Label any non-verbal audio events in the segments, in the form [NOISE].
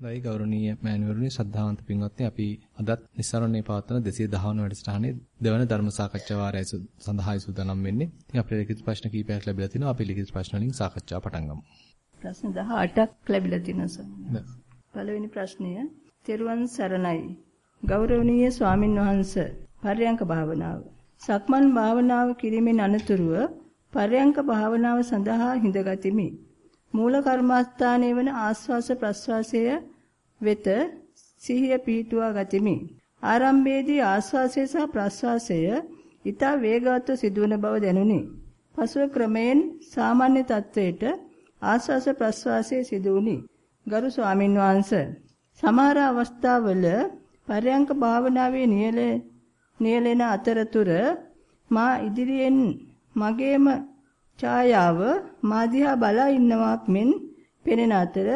දෛ ගෞරවනීය මෑණිවරුනි ශ්‍රද්ධාවන්ත පින්වත්නි අපි අදත් නිස්සාරණේ පවත්වන 210 වන වැඩසටහනේ දෙවන ධර්ම සාකච්ඡා වාරය සඳහායි සූදානම් වෙන්නේ. ඉතින් අපේ ලිඛිත ප්‍රශ්න කිහිපයක් ලැබිලා තිනවා. අපි ලිඛිත ප්‍රශ්න වලින් සාකච්ඡා පටන් ගමු. ප්‍රශ්න 18ක් ලැබිලා තිනවා සර්. පළවෙනි ප්‍රශ්නය තෙරුවන් සරණයි. ගෞරවනීය ස්වාමින් වහන්සේ පර්යංක භාවනාව. සක්මන් භාවනාව කිරීමෙන් අනතුරුව පර්යංක භාවනාව සඳහා හිඳගතිමි. මූල කර්මස්ථානයේ වන ආස්වාස ප්‍රස්වාසය වෙත සිහිය පිහිටුවා ගතිමි. ආරම්භයේදී ආස්වාසය සහ ප්‍රස්වාසය ඊට වේගවත්ව සිදුවන බව දැනුනි. පසුව ක්‍රමයෙන් සාමාන්‍ය තත්වයට ආස්වාස ප්‍රස්වාසයේ සිදුවුනි. ගරු ස්වාමින් වහන්සේ සමහර අවස්ථාවල පරයන්ක භාවනාවේ නියල නියලෙන අතරතුර මා ඉදිරියෙන් මගේම ඡායාව මා දිහා බලා ඉන්නවක් මෙන් පෙනෙන අතර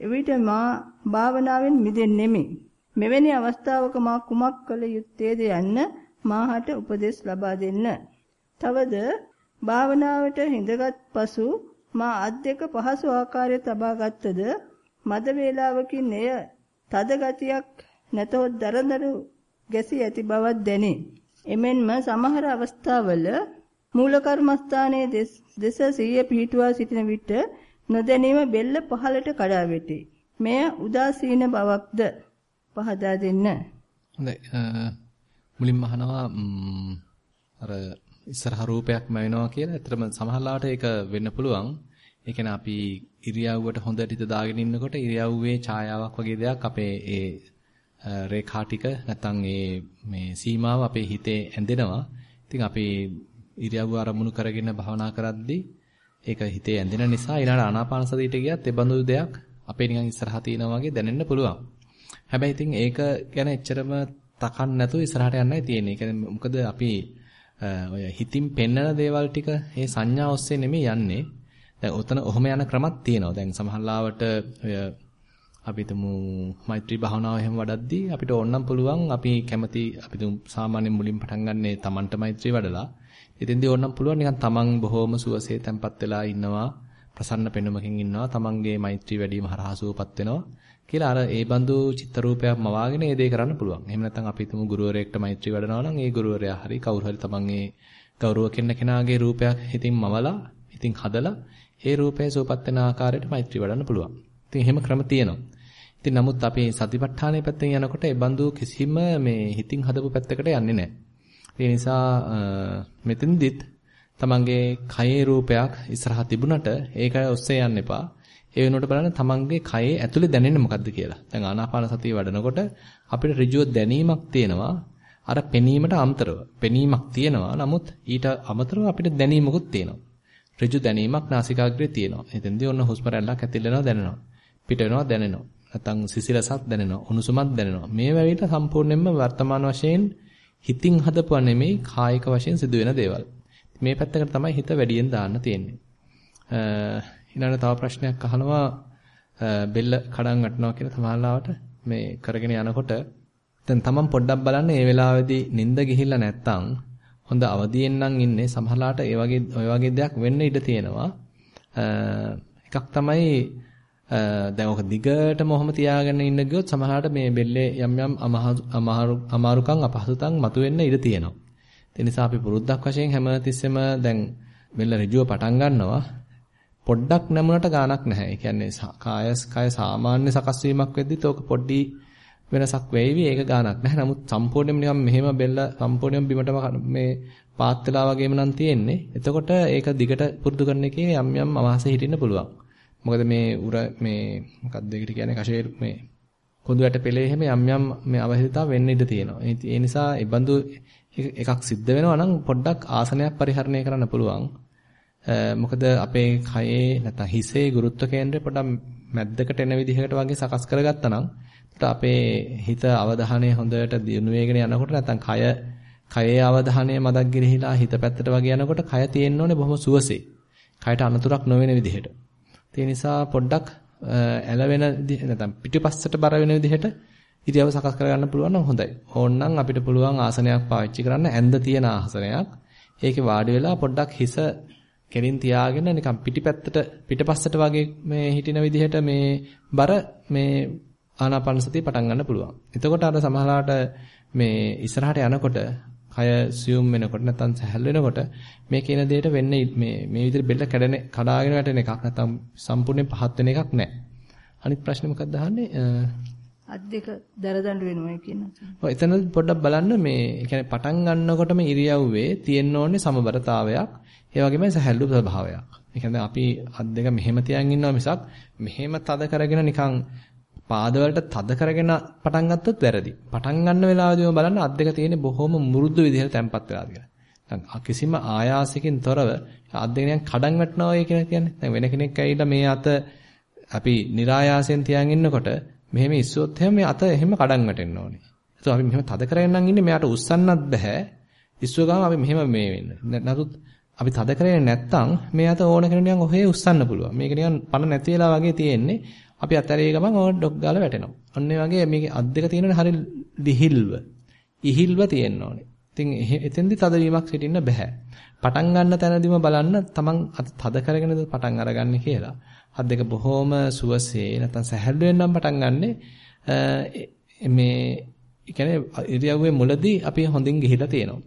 එවිට මා භාවනාවෙන් මිදෙන්නෙමි. මෙවැනි අවස්ථාවක මා කුමක් කළ යුත්තේද යන්න මාහට උපදෙස් ලබා දෙන්න. තවද භාවනාවට හිඳගත් පසු මා අත් දෙක පහසු ආකාරයට තබා ගත්තද මද වේලාවකින් එය තද ගතියක් නැතහොත් දරදරු ගැසී ඇති බවක් දැනේ. එමෙන්ම සමහර අවස්ථාවල මූල කර්මස්ථානයේ දෙස සිහිය පිහිටුවා සිටින විට නොදැනීම බෙල්ල පහළට කඩා වැටේ. මෙය උදාසීන බවක්ද පහදා දෙන්න. හොඳයි. මුලින්ම අහනවා අර ඉස්සරහ රූපයක් මැවෙනවා කියලා. ඇත්තටම සමහරලාට ඒක වෙන්න පුළුවන්. ඒ කියන්නේ අපි ඉරියව්වට හොඳට හිත දාගෙන ඉන්නකොට ඉරියව්වේ ඡායාවක් වගේ දෙයක් අපේ ඒ රේඛා ටික නැත්නම් ඒ මේ සීමාව අපේ හිතේ ඇඳෙනවා. ඉතින් අපි ඉරියව්ව අරමුණු කරගෙන භවනා කරද්දී ඒක හිතේ ඇඳෙන නිසා ඊළඟ ආනාපාන සතියට ගියත් ඒ බඳු දෙයක් අපේ නිකන් ඉස්සරහා තියෙනවා වගේ දැනෙන්න පුළුවන්. හැබැයි ඉතින් ඒක ගැන එච්චරම තකන්න නැතුව ඉස්සරහට යන්නයි තියෙන්නේ. ඒ කියන්නේ මොකද අපි ඔය හිතින් පෙන්නන දේවල් ටික මේ සංඥා ඔස්සේ නෙමෙයි යන්නේ. දැන් උතන ඔහොම යන ක්‍රමත් තියෙනවා. දැන් සමහරලාවට ඔය අපි තුමු මෛත්‍රී භාවනාව එහෙම වඩද්දී අපිට ඕනනම් පුළුවන් අපි කැමති අපි තුමු සාමාන්‍යයෙන් මුලින් පටන් ගන්නෙ Tamanට මෛත්‍රී වඩලා එතෙන්දී ඕනනම් පුළුවන් නිකන් තමන් බොහොම සුවසේ තැම්පත් වෙලා ඉන්නවා ප්‍රසන්න පෙනුමකින් ඉන්නවා තමන්ගේ මෛත්‍රී වැඩිම හරහා සුවපත් වෙනවා කියලා අර ඒ බඳු චිත්ත රූපයක් මවාගෙන ඒ දේ කරන්න පුළුවන්. එහෙම නැත්නම් අපි හිතමු ගුරුවරයෙක්ට මෛත්‍රී වඩනවා නම් ඒ ගුරුවරයා හරි කවුරු හරි තමන්ගේ ගෞරව කෙන්න කෙනාගේ රූපයක් හිතින් මවලා හිතින් හදලා ඒ රූපය සුවපත් වෙන ආකාරයට මෛත්‍රී වඩන්න පුළුවන්. ඉතින් එහෙම ක්‍රම තියෙනවා. ඉතින් නමුත් අපි සතිපට්ඨානයේ පැත්තෙන් යනකොට ඒ බඳු කිසිම මේ හිතින් හදපු පැත්තකට යන්නේ නැහැ. ඒ නිසා මෙතෙන්දිත් තමන්ගේ කයේ රූපයක් ඉස්සරහා තිබුණට ඒකයි ඔස්සේ යන්න එපා. ඒ වෙනුවට බලන්න තමන්ගේ කයේ ඇතුලේ දැනෙන්නේ මොකද්ද කියලා. දැන් ආනාපාන සතිය වඩනකොට අපිට ඍජුව දැනීමක් තියෙනවා. අර පෙනීමට අමතරව. පෙනීමක් තියෙනවා. නමුත් ඊට අමතරව අපිට දැනීමකුත් තියෙනවා. ඍජු දැනීමක් නාසිකාග්‍රේ තියෙනවා. එතෙන්දී ඔන්න හුස්ම රැල්ලක් ඇතිල්ලනවා දැනෙනවා. පිට වෙනවා දැනෙනවා. නැත්නම් සිසිලසක් දැනෙනවා. උණුසුමක් දැනෙනවා. මේ වෙලාවට සම්පූර්ණයෙන්ම වර්තමාන වශයෙන් හිතින් හදපුවා නෙමෙයි කායික වශයෙන් සිදුවෙන දේවල්. මේ පැත්තකට තමයි හිත වැඩියෙන් දාන්න තියෙන්නේ. ඊළඟ තව ප්‍රශ්නයක් අහනවා බෙල්ල කඩන් වටනවා කියලා සමහරවිට මේ කරගෙන යනකොට දැන් තමන් පොඩ්ඩක් බලන්න මේ වෙලාවේදී නිින්ද ගිහිල්ලා නැත්තම් හොඳ අවදියෙන් නම් ඉන්නේ සමහරලාට ඒ වගේ ඔය වගේ දෙයක් වෙන්න ඉඩ තියෙනවා. එකක් තමයි දැන් ඔක දිගටම ඔහම තියාගෙන ඉන්න ගියොත් සමහරවිට මේ බෙල්ලේ යම් යම් අමාරු අමාරුකම් අපහසුතම් මතුවෙන්න ඉඩ තියෙනවා. ඒ නිසා අපි පුරුද්දක් වශයෙන් හැමතිස්සෙම දැන් බෙල්ල ඍජුව පටන් ගන්නවා. පොඩ්ඩක් නැමුණට ගාණක් නැහැ. ඒ කියන්නේ කාය කාය සාමාන්‍ය සකස් වීමක් වෙද්දිත් ඕක පොඩ්ඩි වෙනසක් වෙයිවි. ඒක ගාණක් නැහැ. නමුත් සම්පූර්ණයෙන්ම නිකන් මෙහෙම බෙල්ල සම්පූර්ණයෙන්ම බිමටම මේ පාත් වෙලා වගේම නම් තියෙන්නේ. එතකොට ඒක දිගට පුරුදු කරන එකේ යම් යම් අවාසෙ හිටින්න පුළුවන්. මොකද මේ උර මේ මොකක්ද ඒකට කියන්නේ කෂේ මේ කොඳු ඇට පෙළේ එහෙම යම් යම් මේ අවශ්‍යතාව වෙන්න ඉඩ තියෙනවා. ඒ නිසා ඒ බඳු එකක් සිද්ධ වෙනවා නම් පොඩ්ඩක් ආසනයක් පරිහරණය කරන්න පුළුවන්. මොකද අපේ කයේ නැත්නම් හිසේ ගුරුත්ව කේන්ද්‍රය පොඩ්ඩක් මැද්දකට එන විදිහකට වගේ සකස් කරගත්තා නම් අපේ හිත අවධානය හොඳට දියුණු වෙගෙන යනකොට නැත්නම් කය කයේ අවධානය මදක් ගිරිහිලා හිත පැත්තට වගේ යනකොට කය තියෙන්න ඕනේ බොහොම සුවසේ. කයට අනතුරක් නොවන විදිහට. ඒ නිසා පොඩ්ඩක් ඇලවෙන නැත්නම් පිටිපස්සට බර වෙන විදිහට ඉරියව සකස් කරගන්න පුළුවන් නම් හොඳයි. ඕනනම් අපිට පුළුවන් ආසනයක් පාවිච්චි කරන්න ඇඳ තියෙන ආසනයක්. ඒකේ වාඩි වෙලා පොඩ්ඩක් හිස කෙලින් තියාගෙන නිකන් පිටිපැත්තට පිටපස්සට වගේ මේ හිටින විදිහට මේ බර මේ ආනාපාන සතිය පටන් ගන්න පුළුවන්. එතකොට අර සමහරලාට මේ ඉස්සරහට යනකොට කය සියුම් වෙනකොට නැත්නම් සැහැල් වෙනකොට මේ කියන දෙයට වෙන්නේ මේ මේ විදිහට බෙල්ල කැඩෙන කඩාගෙන වැටෙන එකක් නැත්නම් සම්පූර්ණයෙන් පහත් වෙන එකක් නැහැ. අනිත් ප්‍රශ්නේ මොකක්ද අහන්නේ? අත් දෙක දරදඬු වෙනවා කියනවා. ඔව් එතන පොඩ්ඩක් බලන්න මේ කියන්නේ පටන් ගන්නකොටම ඉරියව්වේ තියෙන්න ඕනේ සමබරතාවයක්. ඒ වගේම සැහැල්ලු ස්වභාවයක්. ඒ කියන්නේ අපි අත් දෙක මෙහෙම තියන් ඉන්නවා මිසක් මෙහෙම තද කරගෙන නිකන් පාදවලට තද කරගෙන පටන් ගත්තොත් වැරදි. පටන් ගන්න වෙලාවදීම බලන්න අත් දෙක තියෙන්නේ බොහොම මෘදු විදිහට තැම්පත් වෙලාද කියලා. දැන් කිසිම ආයාසකින් තොරව අත් දෙක නිකන් කඩන් වැටෙනවා කියලා කියන්නේ. දැන් වෙන කෙනෙක් ඇවිල්ලා මේ අත අපි નિરાයාසයෙන් තියන් ඉන්නකොට මෙහෙම ඉස්සුවොත් එහෙම මේ අත එහෙම කඩන් වැටෙන්න ඕනේ. ඒත් අපි මෙහෙම තද කරගෙන නම් ඉන්නේ මෙයාට උස්සන්නත් බෑ. ඉස්සුව ගාම අපි මෙහෙම මේ වෙන්න. නමුත් අපි තද කරේ නැත්තම් මේ අත ඕන කෙනෙක් නිකන් ඔහේ උස්සන්න පුළුවන්. මේක නිකන් පණ නැති වෙලා වගේ තියෙන්නේ. අපි අතරේ ගමන් ඕන ඩොක් ගාලා වැටෙනවා. ඔන්න ඒ වගේ මේකේ අත් දෙක තියෙනනේ හරිය ලිහිල්ව. ඉහිල්ව තියෙන්න ඕනේ. ඉතින් එතෙන්දි තදවීමක් සිටින්න බෑ. පටන් ගන්න තැනදීම බලන්න තමන් තද කරගෙනද පටන් අරගන්නේ කියලා. අත් දෙක බොහොම සුවසේ නැත්නම් සැහැල්ලුවෙන් නම් පටන් ගන්නෙ මේ කියන්නේ ඉරියව්වේ මුලදී අපි හොඳින් ගිහිලා තියෙනවා.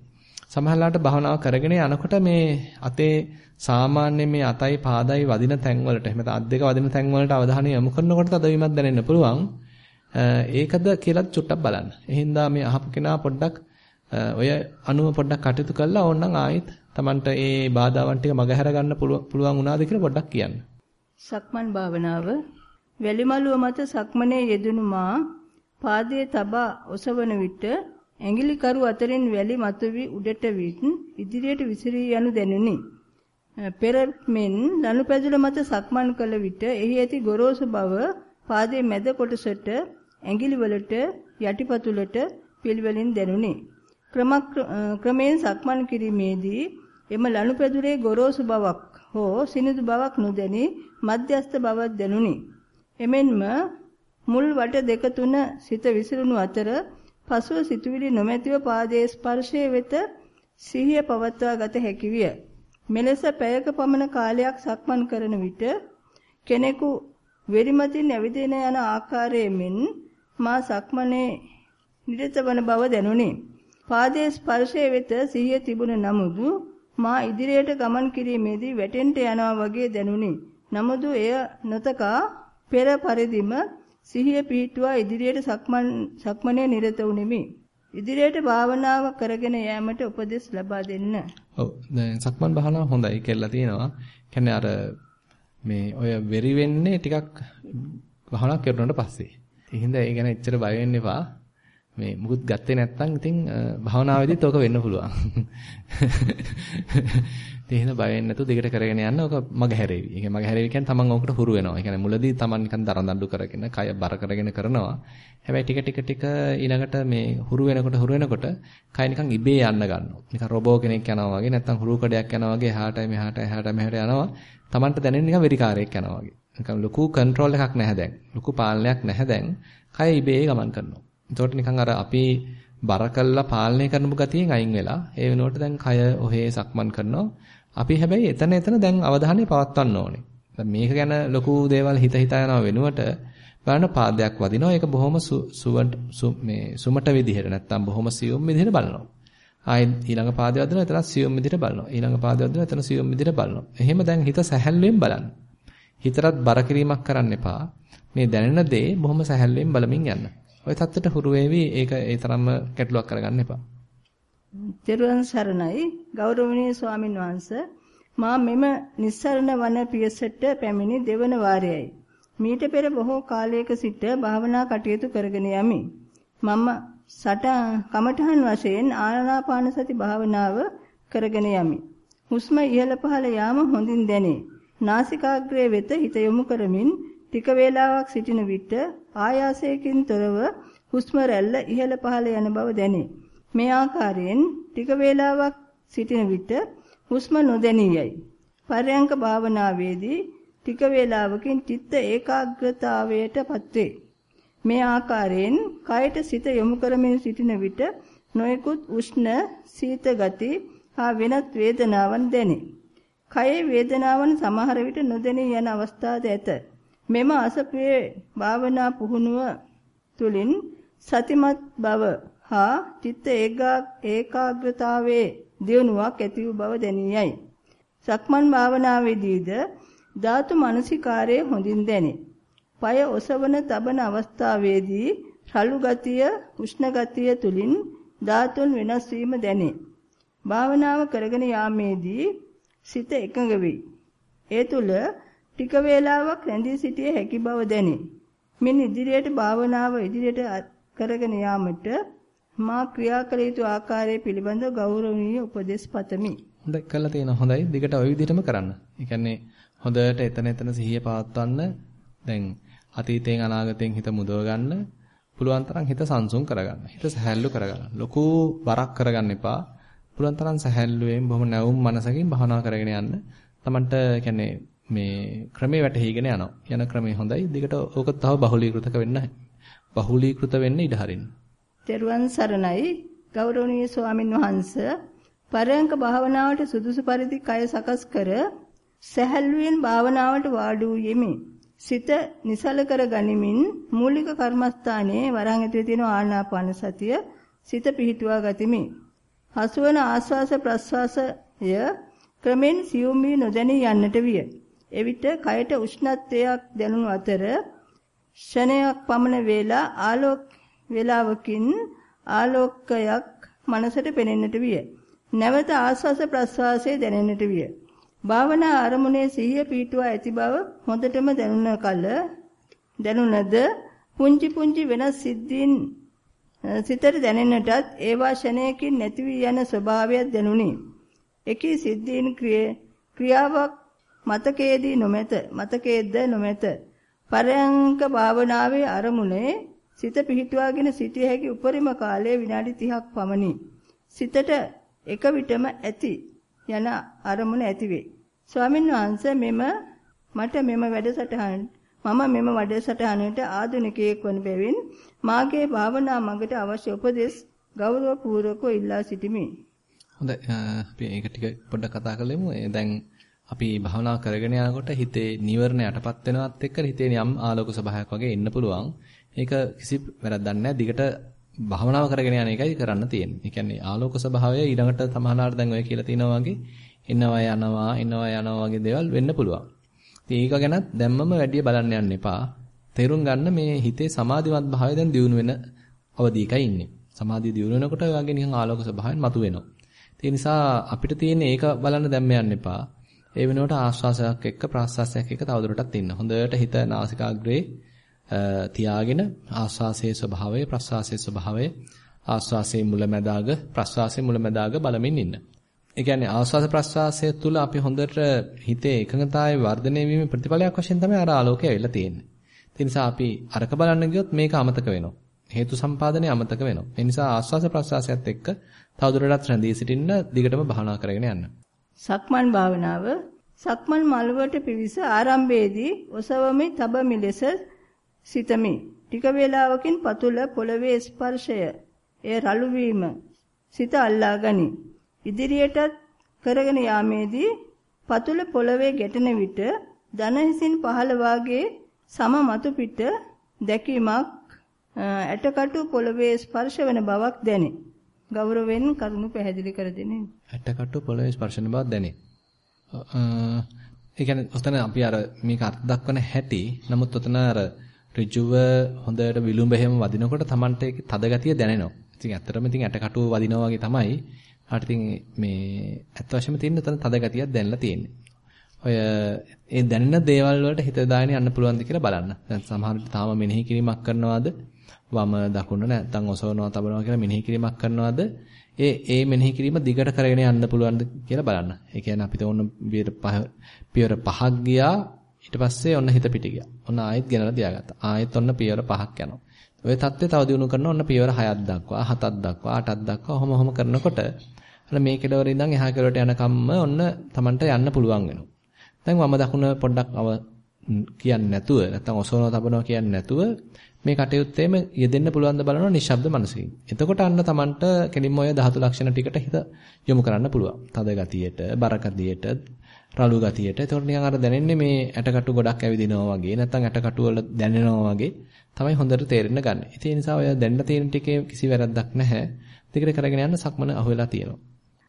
සමහරලාට භවනාව කරගෙන යනකොට මේ අතේ සාමාන්‍ය මේ අතයි පාදයි වදින තැන් වලට එහෙම නැත්නම් අත් දෙක වදින තැන් වලට අවධානය යොමු කරනකොට තදවීමක් දැනෙන්න පුළුවන්. ඒකද කියලා චුට්ටක් බලන්න. එහෙනම් මේ අහපු කෙනා පොඩ්ඩක් ඔය අනුව පොඩ්ඩක් කටයුතු කළා ඕනනම් ආයෙත් Tamanට ඒ බාධාවන් ටික මගහැර ගන්න පුළුවන් වුණාද කියලා පොඩ්ඩක් කියන්න. සක්මන් භාවනාව වැලිමලුව මත සක්මනේ යෙදුණු මා පාදයේ තබා ඔසවන විට ඇඟිලි කරු අතරින් වැලි මතුවි උඩට විත් ඉදිරියට විසිරී යනු දැනුනි. පෙර මෙන් ලනුපැදුර මත සක්මන් කළ විට එහි ඇති ගොරෝසු බව පාදයේ මැද කොටසට ඇඟිලි වලට යටිපතුලට පිළිවෙලින් දැනුනි. ක්‍රමයෙන් සක්මන් කිරීමේදී එම ලනුපැදුරේ ගොරෝසු බවක් හෝ සිනිඳු බවක් නොදැනි මධ්‍යස්ත බවක් දැනුනි. එමෙන්ම මුල් වට දෙක තුන සිත විසිරුණු අතර පසුව සිතුවිලි නොමැතිව පාදයේ ස්පර්ශයේ වෙත සිහිය පවත්වා ගත හැකි විය. මෙලෙස පැයක පමණ කාලයක් සක්මන් කරන විට කෙනෙකු වෙරිමතින් ඇවිදින යන ආකාරයෙන් මා සක්මනේ නිරත වන බව දැනුනි. පාදයේ ස්පර්ශයේ වෙත සිහිය තිබුණ නමුදු මා ඉදිරියට ගමන් කිරීමේදී වැටෙන්න යනවා වගේ දැනුනි. නමුදු එය නොතකා පෙර පරිදිම සිහිය පිහිටුවා ඉදිරියට සක්මන් සක්මනේ නිරත වුනිමි. ඉදිරියට භාවනාව කරගෙන යාමට උපදෙස් ලබා දෙන්න. ඔව් දැන් සක්මන් භාවනාව හොඳයි කියලා තියෙනවා. කියන්නේ අර මේ ඔය වෙරි වෙන්නේ ටිකක් භාවනාවක් කරනකොට පස්සේ. ඒ හින්දා ඒ ගැන එච්චර බය වෙන්න එපා. මේ මුකුත් ගත්තේ නැත්නම් ඉතින් භාවනාවේදීත් ඕක වෙන්න පුළුවන්. [LAUGHS] ඒ හින්දා බය වෙන්නේ නැතුව දිගට කරගෙන යන්න ඕක මග හැරෙවි. ඒ කියන්නේ මග හැරෙවි කියන්නේ තමන් ඕකට හුරු වෙනවා. ඒ කියන්නේ මුලදී තමන් නිකන් දරදඬු කරගෙන, කය බර කරගෙන කරනවා. හැබැයි ටික ටික ටික ඊළඟට මේ හුරු වෙනකොට හුරු වෙනකොට කය නිකන් ඉබේ යන්න ගන්නවා. නිකන් රොබෝ කෙනෙක් යනවා වගේ නැත්නම් හුරු කඩයක් යනවා වගේ එහාට මෙහාට එහාට මෙහාට යනවා. තමන්ට දැනෙන නිකන් වෙරිකාරයක් යනවා වගේ. නිකන් ලොකු කන්ට්‍රෝල් එකක් නැහැ දැන්. ලොකු පාලනයක් නැහැ දැන්. කය ඉබේ ගමන් කරනවා. එතකොට නිකන් අර අපි බර කළා පාලනය කරනු ගතියෙන් අයින් වෙලා ඒ වෙනුවට දැන් කය ඔහේ සක්මන් කරනවා. අපි හැබැයි එතන එතන දැන් අවධානය පවත්වන්න ඕනේ. මේක ගැන ලොකු දේවල් හිත හිතා යනව වෙනුවට බලන්න පාදයක් වදිනවා. ඒක බොහොම සුවට මේ සුමට විදිහට නැත්තම් බොහොම සියුම් විදිහට බලනවා. ආයෙ ඊළඟ පාදය වදිනවා. එතන සියුම් විදිහට බලනවා. ඊළඟ පාදය වදිනවා. එතන සියුම් විදිහට බලනවා. එහෙම දැන් හිත සැහැල්ලුවෙන් බලන්න. හිතරත් බර කිරීමක් කරන්න එපා. මේ දැනෙන දේ බොහොම සැහැල්ලුවෙන් බලමින් යන්න. ওই தත්තට හුරු වෙවි ඒක ඒ තරම්ම ගැටලුවක් කරගන්න එපා. තෙරුවන් සරණයි ගෞරවනීය ස්වාමින් වහන්සේ මා මෙම නිස්සරණ වන පියසට පැමිණි දෙවන වාරයයි. මීට පෙර බොහෝ කාලයක සිට භාවනා කටයුතු කරගෙන යමි. මම සට කමඨහන් වශයෙන් ආනාපාන සති භාවනාව කරගෙන යමි. හුස්ම ඉහළ පහළ යාම හොඳින් දැනේ. නාසිකාග්‍රයේ වෙත හිත යොමු කරමින් ටික වේලාවක් සිටින විට ආයාසයෙන් තොරව හුස්ම රැල්ල ඉහළ පහළ යන බව දැනේ. මේ ආකාරයෙන් ටික වේලාවක් සිටින විට හුස්ම නොදැනියයි. පරයන්ක භාවනාවේදී ටික වේලාවකින් චිත්ත ඒකාග්‍රතාවයටපත් වේ. මේ ආකාරයෙන් කයට සිත යොමු කරමින් සිටින විට නොයෙකුත් උෂ්ණ සීත ගති හා වෙනත් වේදනාවන් දැනේ. කයේ වේදනාවන් සමහර විට නොදැනී යන අවස්ථාද ඇත. මෙම අසපේ භාවනා පුහුණුව තුලින් සතිමත් බව හා චිත්ත ඒකාග්‍රතාවයේ දියුණුවක් ඇති වූ බව දැනියයි. සක්මන් භාවනාවේදීද ධාතු මනසිකාරයේ හොඳින් දැනේ. পায় ඔසවන තබන අවස්ථාවේදී රළු ගතිය, උෂ්ණ ගතිය තුලින් ධාතුන් වෙනස් වීම දැනේ. භාවනාව කරගෙන යාමේදී සිත එකඟ වෙයි. ඒ තුල ටික වේලාවක් රැඳී සිටිය හැකි බව දැනේ. මින් ඉදිරියට භාවනාව ඉදිරියට කරගෙන යාමට මා ක්‍රියා කළ යුතු ආකාරය පිළිබඳ ගෞරවණීය උපදෙස් පතමි. හොඳයි කළා තියෙනවා. හොඳයි. දිගට ওই විදිහටම කරන්න. ඒ කියන්නේ හොඳට එතන එතන සිහිය පවත්වන්න. දැන් අතීතයෙන් අනාගතයෙන් හිත මුදව ගන්න. පුළුවන් තරම් හිත සංසුන් කරගන්න. හිත සැහැල්ලු කරගන්න. ලොකු බරක් කරගන්න එපා. පුළුවන් තරම් සැහැල්ලුවෙන් බොහොම නැවුම් මනසකින් භාවනා කරගෙන යන්න. Tamanට කියන්නේ මේ ක්‍රමේ වැටහිගෙන යනවා. යන ක්‍රමේ හොඳයි. දිගට ඕක තව බහුලීකృతක වෙන්න බහුලීකృత වෙන්න ඉඩ හරින්න. තෙරුවන් සරණයි ගෞරවනීය ස්වාමින් වහන්සේ පරයන්ක භාවනාවට සුදුසු පරිදි කය සකස් කර සැහැල්ලුවෙන් භාවනාවට වාඩි වූ යෙමි. සිත නිසල කර ගනිමින් මූලික කර්මස්ථානයේ වරහන් ඇතුලේ තියෙන ආනාපාන සතිය සිත පිහිටුවා ගතිමි. හසුවන ආස්වාස ප්‍රස්වාසය ක්‍රමෙන් සියුම් වී නොදැනී යන්නට විය. එවිට කයට උෂ්ණත්වයක් දැනුණු අතර ෂණයක් පමණ වේලා ආලෝක වේලාවකින් ආලෝකයක් මනසට පෙනෙන්නට විය. නැවත ආස්වාස ප්‍රස්වාසයේ දැනෙන්නට විය. භාවනා ආරමුණේ සිහිය පීටුවා ඇති බව හොඳටම දැනුණ කල දැනුණද පුංචි පුංචි වෙනස් සිද්ධීන් සිතට දැනෙන්නටත් ඒවා ෂණයකින් නැති වී යන ස්වභාවයක් දැනුනි. එකී සිද්ධීන් ක්‍රියාවක් මතකයේදී නොමැත. මතකයේද නොමැත. පරයන්ක භාවනාවේ අරමුණේ සිත පිහිටුවාගෙන සිටිය හැකි උපරිම කාලය විනාඩි 30ක් පමණි. සිතට එක විටම ඇති යන අරමුණ ඇතිවේ. ස්වාමින් වහන්සේ මෙම මට මෙම වැඩසටහන මම මෙම වැඩසටහනට ආධුනිකයෙක් වන බැවින් මාගේ භාවනා මඟට අවශ්‍ය උපදෙස් ගෞරවපූර්වකව ඉල්ලා සිටිමි. හොඳයි අපි ඒක ටික පොඩ්ඩක් කතා කරලෙමු. දැන් අපි භාවනා කරගෙන යනකොට හිතේ නීවරණ යටපත් වෙනවත් එක්ක හිතේ යම් ආලෝක සභාවයක් වගේ එන්න පුළුවන්. ඒක කිසි වැරද්දක් නැහැ. දිගට භාවනාව කරගෙන යන එකයි කරන්න තියෙන්නේ. ඒ කියන්නේ ආලෝක ස්වභාවය ඊළඟට සමහරවිට දැන් ඔය කියලා තිනවා වගේ එනවා යනවා එනවා යනවා වගේ දේවල් වෙන්න පුළුවන්. ඉතින් ඒක ගැනත් දැම්මම වැඩි බලන්න යන්න එපා. තේරුම් ගන්න මේ හිතේ සමාධිමත් භාවය දැන් දියුණු වෙන අවධියකයි ඉන්නේ. සමාධිය දියුණු වෙනකොට ඔය වගේ නිකන් ආලෝක ස්වභාවයෙන් මතුවෙනවා. ඒ නිසා අපිට තියෙන්නේ ඒක බලන්න දැම්ම යන්න එපා. ඒ වෙනුවට ආශ්වාසයක් එක්ක ප්‍රාශ්වාසයක් එක්ක තවදුරටත් ඉන්න. හොඳට හිත නාසිකාග්‍රේ තියාගෙන ආස්වාසයේ ස්වභාවය ප්‍රස්වාසයේ ස්වභාවය ආස්වාසයේ මුලැමැදාග ප්‍රස්වාසයේ මුලැමැදාග බලමින් ඉන්න. ඒ කියන්නේ ආස්වාස ප්‍රස්වාසය තුළ අපි හොඳට හිතේ එකඟතාවයේ වර්ධනය වීමේ ප්‍රතිඵලයක් වශයෙන් තමයි අර ආලෝකය ඇවිල්ලා තියෙන්නේ. ඒ නිසා අපි අරක බලන්න ගියොත් මේක අමතක වෙනවා. හේතු සම්පාදනය අමතක වෙනවා. ඒ නිසා ආස්වාස ප්‍රස්වාසයත් එක්ක තවදුරටත් රැඳී සිටින්න දිගටම භාවනා කරගෙන යන්න. සක්මන් භාවනාව සක්මන් මළුවට පිවිස ආරම්භයේදී ඔසවමි තබමි ලෙස සිතමි. ටික වේලාවකින් පතුල පොළවේ ස්පර්ශය එය රළු වීම සිත අල්ලා ගනි. ඉදිරියටත් කරගෙන යාමේදී පතුල පොළවේ ගැටෙන විට දන හිසින් පහළ වාගේ සම මතු පිට දැකීමක් ඇටකටු පොළවේ ස්පර්ශ වෙන බවක් දැනේ. ගෞරවයෙන් කරුණු පැහැදිලි කර දෙන්නේ. ඇටකටු පොළවේ ස්පර්ශ වෙන බවක් දැනේ. ඒ කියන්නේ ඔතන අපි අර මේක අර්ථ දක්වන හැටි නමුත් ඔතන අර ඍජුව හොඳට විලුඹ එහෙම වදිනකොට Tamanට ඒකේ තද ගතිය දැනෙනවා. ඉතින් ඇත්තටම ඉතින් ඇටකටුව වදිනවා වගේ තමයි. හරියට ඉතින් මේ ඇත්ත වශයෙන්ම තියෙන උතන තද ගතියක් දැනලා තියෙන්නේ. ඔය ඒ දැනෙන දේවල් වලට හිත දාගෙන යන්න පුළුවන්ද කියලා බලන්න. දැන් සමහර විට තාම මෙනෙහි කිරීමක් කරනවාද? වම දකුණ නැත්නම් ඔසවනවා තබනවා කියලා මෙනෙහි කිරීමක් කරනවාද? ඒ ඒ මෙනෙහි කිරීම දිගට කරගෙන යන්න පුළුවන්ද කියලා බලන්න. ඒ කියන්නේ අපිට ඕන පියවර පහක් ගියා ඊට පස්සේ ඔන්න හිත පිට ගියා. ඔන්න ආයෙත් ගෙනලා තියාගත්තා. ආයෙත් ඔන්න පියවර පහක් යනවා. ওই தත්ත්වය තව දිනු කරනවා ඔන්න පියවර හයක් දක්වා, හතක් දක්වා, අටක් දක්වා ඔහොම ඔහොම කරනකොට අර මේ කෙළවර ඉඳන් එහා කෙළවරට යනකම්ම ඔන්න Tamanට යන්න පුළුවන් වෙනවා. දැන් වම දකුණ පොඩ්ඩක් අව කියන්නේ නැතුව නැත්නම් ඔසවනවා තබනවා කියන්නේ නැතුව මේ කටයුත්තේම යෙදෙන්න පුළුවන් ද බලනවා නිශ්ශබ්ද මනසකින්. එතකොට අන්න Tamanට කෙලින්ම ඔය ධාතු ලක්ෂණ ටිකට හිත යොමු කරන්න පුළුවන්. තද ගතියට, බර ගතියට, රළු ගතියට. ඒතකොට නිකන් අර දැනෙන්නේ මේ ඇටකටු ගොඩක් ඇවිදිනවා වගේ නැත්නම් ඇටකටු වල දැනෙනවා වගේ තමයි හොඳට තේරෙන්න ගන්න. ඒ නිසා ඔය දැනලා තියෙන ටිකේ කිසි වැරද්දක් නැහැ. දෙකට කරගෙන යන්න සක්මන අහුවෙලා තියෙනවා.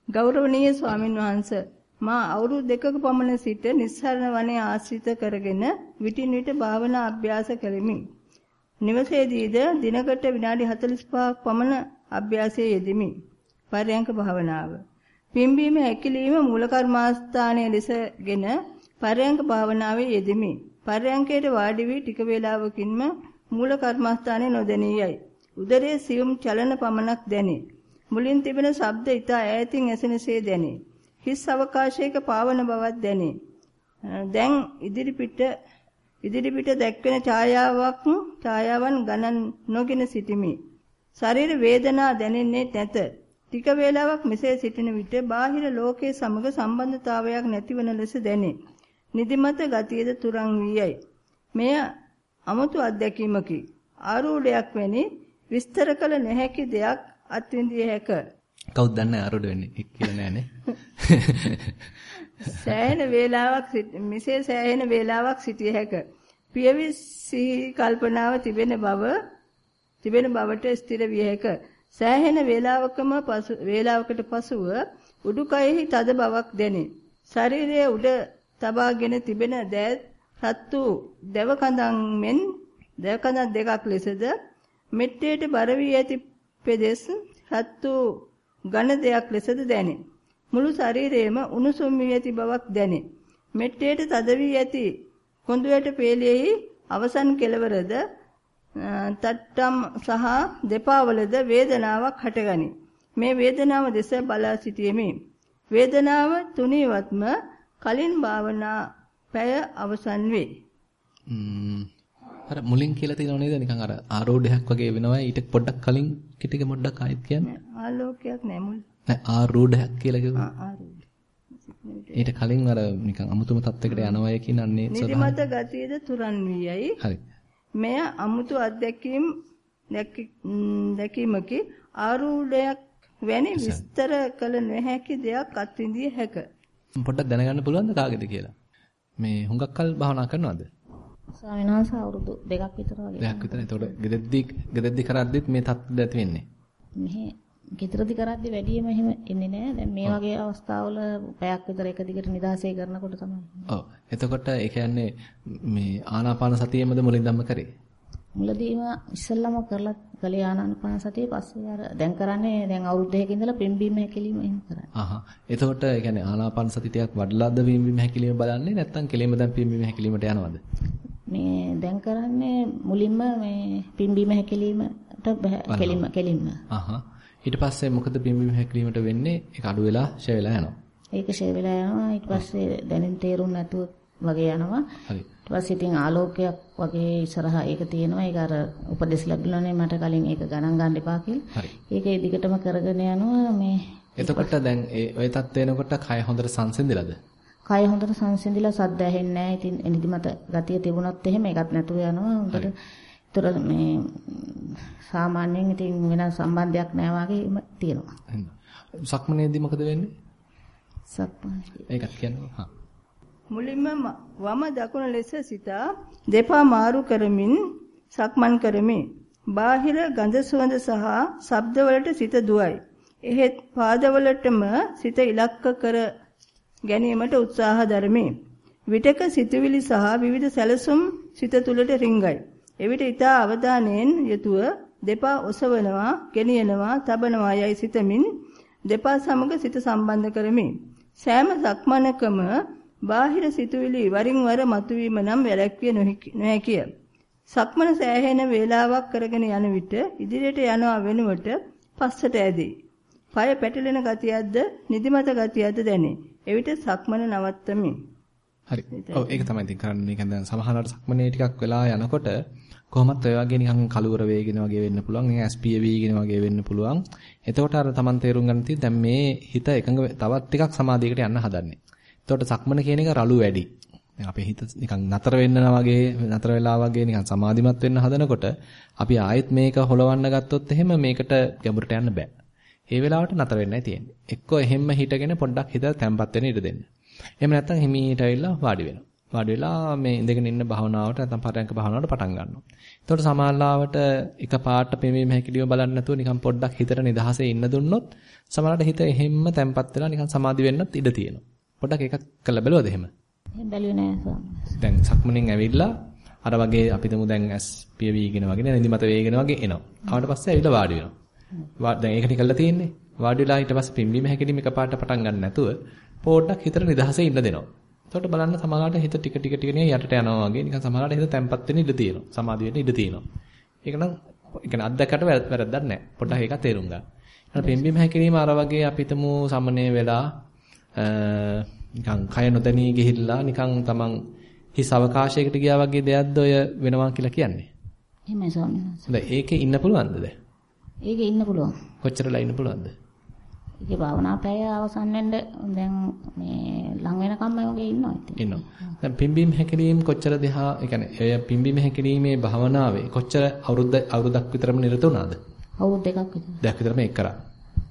ගෞරවනීය ස්වාමින් වහන්සේ මා අවුරුදු දෙකක පමණ සිට නිස්සරණ වනයේ ආශ්‍රිත කරගෙන විටින් විට භාවනා අභ්‍යාස කෙලිමි. නිවසේදීද දිනකට විනාඩි 45ක් පමණ අභ්‍යාසයේ යෙදිමි. පරයන්ක භාවනාව. පිම්බීම හැකිලිම මූල කර්මාස්ථානයේ ලෙසගෙන පරයන්ක භාවනාවේ යෙදිමි. පරයන්කයට වාඩි වී ටික වේලාවකින්ම මූල කර්මාස්ථානයේ නොදැනියයි. උදරයේ සියුම් චලන පමණක් දැනේ. මුලින් තිබෙන ශබ්ද ඊට ඈතින් ඇසෙනසේ දැනේ. හිස් අවකාශයක පාවන බවක් දැනේ. දැන් ඉදිරිපිට ඉදිරිපිට දැක්වෙන ඡායාවක් ඡායාවන් ගණන් නොගෙන සිටිමි. ශරීර වේදනා දැනෙන්නේ නැත. ටික වේලාවක් මෙසේ සිටින විට බාහිර ලෝකයේ සමග සම්බන්ධතාවයක් නැතිවන ලෙස දැනේ. නිදිමත ගතියද තුරන් වී මෙය අමුතු අත්දැකීමකි. ආරූඪයක් වැනි විස්තර කළ නොහැකි දෙයක් අත්විඳිය හැක. කවුද දන්නේ ආරූඪ වෙන්නේ කියලා නෑනේ. [LAUGHS] සෑහෙන වේලාවක් මෙසේ සෑහෙන වේලාවක් සිටිය හැක. පියවි සිහි කල්පනාව තිබෙන බව තිබෙන බවට ස්ථිර විය හැක. සෑහෙන වේලාවකම පසු වේලාවකට පසුව උඩුකයෙහි තද බවක් දැනේ. ශරීරයේ උඩ තබාගෙන තිබෙන දෑත් රත්තු දෙව කඳන් මෙන් දෙව කඳන් දෙකක් ලෙසද මෙට්ටේට බර වී ඇති පෙදෙස් රත්තු ඝන දෙයක් ලෙසද දැනේ. මුළු ශරීරයේම උණුසුම් වී ඇති බවක් දැනේ. මෙට්ටේට තද වී ඇති කොඳුයට පේලියෙහි අවසන් කෙළවරද තට්ටම් සහ දෙපා වලද වේදනාවක් හටගනි. මේ වේදනාව දෙස බලා සිටීමේ වේදනාව තුනීවත්ම කලින් භාවනා පැය අවසන් වේ. අර මුලින් කියලා තියෙනව නේද නිකන් අර ආරෝඩයක් වගේ වෙනවා ඊට පොඩ්ඩක් කලින් කිටික පොඩ්ඩක් ආයෙත් කියන්නේ ආලෝකයක් නෑ මුල් නෑ ආරෝඩයක් කියලා කිව්වා ආරෝඩ ඊට කලින් අර නිකන් අමුතුම තත්යකට යනවා කියනන්නේ නිදිමත ගතියද තුරන් වී යයි හරි මෙය අමුතු අත්දැකීම් දැකීමකි ආරූඪයක් වැනි විස්තර කළ නොහැකි දෙයක් අත්විඳිය හැක. පොඩ්ඩක් දැනගන්න පුළුවන්ද කාගේද කියලා? මේ හුඟක් කල් භාවනා කරනවද? ස්වාමීන් වහන්සේ අවුරුදු දෙකක් විතර වගේ. දෙකක් විතර. එතකොට ගෙදෙද්දි ගෙදෙද්දි කරද්දිත් මේ තත්ත්වය ඇති වෙන්නේ. මෙහි ගෙදරදි කරද්දි වැඩියම එහෙම එන්නේ නැහැ. දැන් මේ වගේ අවස්ථාවල පැයක් විතර එක දිගට නිදාසේ කරනකොට තමයි. ඔව්. එතකොට ඒ කියන්නේ මේ ආනාපාන සතියෙමද මුලින් ධම්ම කරේ? මුලදීම ඉස්සල්ලාම කරලා කලේ ආනාපාන සතිය පස්සේ අර දැන් කරන්නේ දැන් අවුරුදු දෙකක ඉඳලා පිම්බීම හැකිලිම එහෙම කරන්නේ. අහහ. එතකොට ඒ කියන්නේ ආනාපාන සති ටිකක් වඩලාද පිම්බීම හැකිලිම බලන්නේ නැත්නම් කෙලින්ම දැන් පිම්බීම හැකිලිමට යනවද? මේ දැන් කරන්නේ මුලින්ම මේ පිම්බීම හැකිලිමට කෙලින්ම කෙලින්ම. අහහ. ඊට පස්සේ මොකද පිම්බීම හැකිලීමට වෙන්නේ? ඒක අඩු වෙලා ෂය වෙලා යනවා. ඒක ෂය වෙලා යනවා. ඊට පස්සේ දැනෙන් තේරුම් නැතුව වගේ යනවා. හරි. ඊට පස්සේ ඉතින් ආලෝකයක් වගේ ඉස්සරහා ඒක තියෙනවා. ඒක අර උපදෙස් ලැබුණානේ මට කලින් ඒක ගණන් ගන්න එපා කියලා. ඒක ඒ දිගටම කරගෙන යනවා මේ එතකොට දැන් ඒ ඔය තත් වෙනකොට කය හොඳට සංසිඳිලාද? කය හොඳට සංසිඳිලා සද්ද ඇහෙන්නේ නැහැ. ඉතින් එනිදිමත ගතිය තිබුණොත් එහෙම ඒකත් නැතුව යනවා. හොඳට ඒතර මේ සාමාන්‍යයෙන් ඉතින් වෙන සම්බන්ධයක් නැහැ වගේම තියෙනවා. සක්මනේදී මොකද වෙන්නේ? සක්මන. ඒකත් කියනවා. හා. මුලින්ම වම දකුණ ලෙස සිතා දෙපා මාරු කරමින් සක්මන් කරමි. බාහිර ගඳ සුවඳ සහ ශබ්ද වලට සිත දුවයි. එහෙත් පාදවලටම සිත ඉලක්ක කර ගැනීමට උත්සාහ දරමි. විටක සිතුවිලි සහ විවිධ සැලසුම් සිත තුළට රිංගයි. එවිට ඊට අවධානයෙන් යුතුව දෙපා ඔසවනවා, ගෙනියනවා, තබනවා යයි සිතමින් දෙපා සමග සිත සම්බන්ධ කරමි. සෑම සක්මනකම බාහිර සිතුවිලි වරින් වර මතුවීම නම් වැළැක්විය නොහැකිය. සක්මන සෑහෙන වේලාවක් කරගෙන යන විට ඉදිරියට යනවා වෙනුවට පස්සට ඇදී. পায় පැටලෙන ගතියක්ද නිදිමත ගතියක්ද දැනේ. එවිට සක්මන නවත්තමි. හරි. ඔව් ඒක තමයි ඉතින් කරන්නේ. කියන්නේ දැන් සමහරවිට සක්මනේ ටිකක් වෙලා යනකොට කොහොමත් ඔය වගේ නිකන් කලුවර වේගෙන වගේ වෙන්න පුළුවන්. නිකන් ස්පීය වේගෙන වගේ වෙන්න පුළුවන්. එතකොට අර Taman තේරුම් ගන්න තියෙන්නේ දැන් මේ හිත එකඟ තවත් ටිකක් සමාධියකට යන්න හදන්නේ. එතකොට සක්මන කියන එක රළු වැඩි. දැන් අපේ හිත නිකන් නතර වෙන්නවා වගේ නතර වෙලා වගේ නිකන් සමාධිමත් වෙන්න හදනකොට අපි ආයෙත් මේක හොලවන්න ගත්තොත් එහෙම මේකට ගැඹුරට යන්න බෑ. ඒ වෙලාවට නතර වෙන්නයි තියෙන්නේ. එක්කෝ එහෙම්ම හිටගෙන පොඩ්ඩක් හිත තැම්පත් වෙන්න ඉඩ දෙන්න. එහෙම නැත්නම් හිමීට ඇවිල්ලා වාඩි වෙනවා. වාඩි වෙලා මේ ඉඳගෙන ඉන්න භාවනාවට නැත්නම් පරයන්ක භාවනාවට පටන් ගන්නවා. එතකොට සමාල්ලාවට එක පාට පෙමීම හැකිලිම බලන්න නැතුව නිකන් පොඩ්ඩක් හිතට නිදහසේ ඉන්න දුන්නොත් සමහරවිට හිත එහෙම්ම තැම්පත් වෙලා නිකන් සමාධි වෙන්නත් ඉඩ තියෙනවා. පොඩ්ඩක් එකක් කළා බැලුවද එහෙම? බැලුවේ නෑ ස්වාමීනි. දැන් සක්මණෙන් ඇවිල්ලා අර වගේ අපි තුමු දැන් ඇස් පිය වීගෙන වගේ නිදිමත වේගෙන වගේ එනවා. ආවට පස්සේ ඇවිල්ලා වාඩි වෙනවා. දැන් ඒකනේ කළා තියෙන්නේ. වාඩි වෙලා ඊට පස්සේ පිම්බීම හැකිලිම එකපාරට පටන් ගන්න නැතුව පොඩ්ඩක් හිතට නිදහසේ ඉන්න දෙනවා. එතකොට බලන්න සමහරවිට හිත ටික ටික ටික නිකන් යටට යනවා වගේ නිකන් සමහරවිට හිත තැම්පත් වෙන්න ඉඩ තියෙනවා. සමාධි වෙන්න ඉඩ තියෙනවා. ඒක නම් ඒ කියන්නේ අත්දැකට වැරද්දක් නැහැ. පොඩ්ඩක් ඒක තේරුම් ගන්න. ඊට පිම්බීම හැකිරීම අර වගේ අපිටම සමනය වෙලා නිකන් කය නොදැනී ගිහිල්ලා නිකන් තමන් හිස් අවකාශයකට ගියා වගේ දෙයක්ද ඔය වෙනවා කියලා කියන්නේ. එහෙමයි ස්වාමීන් වහන්සේ. ඒකේ ඉන්න පුළුවන්ද දැන්? ඒකේ ඉන්න පුළුවන්. කොච්චරලා ඉන්න පුළුවන්ද? ඒකේ භාවනා පැය අවසන් වෙන්න දැන් මේ ලඟ වෙනකම්ම යෝගේ ඉන්නවා ඉතින්. ඉන්නවා. දැන් පිම්බීම හැකිරීම කොච්චර දෙහා ඒ කියන්නේ එය පිම්බීම හැකිරීමේ භාවනාවේ කොච්චර අවුරුද්ද අවුරුද්දක් විතරම නිරත වුණාද? අවුරුදු දෙකක් විතර. දෙකක් විතර මේක කරා.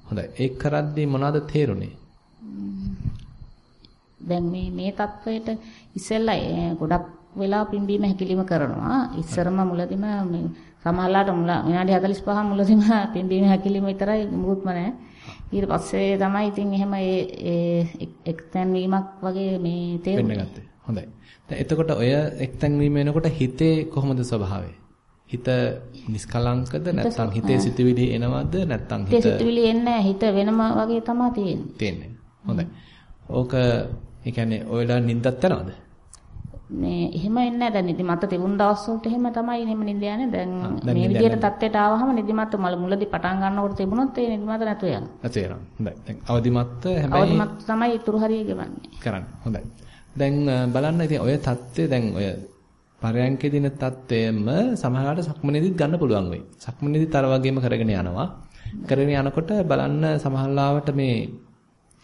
හොඳයි. ඒක කරද්දී මොනවද තේරුනේ? දැන් මේ මේ தത്വයට ඉස්සෙල්ලා ගොඩක් වෙලා පිම්බීම හැකිලිම කරනවා. ඉස්සරම මුලදීම සමහරලාට මුල විනාඩි 45 මුලදීම [LAUGHS] පිම්බීම හැකිලිම විතරයි මුකුත්ම නැහැ. ඊට පස්සේ තමයි ඉතින් එහෙම ඒ එක්තැන් වීමක් වගේ මේ. ගත්තේ. හොඳයි. දැන් එතකොට ඔය එක්තැන් වීම වෙනකොට හිතේ කොහොමද ස්වභාවය? හිත නිස්කලංකද නැත්නම් හිතේ සිතුවිලි එනවද නැත්නම් හිත සිතුවිලි එන්නේ හිත වෙනම වගේ තමයි තියෙන්නේ. තියෙන්නේ. හොඳයි. ඕක ඒ කියන්නේ ඔයලා නිින්දත් යනවද? මේ එහෙම එන්නේ නැහැ. දැන් නිදිමත තිබුණ දවස් වලට එහෙම තමයි එහෙම නිින්ද යන්නේ. දැන් මේ විදිහට තත්ත්වයට ආවහම නිදිමත මල මුලදී පටන් ගන්නකොට තිබුණොත් ඒ නිදිමත නැතු වෙනවා. නැතු වෙනවා හොඳයි. දැන් අවදිමත් හැබැයි අවදිමත් තමයි ඉතුරු හරිය ගෙවන්නේ. කරන්නේ. හොඳයි. දැන් බලන්න ඉතින් ඔය தත්ත්වය දැන් ඔය පරයන්කේ දින தත්ත්වයම සමහරවිට සක්මනේදීත් ගන්න පුළුවන් වෙයි. සක්මනේදීත් අර වගේම කරගෙන යනවා. කරගෙන යනකොට බලන්න සමහරවිට මේ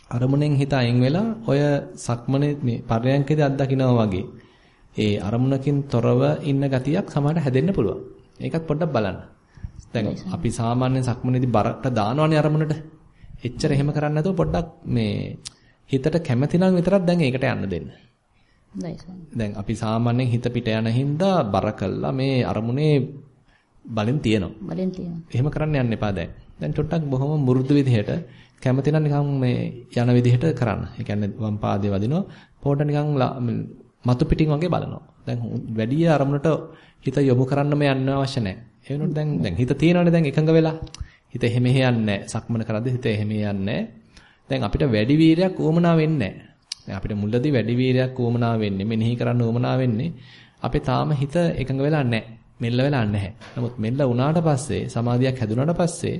අරමුණෙන් හිත අයින් වෙලා ඔය සක්මනේ මේ පරයන්කේදී අත්දකින්නවා වගේ ඒ අරමුණකින් තොරව ඉන්න ගතියක් සමහරට හැදෙන්න පුළුවන්. ඒකත් පොඩ්ඩක් බලන්න. දැන් අපි සාමාන්‍යයෙන් සක්මනේදී බරට දානවනේ අරමුණට. එච්චර එහෙම කරන්නේ නැතුව පොඩ්ඩක් මේ හිතට කැමති නම් විතරක් දැන් ඒකට යන්න දෙන්න. දැන් අපි සාමාන්‍යයෙන් හිත පිට යන හින්දා බර කළා මේ අරමුණේ බලෙන් තියෙනවා. බලෙන් තියෙනවා. එහෙම කරන්න යන්න එපා දැන්. දැන් ටොට්ටක් බොහොම මෘදු විදිහට කැමති නම් නිකන් මේ යන විදිහට කරන්න. ඒ කියන්නේ වම් පාදයේ වදිනවා. පොඩ නිකන් මතු පිටින් වගේ බලනවා. දැන් වැඩි අරමුණට හිත යොමු කරන්නම යන්න අවශ්‍ය නැහැ. ඒ වෙනුවට දැන් දැන් හිත තියෙනවනේ දැන් එකඟ වෙලා. හිත එහෙම යන්නේ සක්මන කරද්දී හිත එහෙම යන්නේ දැන් අපිට වැඩි වීරයක් උවමනා වෙන්නේ නැහැ. අපිට මුලදී වැඩි වීරයක් උවමනා වෙන්නේ මෙනෙහි කරන්න උවමනා වෙන්නේ අපේ තාම හිත එකඟ වෙලා නැහැ. මෙල්ල වෙලා නැහැ. නමුත් මෙල්ල වුණාට පස්සේ සමාධියක් හැදුනාට පස්සේ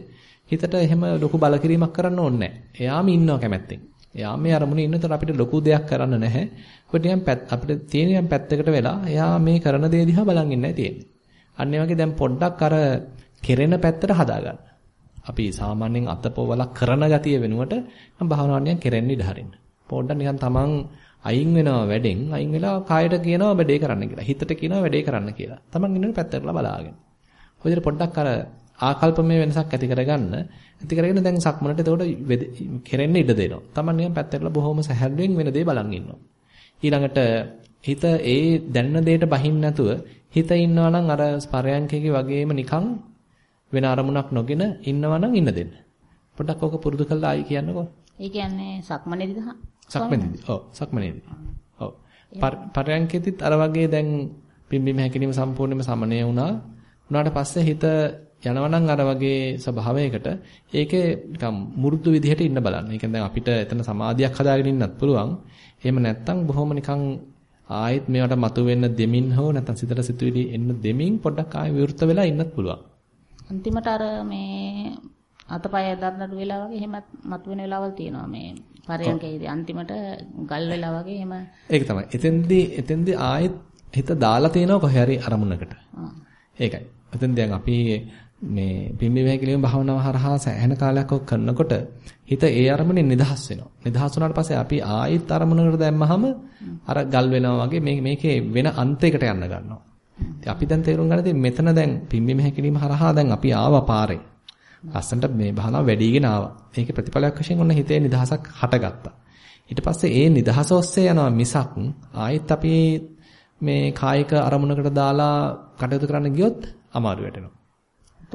හිතට එහෙම ලොකු බලකිරීමක් කරන්න ඕනේ නැහැ. එයාම ඉන්නවා කැමැත්තෙන්. එයා මේ අරමුණේ ඉන්නතර අපිට ලොකු දෙයක් කරන්න නැහැ. ඔය ටිකක් අපිට තියෙන පැත්තකට වෙලා එයා මේ කරන දේ දිහා බලන් ඉන්නයි තියෙන්නේ. අන්න ඒ වගේ දැන් පොඩ්ඩක් අර කෙරෙන පැත්තට හදාගන්න. අපි සාමාන්‍යයෙන් අතපොවලා කරන ගතිය වෙනුවට මම භාවනාවෙන් කෙරෙන්න ඉඩ හරින්න. පොඩ්ඩක් නිකන් තමන් අයින් වෙනවා වැඩෙන් අයින් වෙලා කායට කියනවා වැඩේ කරන්න කියලා. හිතට කියනවා වැඩේ කරන්න කියලා. තමන් ඉන්න පැත්තටලා බලාගෙන. ඔය විදිහට පොඩ්ඩක් අර ආකල්පමය වෙනසක් ඇති කරගන්න ඇති කරගෙන දැන් සක්මනට එතකොට කෙරෙන්න ඉඩ දෙනවා. Taman නිකන් පැත්තටලා බොහොම සැහැල්ලුවෙන් වෙන දේ බලන් ඉන්නවා. ඊළඟට හිත ඒ දැනන දෙයට බහින්න නැතුව හිත ඉන්නවා නම් අර ස්පරයන්කේ වගේම නිකන් වෙන අරමුණක් නොගෙන ඉන්නවා නම් ඉන්න දෙන්න. පොඩ්ඩක් ඔක පුරුදු කරලා ආයි කියන්නකෝ. ඒ කියන්නේ සක්මනේදීද? සක්මනේදී. ඔව් සක්මනේදී. ඔව්. පරයන්කෙදිත් අර වගේ දැන් පිම්බීම හැකිලිම සම්පූර්ණයෙන්ම සමනය වුණා. උනාට පස්සේ හිත යනවනම් අර වගේ ස්වභාවයකට ඒකේ නිකම් මුරුදු විදිහට ඉන්න බලන්න. ඒ කියන්නේ දැන් අපිට එතන සමාධියක් හදාගෙන ඉන්නත් පුළුවන්. එහෙම නැත්නම් බොහොම නිකන් ආයෙත් මේවට මතුවෙන්න දෙමින් හෝ නැත්නම් සිතට සිතුවිලි එන්න දෙමින් පොඩ්ඩක් ආයෙ විවෘත වෙලා ඉන්නත් පුළුවන්. අන්තිමට අර මේ අතපය දන්නට වෙලා වගේ එහෙම මතුවෙන වෙලාවල් තියෙනවා මේ පරයන්කේදී අන්තිමට ගල් වෙලා වගේ එහෙම ඒක තමයි. එතෙන්දී එතෙන්දී ආයෙත් හිත දාලා තියෙනවා කොහේ හරි අරමුණකට. ඒකයි. එතෙන් දැන් අපි මේ පිම්බීම හැකිලිම භාවනාව හරහා සෑහෙන කාලයක් ඔක් කරනකොට හිත ඒ අරමුණේ නිදහස් වෙනවා. නිදහස් වුණාට පස්සේ අපි ආයෙත් අරමුණකට දැම්මහම අර ගල් වෙනවා වගේ මේ මේකේ වෙන අන්තයකට යන්න ගන්නවා. ඉතින් අපි දැන් තේරුම් ගන්න තියෙන්නේ මෙතන දැන් පිම්බීම හැකිලිම හරහා දැන් අපි ආවා පාරේ. ලස්සන්ට මේ භාවනාව වැඩිගෙන ආවා. ඒකේ ප්‍රතිඵලයක් වශයෙන් ඔන්න හිතේ නිදහසක් හටගත්තා. ඊට පස්සේ ඒ නිදහස ඔස්සේ යනවා මිසක් ආයෙත් අපි මේ කායික අරමුණකට දාලා කටයුතු කරන්න ගියොත් අමාරු වෙටෙනවා.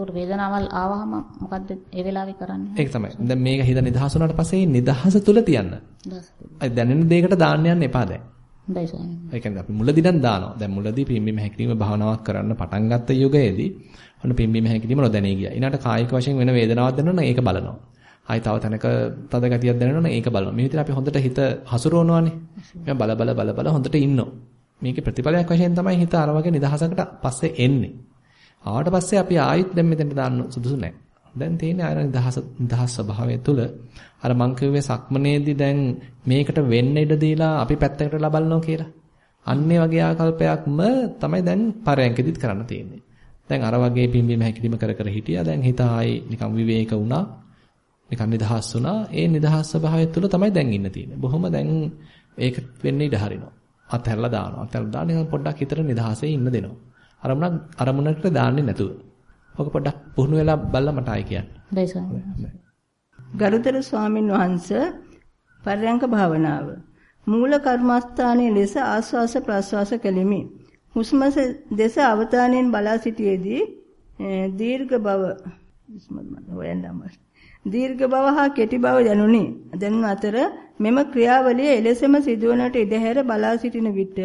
ඒතකොට වේදනාවල් ආවහම මොකද්ද ඒ වෙලාවේ කරන්නේ? ඒක තමයි. දැන් මේක හිත නිදහස් වුණාට පස්සේ නිදහස තුල තියන්න. අයි දැනෙන දෙයකට දාන්න යන්න එපා දැන්. හොඳයි ස්වාමීනි. ඒ කියන්නේ අපි මුලදී නම් දානවා. දැන් මුලදී පිම්බීම හැකිලිම භාවනාවක් කරන්න පටන් ගත්ත යුගයේදී ඔන්න පිම්බීම හැකිලිම නොදැනී ගියා. ඊළඟට කායික වශයෙන් වෙන වේදනාවක් දැනෙනවා ඒක බලනවා. ආයි තව තැනක තද ගතියක් දැනෙනවා ඒක බලනවා. මේ විදිහට අපි හොඳට හිත හසුරවනවානේ. මේ බල බල බල බල හොඳට ඉන්නවා. මේකේ ප්‍රතිඵලයක් වශයෙන් තමයි හිත අර වගේ නිදහසකට පස්සේ එන්නේ. ආවට පස්සේ අපි ආයෙත් දැන් මෙතනට දාන්න සුදුසු නැහැ. දැන් තියෙන්නේ අර නිදහස නිදහස් ස්වභාවය තුළ අර මං කියුවේ සක්මනේදී දැන් මේකට වෙන්න ඉඩ දීලා අපි පැත්තකට ලබල්නවා කියලා. අන්නේ වගේ ආකල්පයක්ම තමයි දැන් පරයන්කෙදිත් කරන්න තියෙන්නේ. දැන් අර වගේ පිම්බීම හැකිලිම කර කර හිටියා. දැන් හිත ආයි නිකන් විවේක වුණා. නිකන් නිදහස් වුණා. ඒ නිදහස් ස්වභාවය තුළ තමයි දැන් ඉන්න තියෙන්නේ. බොහොම දැන් ඒක වෙන්න ඉඩ හරිනවා. අතහැරලා දානවා. අතහැරලා දාන නිකන් පොඩ්ඩක් හිතට නිදහසේ ඉන්න දෙනවා. අරමුණක් අරමුණකට දාන්නේ නැතුව. ඔක පොඩ්ඩක් පුහුණු වෙලා බලලා මට ආයි කියන්න. හොඳයි ස්වාමීනි. ගරුතර ස්වාමින් වහන්සේ පර්යංක භාවනාව මූල කර්මස්ථානයේ ලෙස ආස්වාස ප්‍රස්වාස කෙලිමි. හුස්ම දෙස අවධානයෙන් බලා සිටියේදී දීර්ඝ බව දීර්ඝ බව හා කෙටි බව දැනුනි. දැනුන අතර මෙම ක්‍රියාවලිය එලෙසම සිදුවනට ඉඩහැර බලා සිටින විට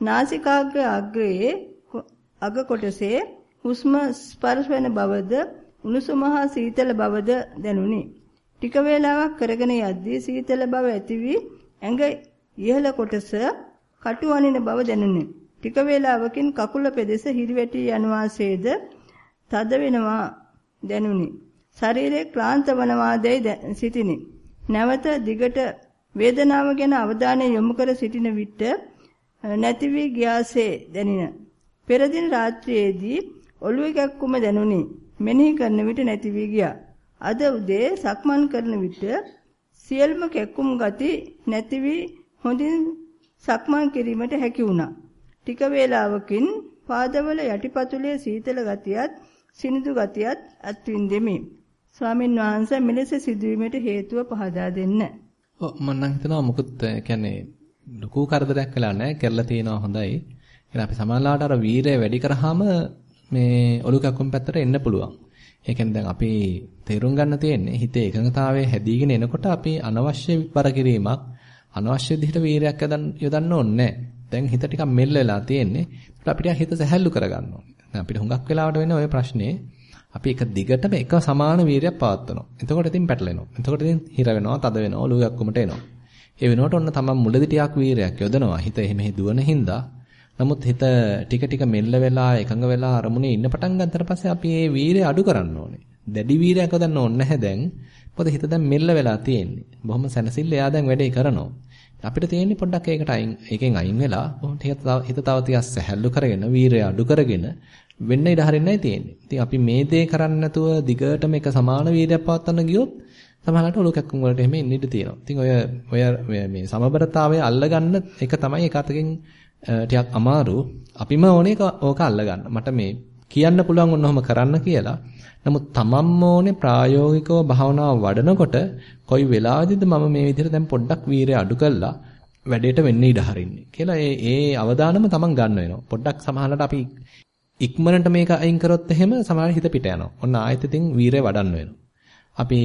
නාසිකාග්‍ර අග්‍රයේ අග කොටසේ හුස්ම ස්පර්ශ වෙන බවද උණුසුම හා සීතල බවද දැනුනි. ටික වේලාවක් කරගෙන යද්දී සීතල බව ඇති වී ඇඟ ඉහළ කොටස කටු අනින බව දැනුනි. ටික වේලාවකින් කකුල පෙදෙස හිරිවැටි යන වාසයේද තද වෙනවා දැනුනි. ශරීරයේ ක්ලාන්ත වනවාදයි සිටිනි. නැවත දිගට වේදනාව ගැන අවධානය යොමු කර සිටින විට නැති වී ගියාසේ දැනින. පෙර දින රාත්‍රියේදී ඔළුවේ කැක්කුම දැනුනි. මෙනෙහි කරන විට නැති වී ගියා. අද උදේ සක්මන් කරන විට සියල්ම කැක්කුම් ගති නැති වී හොඳින් සක්මන් කිරීමට හැකි වුණා. ටික වේලාවකින් පාදවල යටිපතුලේ සීතල ගතියත් සිනිඳු ගතියත් අත්විඳෙමි. ස්වාමින් වහන්සේ මෙලෙස සිදුවීමට හේතුව පහදා දෙන්න. ඔව් මම නම් හිතනවා මොකුත් කියන්නේ ලොකු කරදරයක් වෙලා නැහැ. කරලා තියෙනවා හොඳයි. එහෙනම් අපි සමානලාට අර වීරය වැඩි කරාම මේ ඔලු කැක්කුම් පැත්තට එන්න පුළුවන්. ඒ කියන්නේ දැන් අපි තේරුම් ගන්න තියෙන්නේ හිතේ එකඟතාවයේ හැදීගෙන එනකොට අපි අනවශ්‍ය බර කිරීමක් අනවශ්‍ය විදිහට වීරයක් යොදන්න ඕනේ දැන් හිත ටිකක් මෙල්ල වෙලා තියෙන්නේ. ඒත් අපිට හිත සැහැල්ලු කරගන්න ඕනේ. අපිට හුඟක් වෙලාවට වෙන්නේ ওই ප්‍රශ්නේ අපි එක දිගටම එක සමාන වීරයක් පවත්වනවා. එතකොට ඉතින් පැටලෙනවා. එතකොට ඉතින් හිර වෙනවා, තද වෙනවා, ඔලුව යක්කමට එනවා. ඒ වෙනකොට ඔන්න තමයි මුලදී ටිකක් වීරයක් යොදනවා. හිත එහෙම දුවන හින්දා නමුත් හිත ටික ටික මෙල්ල වෙලා එකඟ වෙලා අරමුණේ ඉන්න පටන් ගන්නතර පස්සේ අපි මේ වීරය අඩු කරන්න ඕනේ. දැඩි වීරයක් හදන්න ඕනේ නැහැ දැන්. මොකද හිත දැන් මෙල්ල වෙලා තියෙන්නේ. බොහොම සැනසille එයා දැන් වැඩේ කරනවා. අපිට තියෙන්නේ පොඩ්ඩක් ඒකට අයින් ඒකෙන් අයින් වෙලා බොහොම ටික හිත තව ටිකක් සැහැල්ලු කරගෙන වීරය අඩු කරගෙන වෙන්න ඉඩ හරින්නයි තියෙන්නේ. ඉතින් අපි මේ දේ කරන්නේ නැතුව දිගටම එක සමාන වීරයක් පවත්වන්න ගියොත් සමහරවිට ඔලු කැක්කුම් වලට එහෙම එන්න ඉඩ තියෙනවා. ඉතින් ඔය ඔය මේ සමබරතාවය අල්ලගන්න එක තමයි එක අතකින් ටිකක් අමාරු. අපිම ඕනේ ඕක අල්ලගන්න. මට මේ කියන්න පුළුවන් ඔන්නෝම කරන්න කියලා. නමුත් තමන්ම ඕනේ ප්‍රායෝගිකව භාවනාව වඩනකොට කොයි වෙලාවෙදිද මම මේ විදිහට දැන් පොඩ්ඩක් වීරය අඩු කළා වැඩේට වෙන්න ඉඩ හරින්නේ කියලා ඒ ඒ අවදානම තමන් ගන්න වෙනවා. පොඩ්ඩක් සමහරවිට අපි ඉක්මනට මේක අයින් කරොත් එහෙම සමහර හිත පිට යනවා. ඔන්න ආයෙත් ඉතින් වීරය වඩන්න වෙනවා. අපි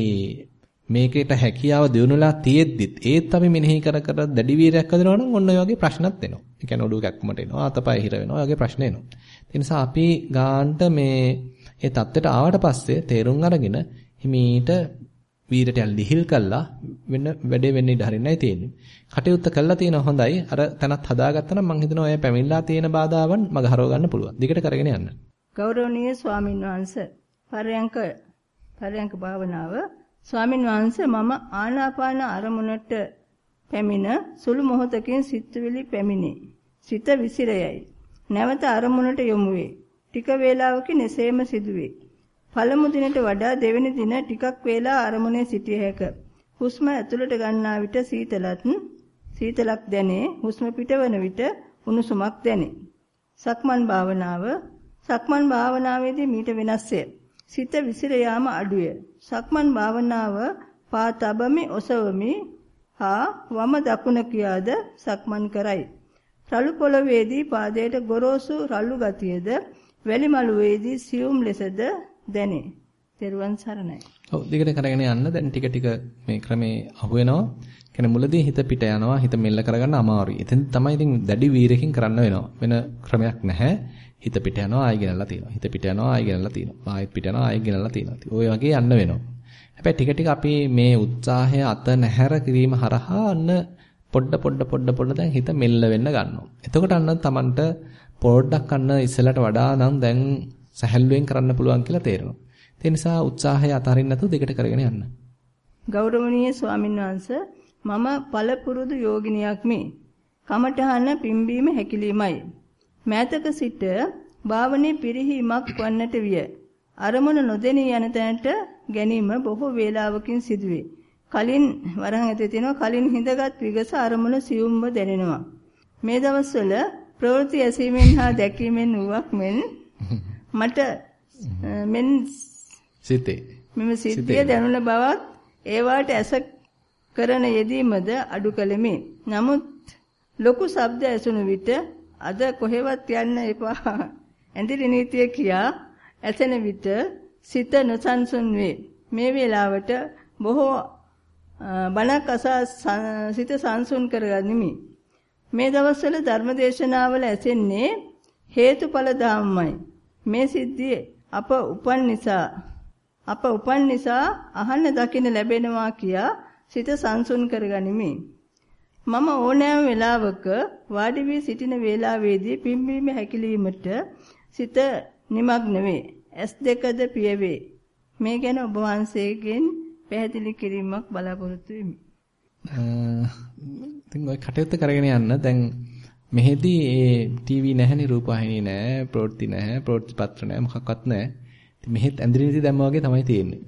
මේකේට හැකියාව දිනුනලා තියෙද්දිත් ඒත් අපි මෙනෙහි කර කර දැඩි වීරයක් හදනවා නම් ඔන්න ඔය වගේ ප්‍රශ්නත් එනවා. ඒ කියන්නේ ඔඩුව කැක්කමට එනවා, අතපය හිර වෙනවා, ඔය වගේ ප්‍රශ්න එනවා. ඒ නිසා අපි ගාන්ට මේ ඒ தත්ත්වයට ආවට පස්සේ තේරුම් අරගෙන හිමීට වීරට ලිහිල් කළා වෙන වැඩේ වෙන්න ඉඩ හරින්නයි තියෙන්නේ. කටයුත්ත කළා තියෙන හොඳයි. අර තනත් හදාගත්තා නම් මං හිතනවා ඔය පැමිණලා තියෙන බාධාවන් මග හරව ගන්න පුළුවන්. දිගට කරගෙන යන්න. ගෞරවනීය ස්වාමින් වහන්සේ පරයන්ක පරයන්ක භාවනාව ස්වාමින් වහන්සේ මම ආනාපාන අරමුණට පැමිණ සුළු මොහොතකින් සිත්විලි පැමිණේ. සිත විසිරයයි. නැවත අරමුණට යොමු වේ. ටික වේලාවකින් එසේම සිදුවේ. පළමු දිනට වඩා දෙවෙනි දින ටිකක් වේලා අරමුණේ සිටිය හැක. හුස්ම ඇතුළට ගන්නා විට සීතලත් සීතලක් දැනේ. හුස්ම පිටවන විට උණුසුමක් දැනේ. සක්මන් භාවනාව සක්මන් භාවනාවේදී මීට වෙනස්ය. සිත විසිර යාම අඩුය. සක්මන් භාවනාව පා තබමි ඔසවමි හා වම දකුණ කියාද සක්මන් කරයි. රළු පොළවේදී පාදයට ගොරෝසු රළු ගතියද වැලි මළුවේදී සියුම් ලෙසද දැනේ. තෙරුවන් සරණයි. ඔව් දිගට කරගෙන යන්න දැන් ටික ටික මේ ක්‍රමේ අහු වෙනවා. කියන්නේ මුලදී හිත පිට යනවා හිත මෙල්ල කරගන්න අමාරුයි. එතෙන් තමයි ඉතින් දැඩි වීරකින් කරන්න වෙනවා. වෙන ක්‍රමයක් නැහැ. හිත පිට යනවා ආයෙ ගෙනල්ලා තියෙනවා. හිත පිට යනවා ආයෙ ගෙනල්ලා තියෙනවා. ආයෙත් පිට යනවා ආයෙ ගෙනල්ලා තියෙනවා. ඔය වගේ යන්න වෙනවා. හැබැයි ටික ටික අපි මේ උත්සාහය අත නැහැර කිරීම හරහා අන්න පොඩ පොඩ පොඩ පොඩ දැන් හිත මෙල්ල වෙන්න ගන්නවා. එතකොට අන්න Tamanට පොඩ්ඩක් අන්න ඉස්සලට වඩා නම් දැන් සැහැල්ලුවෙන් කරන්න පුළුවන් කියලා තේරෙනවා. ඒ නිසා උත්සාහය අතහරින්න නැතුව දෙකට කරගෙන යන්න. ගෞරවනීය ස්වාමින්වහන්සේ මම පළපුරුදු යෝගිනියක් මේ. කමඨහන පිම්බීම හැකිලීමයි. මෑතක සිට භාවනේ පිරිහීමක් වන්නට විය. අරමුණ නොදෙනී යන තැනට ගැනීම බොහෝ වේලාවකින් සිදුවේ. කලින් වරහන් ඇතේ තියෙනවා කලින් හිඳගත් විගස අරමුණ සියුම්ව දැනෙනවා. මේ දවස්වල ප්‍රවෘත්ති ඇසීමෙන් හා දැකීමෙන් වූවක් මෙන් [LAUGHS] මට මෙන් සිතේ මෙම සිද්ධිය දැනුණ බවත් ඒවාට ඇස කරන යෙදීමද අඩු කළෙමි. නමුත් ලොකු ශබ්ද ඇසුණු විට අද කොහෙවත් යන්න එපා. ඇඳිරි නීතිය කියා ඇසෙන විට සිත නොසන්සුන් වේ. මේ වේලාවට බොහෝ බණක් අසා සිත සංසුන් කරගනිමි. මේ දවස්වල ධර්මදේශනාවල ඇසෙන්නේ හේතුඵල ධාමයි. මේ සිද්ධිය අප උපන් නිසා අප උපන් නිසා අහන්න දකින්න ලැබෙනවා කියා සිත සංසුන් කරගනිමි. මම ඕනෑම වෙලාවක වාඩි වී සිටින වේලාවේදී පිම්බීම හැකිලීමට සිත නිමග්න වේ. S2ද පියවේ. මේ ගැන ඔබ වහන්සේගෙන් පැහැදිලි කිරීමක් බලාපොරොත්තු වෙමි. ඉතින් ඔය කටයුත්ත කරගෙන යන්න දැන් මෙහෙදී ඒ ටීවී නැහැනේ රූපවාහිනී නැහැ ප්‍රවෘත්ති නැහැ ප්‍රවෘත්ති පත්‍ර නැහැ මොකක්වත් නැහැ. ඉතින් මෙහෙත් ඇඳිරිනිති දැම්ම වගේ තමයි තියෙන්නේ.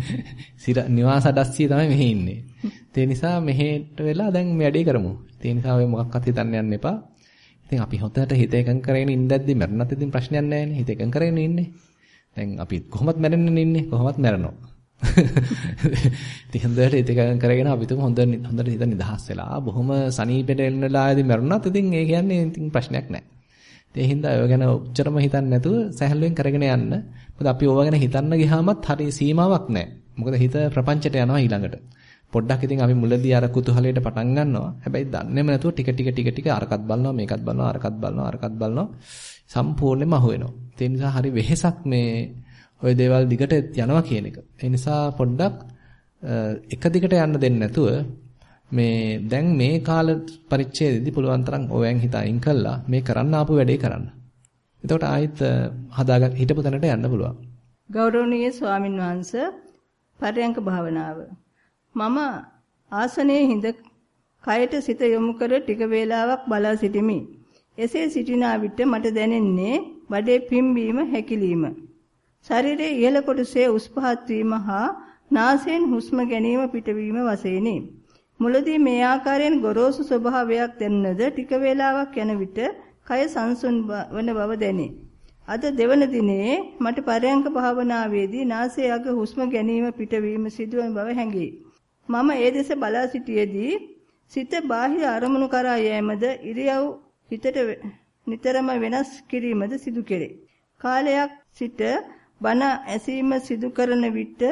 [LAUGHS] සිර නිවාස අඩස්සිය තමයි මෙහි ඉන්නේ. ඒ නිසා මෙහෙට වෙලා දැන් මේ වැඩේ කරමු. ඒ නිසා ඔය මොකක්වත් හිතන්න යන්න එපා. ඉතින් අපි හොතට හිත එකඟ කරගෙන ඉඳද්දි මරණත් ඉතින් ප්‍රශ්නයක් නැහැ නේ. හිත එකඟ කරගෙන ඉන්නේ. දැන් අපි කොහොමත් මැරෙන්නේ ඉන්නේ. කොහොමත් මැරෙනවා. [LAUGHS] ඉතින් හොඳට හිත එකඟ කරගෙන අපි තුම හොඳ හොඳට හිත නිදහස් වෙලා බොහොම සනීපෙට එන්නලාදී මරුණත් ඉතින් ඒ කියන්නේ ඉතින් ප්‍රශ්නයක් නැහැ. ඒ හින්දා ඔය ගැන උච්චරම හිතන්නේ නැතුව සැහැල්ලුවෙන් කරගෙන යන්න. මොකද අපි ඕවා ගැන හිතන්න ගියාමත් හරි සීමාවක් නැහැ. මොකද හිත ප්‍රපංචයට යනවා ඊළඟට. පොඩ්ඩක් ඉතින් අපි මුලදී අර කුතුහලයට පටන් ගන්නවා. හැබැයි දන්නේම නැතුව ටික ටික ටික ටික අරකට බලනවා මේකත් බලනවා අරකට බලනවා අරකට බලනවා සම්පූර්ණයෙන්ම අහු වෙනවා. ඒ නිසා හරි වෙහෙසක් මේ ওই දේවල් දිගට යනවා කියන එක. ඒ නිසා පොඩ්ඩක් එක දිගට යන්න දෙන්නේ නැතුව මේ දැන් මේ කාල පරිච්ඡේදෙදි පුළුවන් තරම් ඔයයන් හිත අයින් කළා මේ කරන්න ආපු වැඩේ කරන්න. එතකොට ආයෙත් හදාගන්න හිටපු තැනට යන්න පුළුවන්. ගෞරවනීය ස්වාමින් වහන්සේ පරයන්ක භාවනාව. මම ආසනයේ හිඳ කයට සිත යොමු කර ටික වේලාවක් බලා සිටිමි. එසේ සිටින විට මට දැනෙන්නේ බඩේ පිම්බීම හැකිලිම. ශරීරයේ ඉහළ කොටසේ උස් පහත් වීම හා නාසයෙන් හුස්ම ගැනීම පිටවීම වශයෙනි. මුලදී මේ ආකාරයෙන් ගොරෝසු ස්වභාවයක් දැනුණද ටික වේලාවක් යන විට කය සංසුන් වන බව දැනේ. අද දෙවන දිනේ මට පරයන්ක භාවනාවේදී නාසයේ අග හුස්ම ගැනීම පිටවීම සිදුවන බව හැඟේ. මම ඒ දෙස බලා සිටියේදී සිත බාහිර අරමුණු කරා යෑමද ඉරියව් හිතට නිතරම වෙනස් කිරීමද සිදු කෙරේ. කාලයක් සිට බණ ඇසීම සිදු කරන විට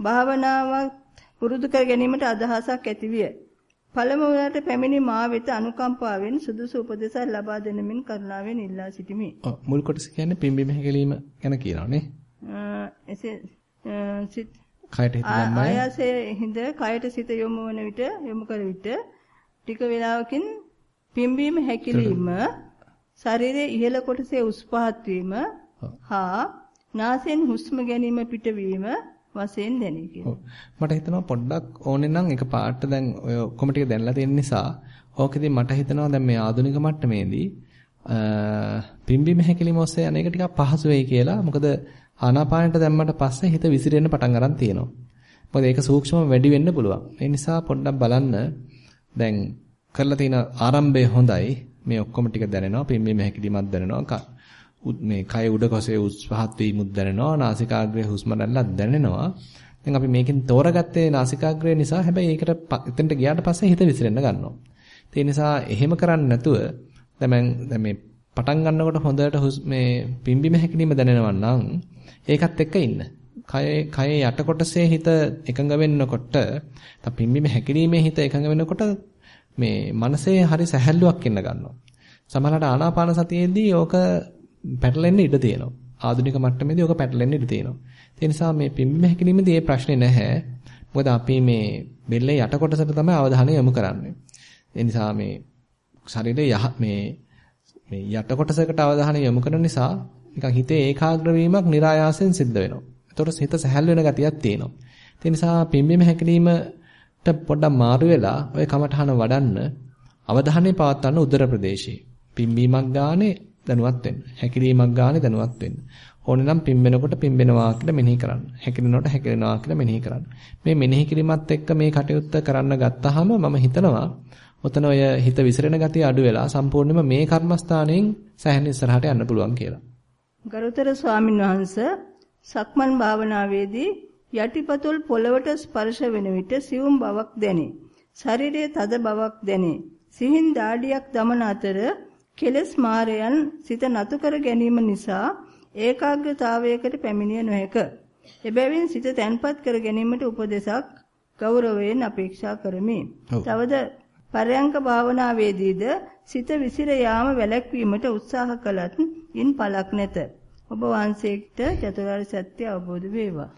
භාවනාවක් පුරුදු කර ගැනීමට අදහසක් ඇතිවිය. පළමු වරට පැමිණි මා වෙත අනුකම්පාවෙන් සුදුසු උපදෙස් ලබා දෙනමින් කරුණාවෙන් ඉල්ලා සිටිමි. ඔව් මුල් කොටස කියන්නේ පිම්බීම හැකලීම ගැන කියනවා නේ. එසේ සිත කයට හිත දැම්මම ආයාසයේ හිඳ කයට සිත යොමු වන විට යොමු කර විට ටික වේලාවකින් පිම්බීම හැකිලිම ශරීරයේ ඉහළ කොටසේ උස් පහත් වීම හා නාසයෙන් හුස්ම ගැනීම පිටවීම වශයෙන් දැනේ කියලා. මට හිතෙනවා පොඩ්ඩක් ඕනේ නම් එක පාට දැන් ඔය ඔක්කොම ටික දැනලා තියෙන නිසා ඕකෙදි මට හිතෙනවා දැන් මේ ආධුනික මට්ටමේදී පිම්බීම හැකිලිම ඔස්සේ අනේක ටිකක් පහසු වෙයි කියලා. මොකද ආනාපානයට දැම්මට පස්සේ හිත විසිරෙන්න පටන් ගන්න තියෙනවා. මොකද ඒක සූක්ෂම වැඩි වෙන්න පුළුවන්. ඒ නිසා පොඩ්ඩක් බලන්න දැන් කරලා තියෙන ආරම්භය හොඳයි. මේ ඔක්කොම ටික දැනෙනවා. පිම්බීම හැකිලිමත් දැනෙනවා. මේ කය උඩ කොසේ උස් පහත් වීමුත් දැනෙනවා. නාසිකාග්‍රයේ හුස්ම රැල්ලක් දැනෙනවා. දැන් අපි මේකෙන් තෝරගත්තේ නාසිකාග්‍රය නිසා හැබැයි ඒකට එතනට ගියාට පස්සේ හිත විසිරෙන්න ගන්නවා. ඒ නිසා එහෙම කරන්නේ නැතුව දැන් දැන් මේ පටන් ගන්නකොට හොඳට මේ පිම්බිම හැකිලිම දැනෙනවා නම් ඒකත් එක්ක ඉන්න. කයේ කයේ යට කොටසේ හිත එකඟ වෙන්නකොට නැත්නම් පිම්බිම හැකිලිමේ හිත එකඟ වෙනකොට මේ මනසේ හරි සැහැල්ලුවක් එන්න ගන්නවා. සමහරවිට ආනාපාන සතියේදී ඕක පැටලෙන්න ඉඩ තියෙනවා. ආධුනික මට්ටමේදී ඕක පැටලෙන්න ඉඩ තියෙනවා. ඒ නිසා මේ පිම්බිම හැකිලිමේදී මේ ප්‍රශ්නේ නැහැ. මොකද අපි මේ බෙල්ලේ යට කොටසට තමයි අවධානය යොමු කරන්නේ. ඒ නිසා මේ ශරීරයේ යහ මේ මේ යට කොටසකට අවධානය යොමු කරන නිසා නිකන් හිතේ ඒකාග්‍ර වීමක් નિરાයාසයෙන් සිද්ධ වෙනවා. ඒතකොට හිත සැහැල් වෙන ගතියක් තියෙනවා. ඒ නිසා පිම්බීම හැකිලීමට පොඩ්ඩක් මාරු වෙලා ඔය කමඨහන වඩන්න අවධානය පවත්වන්න උදර ප්‍රදේශයේ. පිම්බීමක් ගානේ දැනුවත් වෙන්න. හැකිලීමක් ගානේ දැනුවත් වෙන්න. ඕනේ නම් පිම්බෙනකොට පිම්බෙනවා කියලා මෙනෙහි කරන්න. හැකිලෙනකොට හැකිලෙනවා කියලා මෙනෙහි කරන්න. මේ මෙනෙහි කිරීමත් එක්ක මේ කටයුත්ත කරන්න ගත්තාම මම හිතනවා ඔතන ඔය හිත විසිරෙන ගතිය අඩු වෙලා සම්පූර්ණයෙන්ම මේ කර්මස්ථානයෙන් සෑහෙන ඉස්සරහට යන්න පුළුවන් කියලා. ගරුතර ස්වාමින් වහන්සේ සක්මන් භාවනාවේදී යටිපතුල් පොළවට ස්පර්ශ වෙන විට සියුම් බවක් දැනේ. ශරීරයේ තද බවක් දැනේ. සිහින් දාඩියක් දමන අතර කෙලස් මාරයන් සිත නතු කර ගැනීම නිසා ඒකාග්‍රතාවයකට පැමිණිය නොහැක. එබැවින් සිත තැන්පත් කර ගැනීමට උපදෙසක් ගෞරවයෙන් අපේක්ෂා කරමි. තවද පරයන්ක භාවනාවේදීද සිත විසිර යාම වැළැක්වීමට උත්සාහ කළත් ඉන් පළක් නැත. ඔබ වහන්සේට චතුරාර්ය සත්‍ය අවබෝධ වේවා.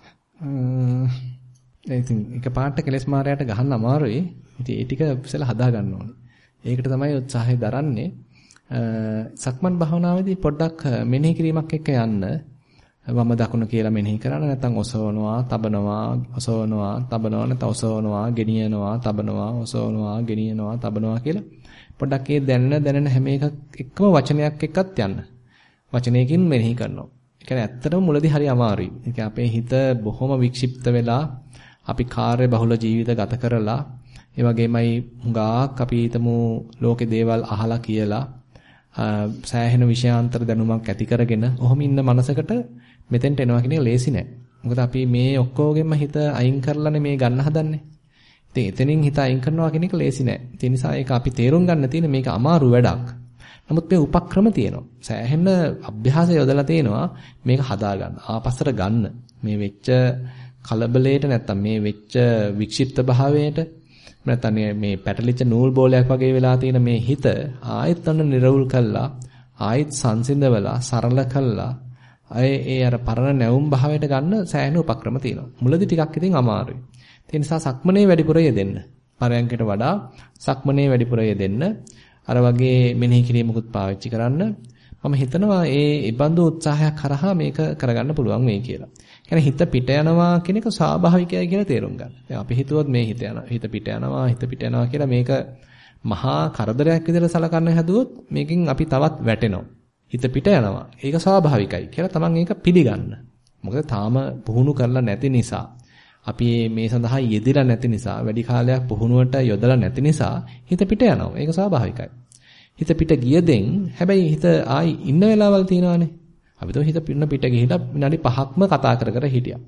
ඒ ඉතින් එක පාට කෙලස් මාරයට ගහන්න අමාරුයි. ඉතින් ඒ ටික ඉස්සෙල්ලා හදා ගන්න ඕනේ. ඒකට තමයි උත්සාහය දරන්නේ. සක්මන් භාවනාවේදී පොඩ්ඩක් මෙනෙහි කිරීමක් එක්ක යන්න වම දකුණ කියලා මෙනෙහි කරන්න නැත්නම් ඔසවනවා, තබනවා, ඔසවනවා, තබනවා නැත්නම් ඔසවනවා, ගෙනියනවා, තබනවා, ඔසවනවා, ගෙනියනවා, තබනවා කියලා පොඩ්ඩක් ඒ දැනෙන දැනෙන හැම එකක් එක්කම වචනයක් එක්කත් යන්න. වචනයකින් මෙනෙහි කරනවා. ඒ කියන්නේ ඇත්තටම මුලදී හරි අමාරුයි. ඒ අපේ හිත බොහොම වික්ෂිප්ත වෙලා අපි කාර්ය බහුල ජීවිත ගත කරලා ඒ වගේමයි හුඟක් අපි හිතමු ලෝකේ දේවල් අහලා කියලා සෑහෙන විෂයාන්තර දැනුමක් ඇති කරගෙන ඔහොම ඉන්න මනසකට මෙතෙන්ට එනවා කියන එක ලේසි නෑ. මොකද අපි මේ ඔක්කොගෙම හිත අයින් කරලානේ මේ ගන්න හදන්නේ. ඉතින් එතනින් හිත අයින් කරනවා කියන එක ලේසි නෑ. ඒ නිසා ඒක අපි තේරුම් ගන්න තියෙන මේක අමාරු වැඩක්. නමුත් මේ උපක්‍රම තියෙනවා. සෑහෙන අභ්‍යාසය යොදලා තියෙනවා මේක හදාගන්න. ආපස්සට ගන්න. මේ වෙච්ච කලබලයට නැත්තම් මේ වෙච්ච වික්ෂිප්ත භාවයට නැත්තම් මේ පැටලිච්ච නූල් බෝලයක් වගේ වෙලා තියෙන මේ හිත ආයෙත් අන්න නිර්වුල් කළා ආයෙත් සංසිඳවලා සරල කළා අය ඒ අර පරණ නැවුම් භාවයට ගන්න සෑහෙන උපක්‍රම තියෙනවා. මුලදී ටිකක් ඉතින් අමාරුයි. ඒ නිසා සක්මනේ වැඩිපුර යෙදෙන්න. පරයන්කට වඩා සක්මනේ වැඩිපුර යෙදෙන්න. අර වගේ මෙනෙහි කිරීමකුත් පාවිච්චි කරන්න. මම හිතනවා ඒ ඉබඳු උත්සාහයක් කරහා මේක කරගන්න පුළුවන් වෙයි කියලා. කියන්නේ හිත පිට යනවා කියන එක ස්වාභාවිකයි කියලා තේරුම් ගන්න. දැන් අපි හිතුවොත් මේ හිත යන හිත පිට යනවා හිත පිට යනවා කියලා මේක මහා කරදරයක් විදිහට සලකන්න හැදුවොත් මේකෙන් අපි තවත් වැටෙනවා. හිත පිට යනවා. ඒක ස්වාභාවිකයි කියලා තමන් ඒක පිළිගන්න. මොකද තාම පුහුණු කරලා නැති නිසා අපි මේ සඳහා යෙදিলা නැති නිසා වැඩි කාලයක් පුහුණුවට යොදලා නැති නිසා හිත පිට යනවා. ඒක ස්වාභාවිකයි. හිත පිට ගියදෙන් හැබැයි හිත ආයි ඉන්න වෙලාවල් තියෙනවානේ. අපි તો හිත පින්න පිට ගිහිලා විනාඩි 5ක්ම කතා කර කර හිටියා.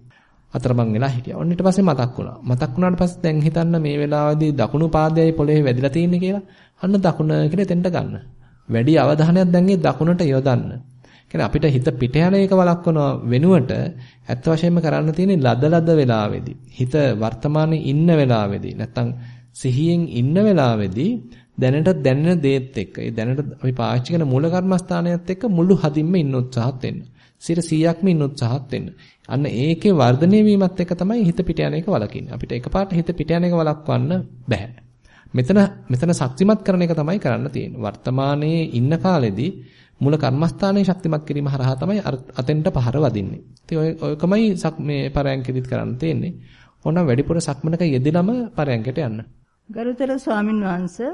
අතරමං වෙලා හිටියා. ඔන්න ඊට පස්සේ මතක් වුණා. මතක් වුණාට පස්සේ දැන් හිතන්න මේ වෙලාවේදී දකුණු පාදයයි පොළවේ වැදිලා තියෙන්නේ කියලා. අන්න දකුණ කියලා එතෙන්ට ගන්න. වැඩි අවධානයක් දැන් ඒ දකුණට යොදන්න. කියන්නේ අපිට හිත පිට යන එක වළක්වන වෙනුවට ඇත්ත වශයෙන්ම කරන්න තියෙන්නේ ලද ලද වෙලාවේදී හිත වර්තමානයේ ඉන්න වෙලාවේදී නැත්තම් සිහියෙන් ඉන්න වෙලාවේදී දැනට දැනෙන දේත් එක්ක ඒ දැනට අපි පාවිච්චි කරන මූල කර්මස්ථානයත් එක්ක මුළු හදින්ම ඉන්න උත්සාහත් වෙන්න. 100%ක්ම ඉන්න උත්සාහත් වෙන්න. අන්න ඒකේ වර්ධනය වීමත් එක්ක තමයි හිත පිට යන එක වළකින්නේ. අපිට එකපාරට හිත පිට යන එක වළක්වන්න බෑ. මෙතන මෙතන ශක්තිමත් කරන එක තමයි කරන්න තියෙන්නේ. වර්තමානයේ ඉන්න කාලෙදී මූල කර්මස්ථානයේ ශක්තිමත් කිරීම හරහා තමයි අතෙන්ට පහර වදින්නේ. ඉතින් ඔය ඔයකමයි මේ පරයන්කෙදිත් කරන්න තියෙන්නේ. ඕනම් වැඩිපුර සක්මනක යෙදෙනම පරයන්කට යන්න. ගරුතර ස්වාමින් වහන්සේ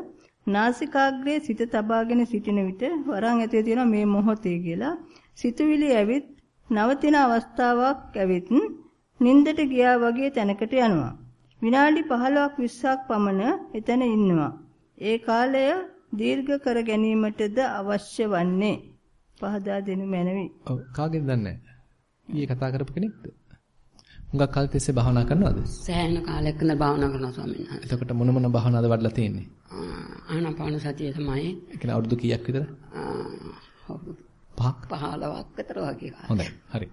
නාසිකාග්‍රයේ සිත තබාගෙන සිටින විට වරන් ඇතේ තියෙන මේ මොහොතේ කියලා සිතුවිලි ඇවිත් නවතින අවස්ථාවක් ඇවිත් නින්දට ගියා වගේ තැනකට යනවා. විනාඩි 15ක් 20ක් පමණ එතන ඉන්නවා. ඒ කාලය දීර්ඝ කර ගැනීමටද අවශ්‍ය වන්නේ පහදා දෙනු මැනවි. ඔව් කාගෙන්ද දන්නේ? ඊයේ කතා කරපු කෙනෙක්ද? හුඟක් කල් තිස්සේ භාවනා කරනවද? සෑහෙන කාලයක් ඉඳලා භාවනා කරනවා ස්වාමීන් වහන්සේ. එතකොට මොන මොන භාවනාවද වඩලා තියෙන්නේ? ආනාපාන සතිය තමයි. ඒ කියන්නේ අවුරුදු කීයක් විතර? පහක් 15ක් විතර වගේ. හොඳයි. හරි.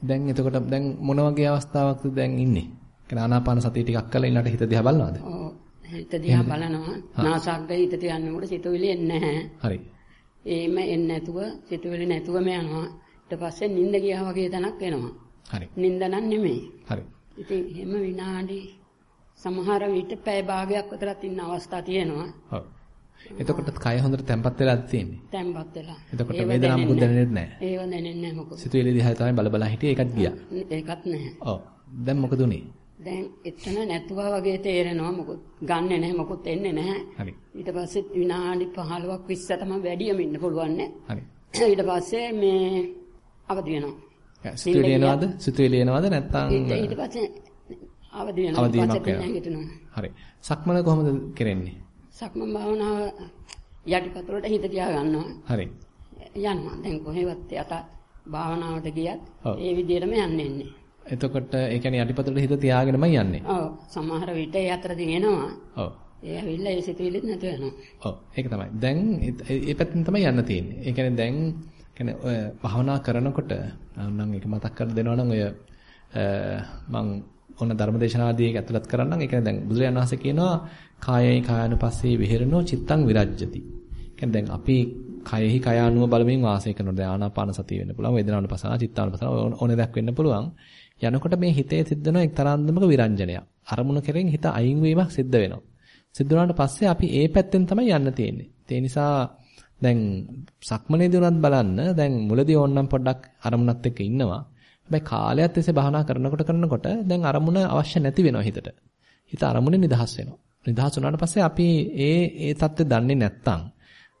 දැන් එතකොට දැන් මොන වගේ අවස්ථාවකද දැන් ඉන්නේ? කියන්නේ ආනාපාන සතිය ටිකක් කරලා ඊළඟට හිත දිහා බලනවද? ඔව්. හිත දිහා බලනවා. නාසාග්‍රය හිතට යනකොට සිතුවිලි එන්නේ නැහැ. හරි. ඒම එන්නේ නැතුව සිතුවිලි නැතුවම යනවා. ඊට පස්සේ නිින්ද ගියා වගේ තැනක් එනවා. හරි. නිින්ද නම් නෙමෙයි. හරි. ඉතින් එහෙම විනාඩි සමහර විට පැය භාගයක් විතරත් ඉන්න අවස්ථා තියෙනවා. ඔව්. එතකොට කය හොඳට තැම්පත් වෙලාද තියෙන්නේ? තැම්පත් වෙලා. එතකොට වේදනාවක් මොකුත් දැනෙන්නේ නැහැ. ඒව දැනෙන්නේ නැහැ මොකද. සිතුවිලි දිහා තමයි බල බල හිටියේ ඒකත් ගියා. ඒකත් නැහැ. ඔව්. දැන් මොකද උනේ? දැන් එතන නැතුවා වගේ තේරෙනවා මොකද ගන්නෙ නැහැ මොකුත් එන්නේ නැහැ. හරි. ඊට පස්සේ විනාඩි 15ක් 20 තමයි වැඩියම ඉන්න පුළුවන් නේ. හරි. ඊට පස්සේ මේ අවදි වෙනවා. සිතුවිලි එනවද? සිතුවිලි එනවද නැත්නම් ඊට පස්සේ අවදි වෙනවා. අවදිමක් වෙනවා. හරි. සක්මන කොහොමද කරන්නේ? සක්මන් භාවනාව යටිපතුලට හිත තියා ගන්නවා. හරි. යනවා. දැන් කොහෙවත් යට භාවනාවට ගියත් ඒ විදිහටම යන්නේ නැහැ. එතකොට ඒ කියන්නේ යටිපතුලට හිත තියාගෙනමයි යන්නේ. ඔව්. සමහර විට ඒ අතරදී එනවා. ඔව්. ඒ ඇවිල්ලා ඒ සිතුවිලිත් නැතු වෙනවා. ඔව්. ඒක තමයි. දැන් ඒ පැත්තෙන් තමයි යන්න තියෙන්නේ. ඒ කියන්නේ දැන් කියන්නේ ඔය භාවනා කරනකොට නම් ඒක මතක් කර දෙනවා නම් ඔය මම ඔන්න ධර්මදේශනාදී ඇතුළත් කරන්නම්. ඒ කියන්නේ දැන් බුදුරජාණන් වහන්සේ කියනවා කායයි කායानुපස්සේ විහෙරණෝ චිත්තං විරජ්‍යති. කියන්නේ දැන් අපි කයෙහි කයානුව බලමින් වාසය කරනවා. දැන් ආනාපාන සතිය වෙන්න පුළුවන්, වේදනානුපසනාව, චිත්තානුපසනාව ඕනේ දෙයක් වෙන්න පුළුවන්. යනකොට මේ හිතේ සිද්ධ වෙන එක්තරා අන්දමක විරංජනයක්. අරමුණ කෙරෙන් හිත අයින් වීමක් සිද්ධ වෙනවා. සිද්ධ වුණාට පස්සේ අපි ඒ පැත්තෙන් තමයි යන්න තියෙන්නේ. ඒ නිසා දැන් සක්මනේදී උනත් බලන්න දැන් මුලදී ඕන්නම් පොඩ්ඩක් අරමුණත් එක්ක ඉන්නවා. හැබැයි කාලයක් තිස්සේ භාවනා කරනකොට කරනකොට දැන් අරමුණ අවශ්‍ය නැති වෙනවා හිතට. හිත අරමුණේ නිදහස් වෙනවා. නිදහස් වුණාට පස්සේ අපි ඒ ඒ தත්ත්වය දන්නේ නැත්තම්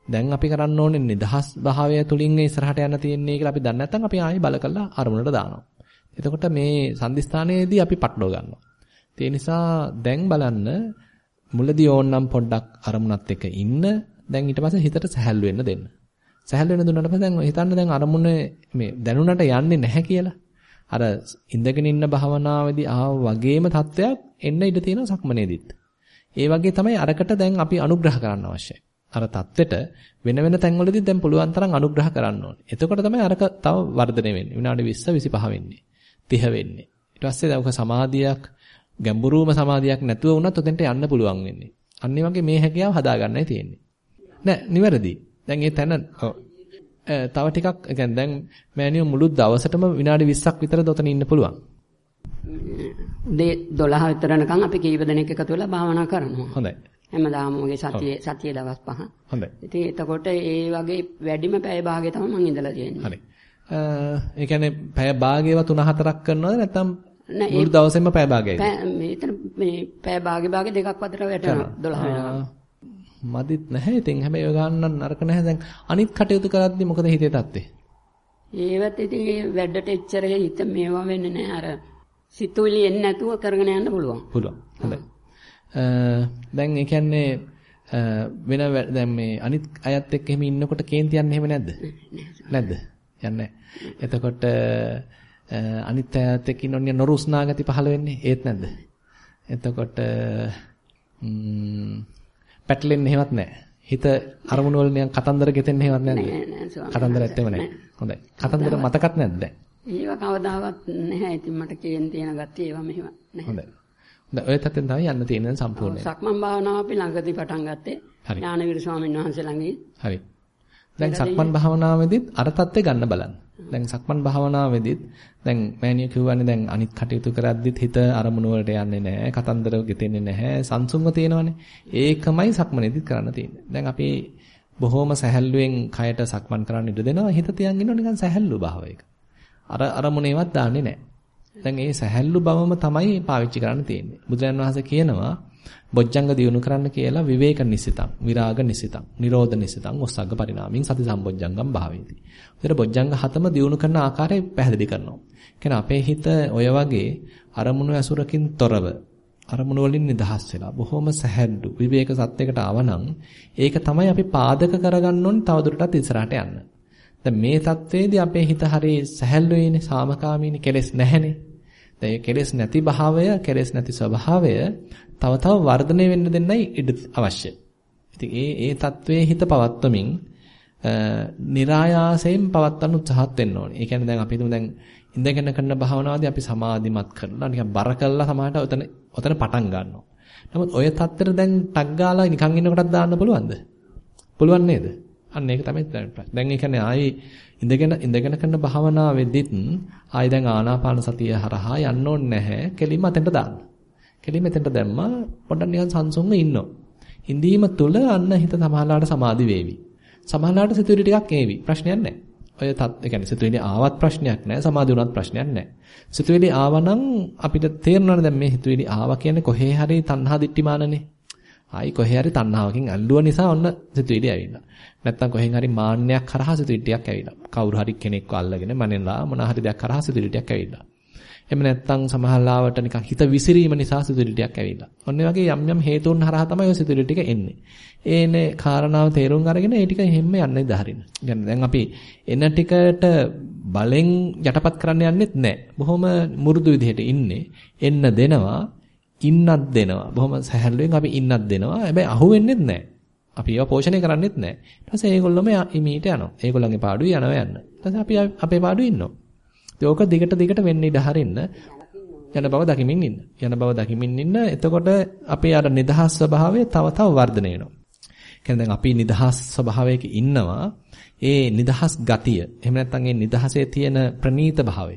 දැන් අපි කරන්න ඕනේ නිදහස් භාවය තුලින් ඉස්සරහට යන්න තියෙන්නේ කියලා අපි දන්නේ නැත්නම් අපි ආයෙ බල කළා අරමුණට දානවා. එතකොට මේ සංදිස්ථානයේදී අපි පටලව ගන්නවා. ඒ නිසා දැන් බලන්න මුලදී ඕන්නම් පොඩ්ඩක් අරමුණත් එක්ක ඉන්න දැන් ඊට පස්සේ හිතට සැහැල්ලු වෙන්න දෙන්න. සැහැල්ලු වෙන දුන්නාට පස්සේ දැන් හිතන්න දැන් අරමුණේ මේ දැනුණට යන්නේ නැහැ කියලා. අර ඉඳගෙන ඉන්න භාවනාවේදී ආව වගේම තත්වයක් එන්න ඉඩ තියෙනවා සක්මනේදීත්. ඒ වගේ තමයි අරකට දැන් අපි අනුග්‍රහ කරන්න අවශ්‍යයි. අර தත්වෙට වෙන වෙන තැන්වලදී දැන් පුළුවන් තරම් අනුග්‍රහ කරන්න ඕනේ. එතකොට තමයි අරක තව වර්ධනය වෙන්නේ. විනාඩි 20 25 වෙන්නේ. 30 වෙන්නේ. ඊට පස්සේ දැන් සමාධියක් ගැඹුරුම සමාධියක් නැතුව වුණත් ඔතෙන්ට යන්න පුළුවන් වෙන්නේ. අන්න වගේ මේ හැකියාව හදාගන්නයි තියෙන්නේ. නෑ නිවැරදි. දැන් ඒ තැන තව ටිකක් يعني දැන් මෑනියෝ මුළු දවසටම විනාඩි 20ක් විතර දොතන ඉන්න පුළුවන්. උදේ 12 විතරනකම් අපි කීප දෙනෙක් එකතු වෙලා භාවනා කරනවා. හොඳයි. හැමදාම ඔගේ සතියේ සතියේ දවස් පහ. හොඳයි. ඉතින් එතකොට ඒ වගේ වැඩිම පැය භාගය තමයි මම ඉඳලා තියෙන්නේ. හරි. ඒ කියන්නේ පැය භාගයව 3-4ක් කරනවද නැත්නම් මුළු දවසෙම පැය භාගයයි. මෙතන මේ පැය භාගය භාගය දෙකක් අතර වැටෙනවා 12 වෙනවා. මදිත් නැහැ ඉතින් හැබැයි ඔය ගන්න නරක නැහැ දැන් අනිත් කටයුතු කරද්දි මොකද හිතේ තත්ත්වේ? ඒවත් ඉතින් ඒ වැඩට එච්චර හිත මේවා වෙන්නේ නැහැ අර සිතුවිලි එන්නේ නැතුව කරගෙන යන්න පුළුවන්. පුළුවන්. හොඳයි. දැන් ඒ කියන්නේ වෙන දැන් මේ අනිත් අයත් එක්ක එහෙම ඉන්නකොට කේන්ති යන්නේ එහෙම නැද්ද? නැද්ද? යන්නේ. එතකොට අනිත් අයත් එක්ක ඉන්නෝනිය නොරුස්නා ගති පහළ වෙන්නේ ඒත් නැද්ද? එතකොට පැටලෙන්නේ එහෙමත් නැහැ. හිත අරමුණු වල නිකන් කතන්දර ගෙතෙන්නේ එහෙමත් නැද්ද? කතන්දර ඇත්තෙම නැහැ. හොඳයි. කතන්දර මතකත් නැද්ද දැන්? ඒව කවදාවත් නැහැ. ඉතින් මට කේන් තියෙන ගතිය ඒවා මෙහෙම නැහැ. හොඳයි. දැන් ඔය තත්ත්වෙන් තමයි යන්න තියෙන්නේ සම්පූර්ණයෙන්. සක්මන් භාවනාව අපි ළඟදී පටන් ගත්තේ. ඥානවීර ස්වාමීන් වහන්සේ ළඟින්. හරි. දැන් සක්මන් භාවනාවේදීත් අර තත්ත්වෙ ගන්න බලන්න. දැන් සක්මන් භාවනාවේදීත් දැන් මෑණිය කිව්වනේ දැන් අනිත් කටයුතු කරද්දිත් හිත අරමුණු වලට යන්නේ නැහැ, කතන්දර ගෙතෙන්නේ නැහැ, සංසුන්ව තියෙනවනේ. ඒකමයි සක්මනේදීත් කරන්න තියෙන්නේ. දැන් අපි බොහොම සැහැල්ලුවෙන් කයට සක්මන් කරන්න ඉඩ දෙනවා. හිත තියන් ඉන්නව නිකන් සැහැල්ලු භාවයක. අර අරමුණේවත් දාන්නේ නැහැ. දැන් ඒ සැහැල්ලු බවම තමයි පාවිච්චි කරන්න තියෙන්නේ. බුදුරජාණන් වහන්සේ කියනවා බොජ්ජංග දියුණු කරන්න කියලා විවේක නිසිතං, විරාග නිසිතං, නිරෝධ නිසිතං, ඔස්සග්ග පරිණාමයෙන් සති සම්බොජ්ජංගම් භාවේති. විතර බොජ්ජංග හතම දියුණු කරන ආකාරය පැහැදිලි කරනවා. කියන්නේ අපේ හිත ඔය වගේ අරමුණු ඇසුරකින් තොරව අරමුණු වලින් නිදහස් වෙලා බොහොම සැහැල්ලු විවේක සත්‍යයකට ආවනම් ඒක තමයි අපි පාදක කරගන්න ඕනේ තවදුරටත් ඉස්සරහට යන්න. දැන් මේ தത്വෙදී අපේ හිත හරිය සැහැල්ලු වෙන්නේ සාමකාමීනේ කෙලෙස් නැහැනේ. දැන් කෙලෙස් නැති භාවය, කෙලෙස් නැති ස්වභාවය තව තව වර්ධනය වෙන්න දෙන්නයි ඉඩ අවශ්‍ය. ඉතින් ඒ ඒ తත්වයේ හිත පවත්වමින් අ નિરાයාසයෙන් පවත්වන්න උත්සාහත් වෙන්න ඕනේ. ඒ කියන්නේ දැන් අපි හිතමු දැන් ඉඳගෙන කරන භාවනාවදී අපි සමාධිමත් කරලා නිකන් බර කළා සමාහට ඔතන ඔතන පටන් ගන්නවා. නමුත් ඔය தත්තර දැන් ටක් ගාලා නිකන් ඉන්නකොටත් දාන්න පුළුවන්ද? පුළුවන් නේද? අන්න ඒක තමයි දැන් දැන් ඒ කියන්නේ ආයේ ඉඳගෙන ඉඳගෙන කරන භාවනාවෙදිත් ආයේ දැන් ආනාපාන සතිය හරහා යන්න ඕනේ නැහැ. කෙලින්ම අතෙන්ට දාන්න. කෙලින්ම එතෙන්ට දැම්මා පොඩ්ඩක් නිකන් සංසුන්ව ඉන්නවා. ඉඳීම තුළ අන්න හිත සමහරලාට සමාධි වේවි. සමහරලාට සිතුවිලි ටිකක් ඒවි. ප්‍රශ්නයක් නැහැ. ඔය තත් ඒ කියන්නේ සිතුවිලි ආවත් ප්‍රශ්නයක් නැහැ. සමාධි වුණත් ප්‍රශ්නයක් නැහැ. සිතුවිලි ආවනම් අපිට තේරෙනවනේ දැන් මේ සිතුවිලි ආවා කියන්නේ කොහේ හරි තණ්හා දිට්ඨිමානනේ. ආයි කොහේ හරි තණ්හාවකින් ඇල්ලුව නිසා ඔන්න සිතුවිලි ඇවිල්ලා. නැත්තම් කොහෙන් හරි මාන්නයක් කරහා සිතුවිලි ටිකක් ඇවිල්ලා. කවුරු හරි කෙනෙක්ව අල්ලගෙන මනෙන්ලා මොන හරි දෙයක් කරහා සිතුවිලි ටිකක් ඇවිල්ලා. එහෙම නැත්තම් සමහරලාවට නිකන් හිත විසිරීම නිසා සිතුවිලි ටිකක් ඇවිල්ලා. ඔන්න වගේ යම් යම් හේතුන් හරහා තමයි ඔය සිතුවිලි ටික එන්නේ. ඒනේ කාරණාව තේරුම් අරගෙන ඒ ටික හැම යන්නේ දහරින්න. يعني දැන් අපි එන ටිකට බලෙන් යටපත් කරන්න යන්නෙත් නැහැ. බොහොම මුරුදු විදිහට ඉන්නේ. එන්න දෙනවා, ඉන්නත් දෙනවා. බොහොම සැහැල්ලුවෙන් අපි ඉන්නත් දෙනවා. හැබැයි අහු වෙන්නෙත් නැහැ. අපි ඒවා පෝෂණය කරන්නෙත් නැහැ. ඊට පස්සේ ඒගොල්ලොම ඉමීට යනවා. ඒගොල්ලන්ගේ පාඩුවේ යනවා යන්න. ඊට පස්සේ අපි අපේ පාඩුවේ ඉන්නවා. ඉතින් ඕක දිගට දිගට වෙන්න ඉඩ හරින්න යන බව දකිමින් ඉන්න. යන බව දකිමින් ඉන්න. එතකොට අපේ අර නිදහස් ස්වභාවය තව තව වර්ධනය වෙනවා. කියන්නේ දැන් අපි නිදහස් ස්වභාවයක ඉන්නවා. ඒ නිදහස් ගතිය. එහෙම නැත්නම් ඒ නිදහසේ තියෙන ප්‍රනීත භාවය.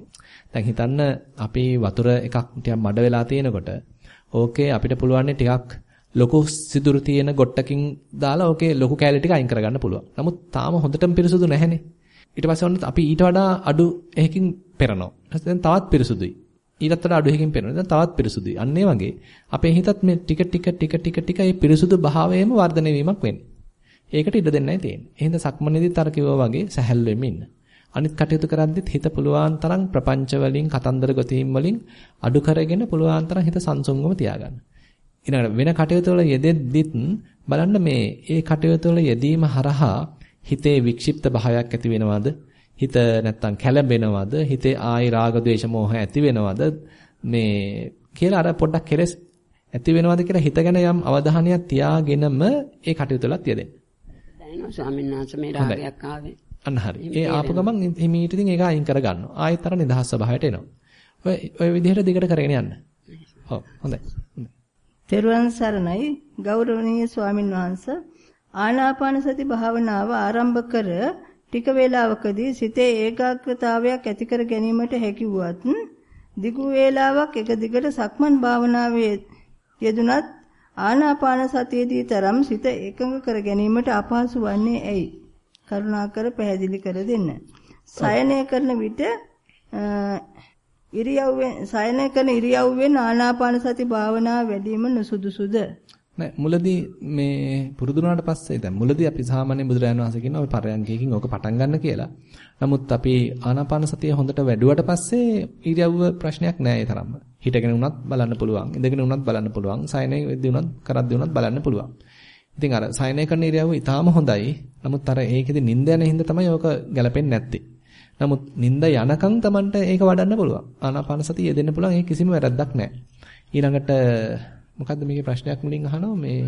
දැන් හිතන්න අපි වතුර එකක් ටිකක් මඩ වෙලා තියෙනකොට ඕකේ අපිට පුළුවන් ටිකක් ලොකු සිදුරු තියෙන ගොට්ටකින් දාලා ඕකේ ලොකු කැලේ ටික අයින් කරගන්න පුළුවන්. නමුත් තාම හොඳටම පිරිසුදු නැහැනේ. ඊට පස්සේ ඔන්න අපි ඊට වඩා අඩු එකකින් පෙරනවා. ඊට තවත් පිරිසුදුයි. ඊටත් වඩා අඩු එකකින් පෙරනවා. දැන් තවත් පිරිසුදුයි. අන්න ඒ වගේ අපේ හිතත් මේ ටික ටික ටික ටික ටික මේ පිරිසුදු භාවයෙන්ම වර්ධනය වීමක් වෙන්නේ. ඒකට ඉඩ දෙන්නයි තියෙන්නේ. එහෙනම් සක්මනේදීත් අර කිව්වා වගේ සැහැල්ලුවෙම ඉන්න. අනිත් කටයුතු කරද්දිත් හිත පුලුවන් තරම් ප්‍රපංච වලින් කතන්දර ගොතීම් වලින් අඩු කරගෙන පුලුවන් තරම් හිත සංසුන්වම තියාගන්න. ඊළඟට වෙන කටයුතු වල යෙදෙද්දිත් බලන්න මේ ඒ කටයුතු වල යෙදීම හරහා හිතේ වික්ෂිප්ත භාවයක් ඇති වෙනවද? හිත නැත්තම් කැළඹෙනවද? හිතේ ආයි රාග ද්වේෂ මෝහ ඇති වෙනවද? මේ කියලා අර පොඩ්ඩක් කෙලස් ඇති වෙනවද කියලා හිත ගැන යම් අවධානයක් තියාගෙනම ඒ කටයුතු වලත් යෙදෙන්න. දැනෙනවා ස්වාමීන් වහන්සේ මේ රාගයක් ආවේ. අන්න හරි. ඒ ආපු ගමන් හිමීට ඉතින් ඒක අයින් කරගන්නවා. ආයෙත් අර නිදහස් ස්වභාවයට එනවා. ඔය ඔය විදිහට දිගට කරගෙන යන්න. ඔව් හොඳයි. තෙරුවන් සරණයි ගෞරවනීය ස්වාමින් වහන්සේ ආනාපාන සති භාවනාව ආරම්භ කර ටික වේලාවකදී සිතේ ඒකාග්‍රතාවයක් ඇති කර ගැනීමට හැකි වුවත් දිගු වේලාවක් එක දිගට සක්මන් භාවනාවේ යෙදුනත් ආනාපාන සතියේදී තරම් සිත එකඟ කර ගැනීමට අපහසු වන්නේ ඇයි? කරුණාකර පැහැදිලි කර දෙන්න. සයනය කරන විට ඉරියව්වෙන් සයනය කරන ඉරියව්වෙන් ආනාපාන සති භාවනාව වැඩිම නුසුදුසුද? නෑ මුලදී මේ පුරුදු වුණාට පස්සේ දැන් මුලදී අපි සාමාන්‍ය බුදුරජාණන් වහන්සේ කියන ওই පරයන්කයකින් ඕක පටන් ගන්න කියලා. නමුත් අපි ආනාපාන සතිය හොඳට වැඩුවට පස්සේ ඉරියව්ව ප්‍රශ්නයක් නෑ ඒ තරම්ම. හිටගෙන වුණත් බලන්න පුළුවන්. ඉඳගෙන වුණත් බලන්න පුළුවන්. සයනය වෙද්දී වුණත් කරද්දී වුණත් බලන්න පුළුවන්. ඉතින් අර සයනය කරන ඉරියව්ව ඊටාම හොඳයි. නමුත් අර ඒකෙදි නිින්ද යන හින්දා තමයි ඕක ගැලපෙන්නේ නැත්තේ. නමුත් නිින්ද යනකම් Tamanට ඒක වඩන්න පුළුවන්. ආනාපාන සතිය යෙදෙන්න පුළුවන්. ඒක කිසිම වැරද්දක් නෑ. ඊළඟට මොකද්ද මේකේ ප්‍රශ්නයක් මුලින් අහනවා මේ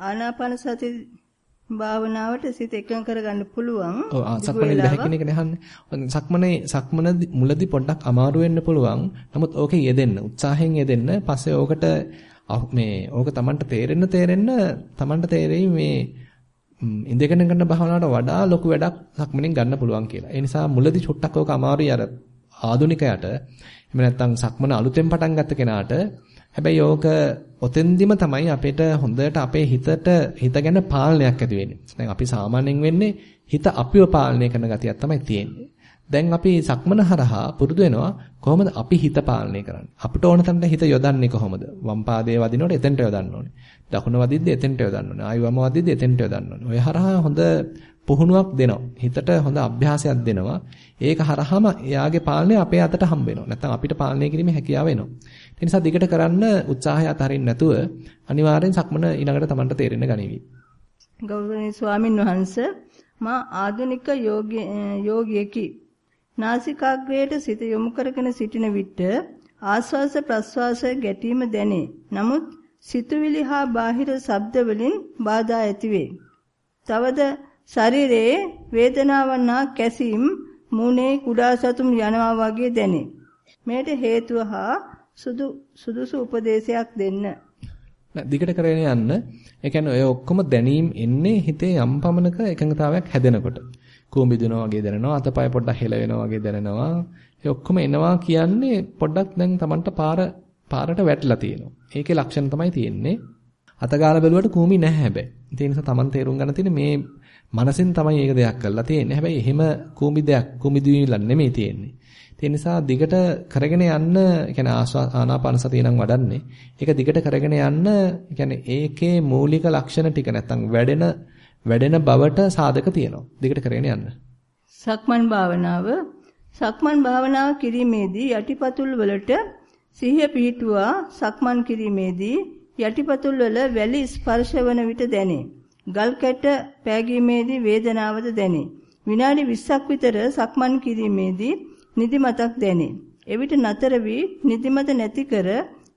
ආනාපාන සති භාවනාවට සිත එකඟ කරගන්න පුළුවන්. ඔව් සක්මනේ දැහැකින එක නහන්නේ. සක්මනේ සක්මන මුලදී පොඩ්ඩක් අමාරු වෙන්න පුළුවන්. නමුත් ඕකේ යෙදෙන්න උත්සාහයෙන් යෙදෙන්න. පස්සේ ඕකට මේ ඕක Tamanට තේරෙන්න තේරෙන්න Tamanට තේරෙයි මේ ඉඳගෙන කරන භාවනාවට වඩා ලොකු වැඩක් සක්මනේ ගන්න පුළුවන් කියලා. ඒ නිසා මුලදී චුට්ටක් ඕක අමාරුයි අර ආදුනිකයට. එහෙම නැත්නම් සක්මන අලුතෙන් පටන් ගත්ත කෙනාට හැබැයි ඕක ඔතෙන්දිම තමයි අපිට හොඳට අපේ හිතට හිත ගැන පාලනයක් ඇති වෙන්නේ. දැන් අපි සාමාන්‍යයෙන් වෙන්නේ හිත අපිව පාලනය කරන ගතියක් තමයි තියෙන්නේ. දැන් අපි සක්මන හරහා පුරුදු වෙනවා කොහොමද අපි හිත පාලනය කරන්නේ? අපිට ඕන තැනට හිත යොදන්නේ කොහොමද? වම් පාදයේ වදිනකොට එතෙන්ට යොදන්න ඕනේ. දකුණ වදිද්දි එතෙන්ට යොදන්න ඕනේ. ආයි වම වදිද්දි එතෙන්ට යොදන්න ඕනේ. ඔය හරහා හොඳ පුහුණුවක් දෙනවා. හිතට හොඳ අභ්‍යාසයක් දෙනවා. ඒක හරහාම එයාගේ පාලනය අපේ අතට හම්බ වෙනවා. නැත්නම් අපිට පාලනය කිරීමේ හැකියාව එනවා. ඒ නිසා දිගට කරන්න උත්සාහය අතහරින්න නැතුව අනිවාර්යෙන් සක්මන ඊළඟට Tamanට තේරෙන්න ගනිවි. ගෞරවනීය ස්වාමින් වහන්සේ මා ආධුනික යෝගියෙකි. නාසිකාග්‍රයට සිත යොමු කරගෙන සිටින විට ආස්වාස ප්‍රස්වාසයේ ගැටීම දැනේ. නමුත් සිතුවිලි හා බාහිර ශබ්ද වලින් බාධා ඇතිවේ. තවද ශරීරයේ වේදනාවන් හා කැසීම් මූණේ කුඩා සතුම් යනවා වගේ දැනේ. මේට හේතුව හා සුදු සුදුසු උපදේශයක් දෙන්න. දිගට කරගෙන යන්න. ඒ කියන්නේ ඔය ඔක්කොම දැනීම් එන්නේ හිතේ යම් පමණක එකඟතාවයක් හැදෙනකොට. කූඹි දුනවා වගේ දැනෙනවා, අතපය පොඩ්ඩක් හෙල වෙනවා වගේ දැනෙනවා. ඒ ඔක්කොම එනවා කියන්නේ පොඩ්ඩක් දැන් Tamanට පාර පාරට වැටලා තියෙනවා. ඒකේ ලක්ෂණ තමයි තියෙන්නේ. අතගාලා බැලුවට කූඹි නැහැ හැබැයි. ඒ නිසා Taman තේරුම් ගන්න තියෙන්නේ මේ මනසින් තමයි මේක දෙයක් කරලා තියෙන්නේ. හැබැයි එහෙම කූඹි දෙයක් කූඹි දුවිලා නෙමෙයි තියෙන්නේ. ඒ නිසා දිගට කරගෙන යන්න, කියන්නේ ආනාපාන සතිය නම් වඩන්නේ. ඒක දිගට කරගෙන යන්න, කියන්නේ ඒකේ මූලික ලක්ෂණ ටික නැත්තම් වැඩෙන වැඩෙන බවට සාධක තියෙනවා. දිගට කරගෙන යන්න. සක්මන් භාවනාව සක්මන් භාවනාව කිරීමේදී යටිපතුල් වලට සිහිය පිහිටුවා සක්මන් කිරීමේදී යටිපතුල් වල වැලි ස්පර්ශ වන විට දැනේ. ගල් කැට පෑගීමේදී වේදනාවද දැනේ. විනාඩි 20ක් විතර සක්මන් කිරීමේදී නිදිමතක් දැනේ. එවිට නතර වී නිදිමත නැති කර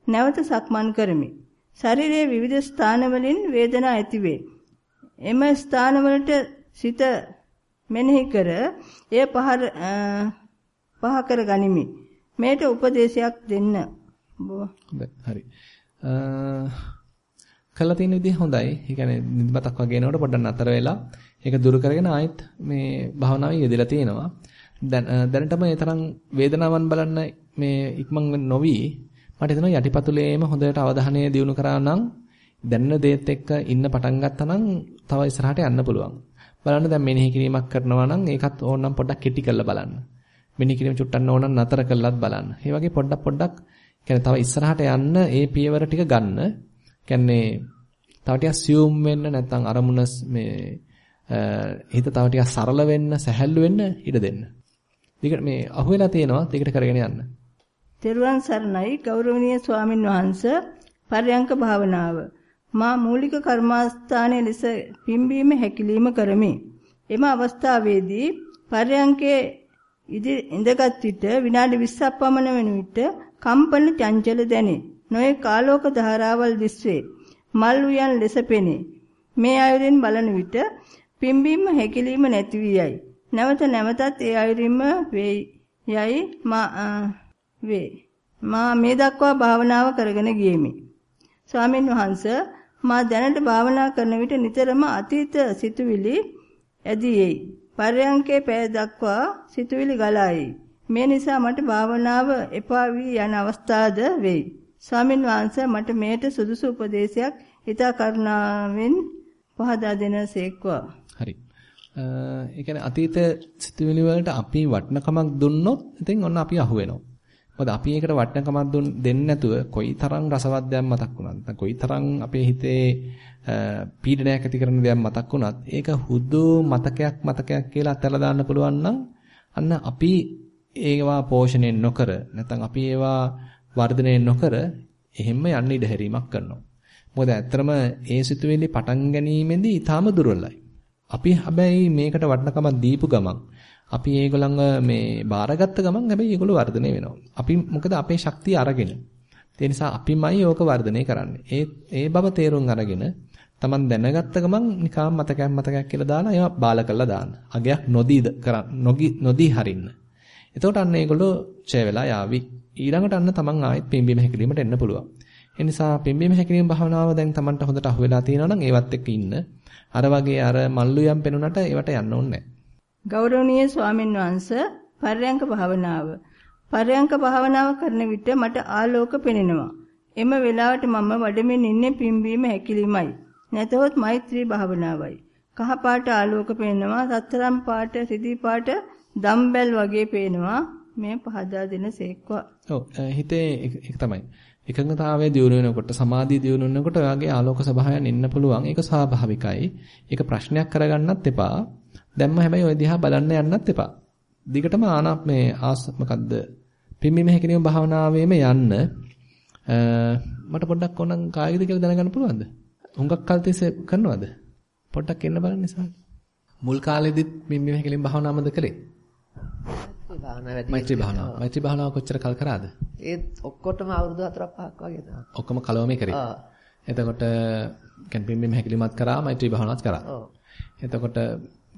නැවත සක්මන් කරමි. ශරීරයේ විවිධ ස්ථානවලින් වේදනා ඇතිවේ. එම ස්ථානවලට සිත මෙනෙහි කර එය පහර පහ කර ගනිමි. මේට උපදේශයක් දෙන්න. හරි. කළා තියෙන විදිහ හොඳයි. ඒ කියන්නේ නිදිමතක් වගේ එනකොට පොඩ්ඩක් නතර වෙලා ඒක දුරු කරගෙන ආයෙත් මේ භාවනාවේ යෙදලා තියෙනවා. දැන් දැනටම ඒ තරම් වේදනාවන් බලන්න මේ ඉක්මන් නොවි මට හිතෙනවා යටිපතුලේම හොඳට අවධානය දියුණු කරා නම් දැනන දේත් එක්ක ඉන්න පටන් ගත්තා නම් තව ඉස්සරහට යන්න පුළුවන්. බලන්න දැන් මෙනෙහි කිරීමක් කරනවා නම් ඒකත් ඕනනම් පොඩ්ඩක් කෙටි කරලා බලන්න. මෙනෙහි කිරීම චුට්ටක් ඕනනම් නතර කරලත් බලන්න. ඒ වගේ පොඩ්ඩක් පොඩ්ඩක් කියන්නේ තව ඉස්සරහට යන්න ඒ පියවර ටික ගන්න. කියන්නේ තව ටිකක් සියුම් වෙන්න නැත්නම් අරමුණ මේ හිත තව ටිකක් සරල වෙන්න, සැහැල්ලු වෙන්න ඉඩ දෙන්න. දිගට මේ අහුවෙලා තියෙනවා දිගට කරගෙන යන්න. තෙරුවන් සරණයි ගෞරවනීය ස්වාමින් වහන්සේ පරයන්ක භාවනාව මා මූලික කර්මාස්ථානයේ ලෙස පිම්බීම හැකිලිම කරමි. එම අවස්ථාවේදී පරයන්කේ ඉඳගත් විට විනාඩි 20ක් පමණ වෙන විට කම්පන චංචල දැනේ. නොයේ කාලෝක ධාරාවල් දිස්වේ. මල් උයන් ලෙස පෙනේ. මේ අයුරින් බලන විට පිම්බීම හැකිලිම නැති වී යයි. නැවත නැවතත් ඒ අයුරින්ම වේ යයි මා වේ. මා මේ දක්වා භාවනාව කරගෙන ගියෙමි. ස්වාමින් වහන්සේ මා දැනට භාවනා කරන විට නිතරම අතීත සිතුවිලි ඇදී එයි. පරයන්කේ පය දක්වා සිතුවිලි ගලායි. මේ නිසා මට භාවනාව එපා වී යන අවස්ථාද වෙයි. ස්වාමින් වහන්සේ මට මේට සුදුසු උපදේශයක් ඊතා කරුණාවෙන් පහදා දෙනසේක්වා. හරි. ඒ කියන්නේ අතීත සිතුවිලි වලට අපි වටිනකමක් දුන්නොත් ඉතින් ඔන්න අපි අහු වෙනවා. මොකද අපි ඒකට වටිනකමක් දුන්න දෙන්නේ නැතුව කොයිතරම් රසවත් දෙයක් මතක් වුණත් නැත්නම් කොයිතරම් අපේ හිතේ පීඩනයක් ඇති කරන දෙයක් මතක් වුණත් ඒක හුදු මතකයක් මතකයක් කියලා අතලා දාන්න පුළුවන් නම් අන්න අපි ඒවා පෝෂණය නොකර නැත්නම් අපි ඒවා වර්ධනය නොකර එහෙම්ම යන්න ඉඩ හැරීමක් කරනවා. මොකද ඇත්තරම ඒ සිතුවිලි පටන් ගැනීමේදී ඊටාම දුර්වලයි. අපි හැබැයි මේකට වටිනකමක් දීපු ගමන් අපි ඒගොල්ලන්ව මේ බාරගත්ත ගමන් හැබැයි ඒගොල්ලෝ වර්ධනය වෙනවා. අපි මොකද අපේ ශක්තිය අරගෙන. ඒ නිසා අපිමයි ඕක වර්ධනය කරන්නේ. ඒ ඒ බව තේරුම් අරගෙන Taman දැනගත්ත ගමන් නිකම් මතකයක් මතකයක් කියලා දාලා ඒවා බාල කරලා දාන්න. අගයක් නොදීද කරන්න නොදී හරින්න. එතකොට අන්න ඒගොල්ලෝ ඡය වෙලා යාවි. ඊළඟට අන්න Taman ආයෙත් පිම්බීම හැකිලීමට එන්න පුළුවන්. ඒ නිසා පිම්බීම හැකිලීම භාවනාව දැන් Tamanට හොඳට අහු වෙලා තියෙනවා නම් ඒවත් එක්ක ඉන්න. අර වගේ අර මල්ලු යම් පෙනුනට ඒවට යන්න ඕනේ නැහැ. ගෞරවනීය ස්වාමින් වහන්සේ පර්යංක භාවනාව පර්යංක භාවනාව කරන විට මට ආලෝක පෙනෙනවා. එම වෙලාවට මම වඩමින් ඉන්නේ පිම්බීම හැකිලිමයි. නැතහොත් මෛත්‍රී භාවනාවයි. කහ පාට ආලෝක පෙනෙනවා, සතරම් පාට, සිදි පාට, දම්බැල් වගේ පේනවා. මේ පහදා දෙන සේක්වා. ඔව් හිතේ ඒක තමයි. එකඟතාවය දියුණු වෙනකොට සමාධිය දියුණු වෙනකොට ඔයගේ ආලෝක ස්වභාවයන් ඉන්න පුළුවන්. ඒක ස්වාභාවිකයි. ඒක ප්‍රශ්නයක් කරගන්නත් එපා. දැම්ම හැබැයි ওই දිහා බලන්න යන්නත් එපා. දිගටම ආනාප මේ ආස් මොකද්ද? පිම්බීම හැකිනීම භාවනාවේම යන්න මට පොඩ්ඩක් ඕනනම් කායිකද කියලා දැනගන්න පුළුවන්ද? හුඟක් කල් තිස්සේ කරනවද? පොඩ්ඩක් එන්න බලන්න නිසා. මුල් කාලෙදිත් පිම්බීම හැකිනීම භාවනාවමද කළේ? මෛත්‍රී භාවනාව. මෛත්‍රී භාවනාව. කොච්චර කල් කරාද? ඒත් ඔක්කොටම අවුරුදු 4ක් 5ක් වගේ තමයි. ඔක්කොම කලවමේ කරේ. ආ. එතකොට කියන්නේ පිම්බීම හැකිලිමත් කරා මෛත්‍රී භාවනාවත් කරා. ඔව්. එතකොට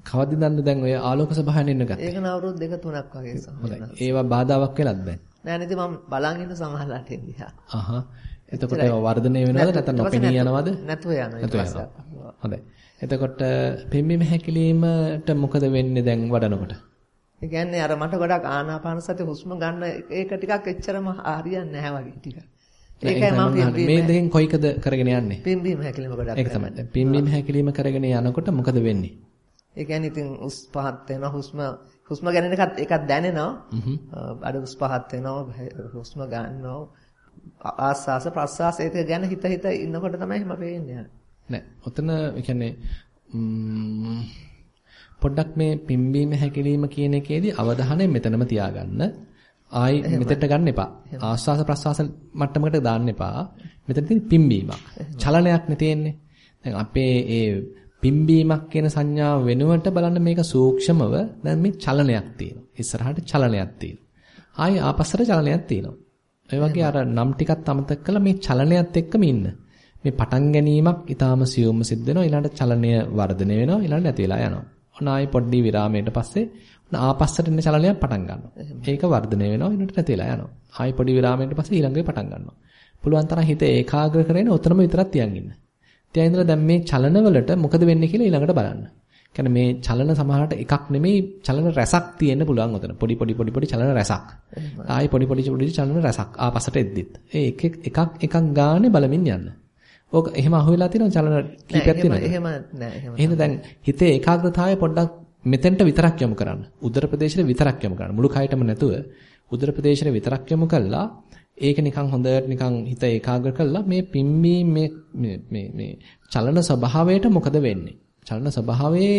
කවදද දැන් ඔය ආලෝක සභාවෙන් එන්න ගත්තේ? ඒක න අවුරුදු දෙක තුනක් වගේ. සමහරවිට. ඒවා බාධාවක් වෙලත් දැන්. නෑ නේද මම බලන් ඉන්න සමහරලාට එන්නේ. අහහ. එතකොට ඒවා වර්ධනය වෙනවද නැත්නම් නොපෙනී යනවද? නැතුව යනවා. හොඳයි. එතකොට පිම්බීම හැකිලීමට මොකද වෙන්නේ දැන් වඩනකොට? ඒ කියන්නේ අර මට ගොඩක් ආනාපාන සති හුස්ම ගන්න ඒක ටිකක් එච්චරම හරියන්නේ නැහැ වගේ ටිකක්. ඒකයි මම මේ දෙකෙන් කොයිකද කරගෙන යන්නේ? පිම්බීම හැකිලිම ගොඩක්. ඒක තමයි. පිම්බීම හැකිලිම කරගෙන යනකොට මොකද වෙන්නේ? ඒ කියන්නේ ඉතින් උස් පහත් වෙනවා හුස්ම හුස්ම ගැන එකත් එකක් දැනෙනවා. අර උස් පහත් වෙනවා හුස්ම ගන්නවා. ආස්වාස ප්‍රස්වාස ඒක ගැන හිත හිත ඉන්නකොට තමයි එහෙම වෙන්නේ. නෑ. ඔතන ඒ කියන්නේ පොඩ්ඩක් මේ පිම්බීම හැකිලිම කියන එකේදී අවධානය මෙතනම තියාගන්න. ආයි මෙතෙන්ට ගන්න එපා. ආස්වාස ප්‍රස්වාස මට්ටමකට දාන්න එපා. මෙතන තියෙන පිම්බීමක්. චලනයක් නේ තියෙන්නේ. දැන් අපේ ඒ පිම්බීමක් කියන සංඥාව වෙනුවට බලන්න මේක සූක්ෂමව දැන් මේ චලනයක් තියෙනවා. ඉස්සරහට චලනයක් තියෙනවා. ආයි ආපස්සට චලනයක් තියෙනවා. ඒ වගේ අර නම් ටිකක් අමතක කළා මේ චලනයත් එක්කම ඉන්න. මේ පටන් ගැනීමක් ඊටාම සියුම්ම සිද්ධ වෙනවා. ඊළඟට චලනය වර්ධනය වෙනවා. ඊළඟට නැති වෙලා යනවා. ඔන්න ආයි පොඩ්ඩි විරාමයට පස්සේ ඔන්න ආපස්සට එන චලනයක් පටන් ගන්නවා. ඒක වර්ධනය වෙනවා. ඊළඟට නැති වෙලා යනවා. ආයි පොඩි විරාමයකට පස්සේ ඊළඟේ පටන් ගන්නවා. පුළුවන් තරම් හිත ඒකාග්‍ර කරගෙන උතනම විතරක් තියන් ඉන්න. තියන් ඉඳලා දැන් මේ චලනවලට මොකද වෙන්නේ කියලා ඊළඟට බලන්න. කියන්නේ මේ චලන සමහරට එකක් නෙමෙයි චලන රැසක් තියෙන්න පුළුවන් උතන. පොඩි පොඩි පොඩි පොඩි චලන රැසක්. ආයි පොඩි පොඩි පොඩි චලන රැසක් ආපස්සට එද්දිත්. ඒ එක එකක් එකක් ගානේ බලමින් යන්න. ඕක එහෙම අහුවෙලා තියෙනවා චලන කීපයක් තියෙනවා. එහෙම නෑ එහෙම. එහෙනම් දැන් හිතේ ඒකාග්‍රතාවය පොඩ්ඩක් මෙතෙන්ට විතරක් යොමු කරන්න. උදර ප්‍රදේශෙට විතරක් යොමු කරන්න. මුළු කයටම නැතුව උදර ප්‍රදේශෙට විතරක් යොමු කළා ඒක නිකන් හොඳට නිකන් හිත ඒකාග්‍ර කළා මේ පිම්බීම මේ මේ මේ චලන ස්වභාවයට මොකද වෙන්නේ? චලන ස්වභාවයේ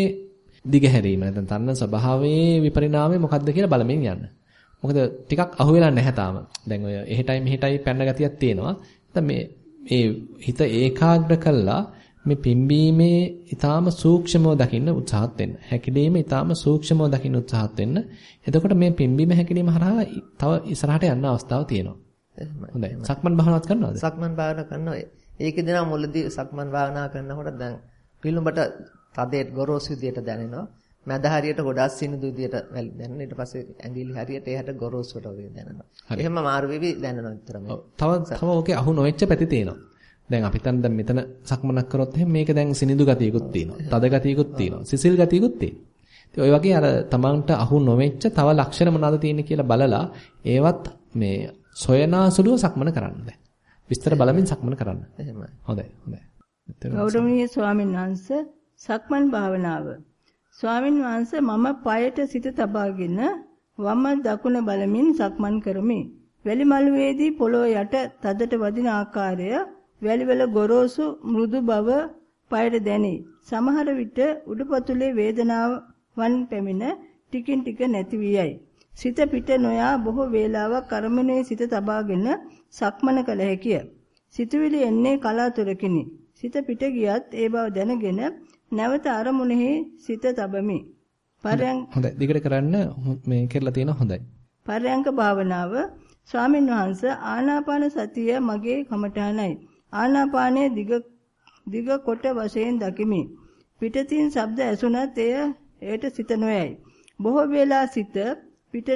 දිගහැරීම නැත්නම් තරණ ස්වභාවයේ විපරිණාමය මොකක්ද කියලා බලමින් යන්න. මොකද ටිකක් අහුවෙලා නැහැ තාම. දැන් ඔය එහෙටයි මෙහෙටයි පැන්න ගතියක් තියෙනවා. නැත්නම් මේ ඒ හිත ඒකාග්‍ර කළා මේ පිම්බීමේ ඊටාම සූක්ෂමව දකින්න උත්සාහත් වෙන්න. හැකිලීම ඊටාම සූක්ෂමව දකින්න උත්සාහත් වෙන්න. එතකොට මේ පිම්බීම හැකිලීම හරහා තව ඉස්සරහට යන්න අවස්ථාව තියෙනවා. හොඳයි. සක්මන් භාවනාවක් කරනවද? සක්මන් භාවනා කරනවා. ඒකෙදී නම් මුලදී සක්මන් භාවනා කරනකොට දැන් පිළුඹට තදේට ගොරෝසු විදියට දැනෙනවා. මැද හරියට ගොඩාක් සිනිඳු විදියට දැනෙන. ඊට පස්සේ ඇඟිලි හරියට එහාට ගොරෝසුට වගේ දැනෙනවා. එහෙම මාරු වෙවි දැනෙනවා විතරම. තව තව ඕකේ අහු නොවෙච්ච පැති තියෙනවා. දැන් අපි දැන් මෙතන සක්මනක් කරොත් එහෙනම් මේක දැන් සිනිඳු ගතියකුත් තියෙනවා. තද ගතියකුත් තියෙනවා. සිසිල් ගතියකුත් තියෙනවා. ඉතින් ওই වගේ අර තමන්ට අහු නොවෙච්ච තව ලක්ෂණ මොනවද තියෙන්නේ කියලා බලලා ඒවත් මේ සොයනාසුලුව සක්මන කරන්න දැන්. විස්තර බලමින් සක්මන කරන්න. එහෙමයි. හොඳයි හොඳයි. ගෞරවනීය ස්වාමීන් වහන්සේ සක්මන් භාවනාව. ස්වාමින් වහන්සේ මම পায়ට සිත තබාගෙන වම දකුණ බලමින් සක්මන් කරමි. වැලි මළුවේදී පොළොව යට තදට වදින ආකාරය වැලිවල ගොරෝසු මෘදු බව පයට දැනේ. සමහර විට උඩුපතුලේ වේදනාවන් පැමිණ ටිකින් ටික නැති වියයි. සිත පිට නොයා බොහෝ වේලාවක් අරමුණේ සිත තබාගෙන සක්මන කළ හැකිය. සිතුවිලි එන්නේ කලාතුරකිනි. සිත පිට ගියත් ඒ බව දැනගෙන නැවත අරමුණෙහි සිත තබමි. පරයන් හොඳයි. දිගට කරන්න මේ කරලා තියෙන හොඳයි. පරයන්ක භාවනාව ස්වාමින් වහන්සේ ආනාපාන සතිය මගේ කමඨානයි. ආනාපානයේ දිග දිග කොට වශයෙන් දකිමි. පිටතින් ශබ්ද ඇසුණත් එය එයට සිත නොයයි. බොහෝ වේලා සිත පිට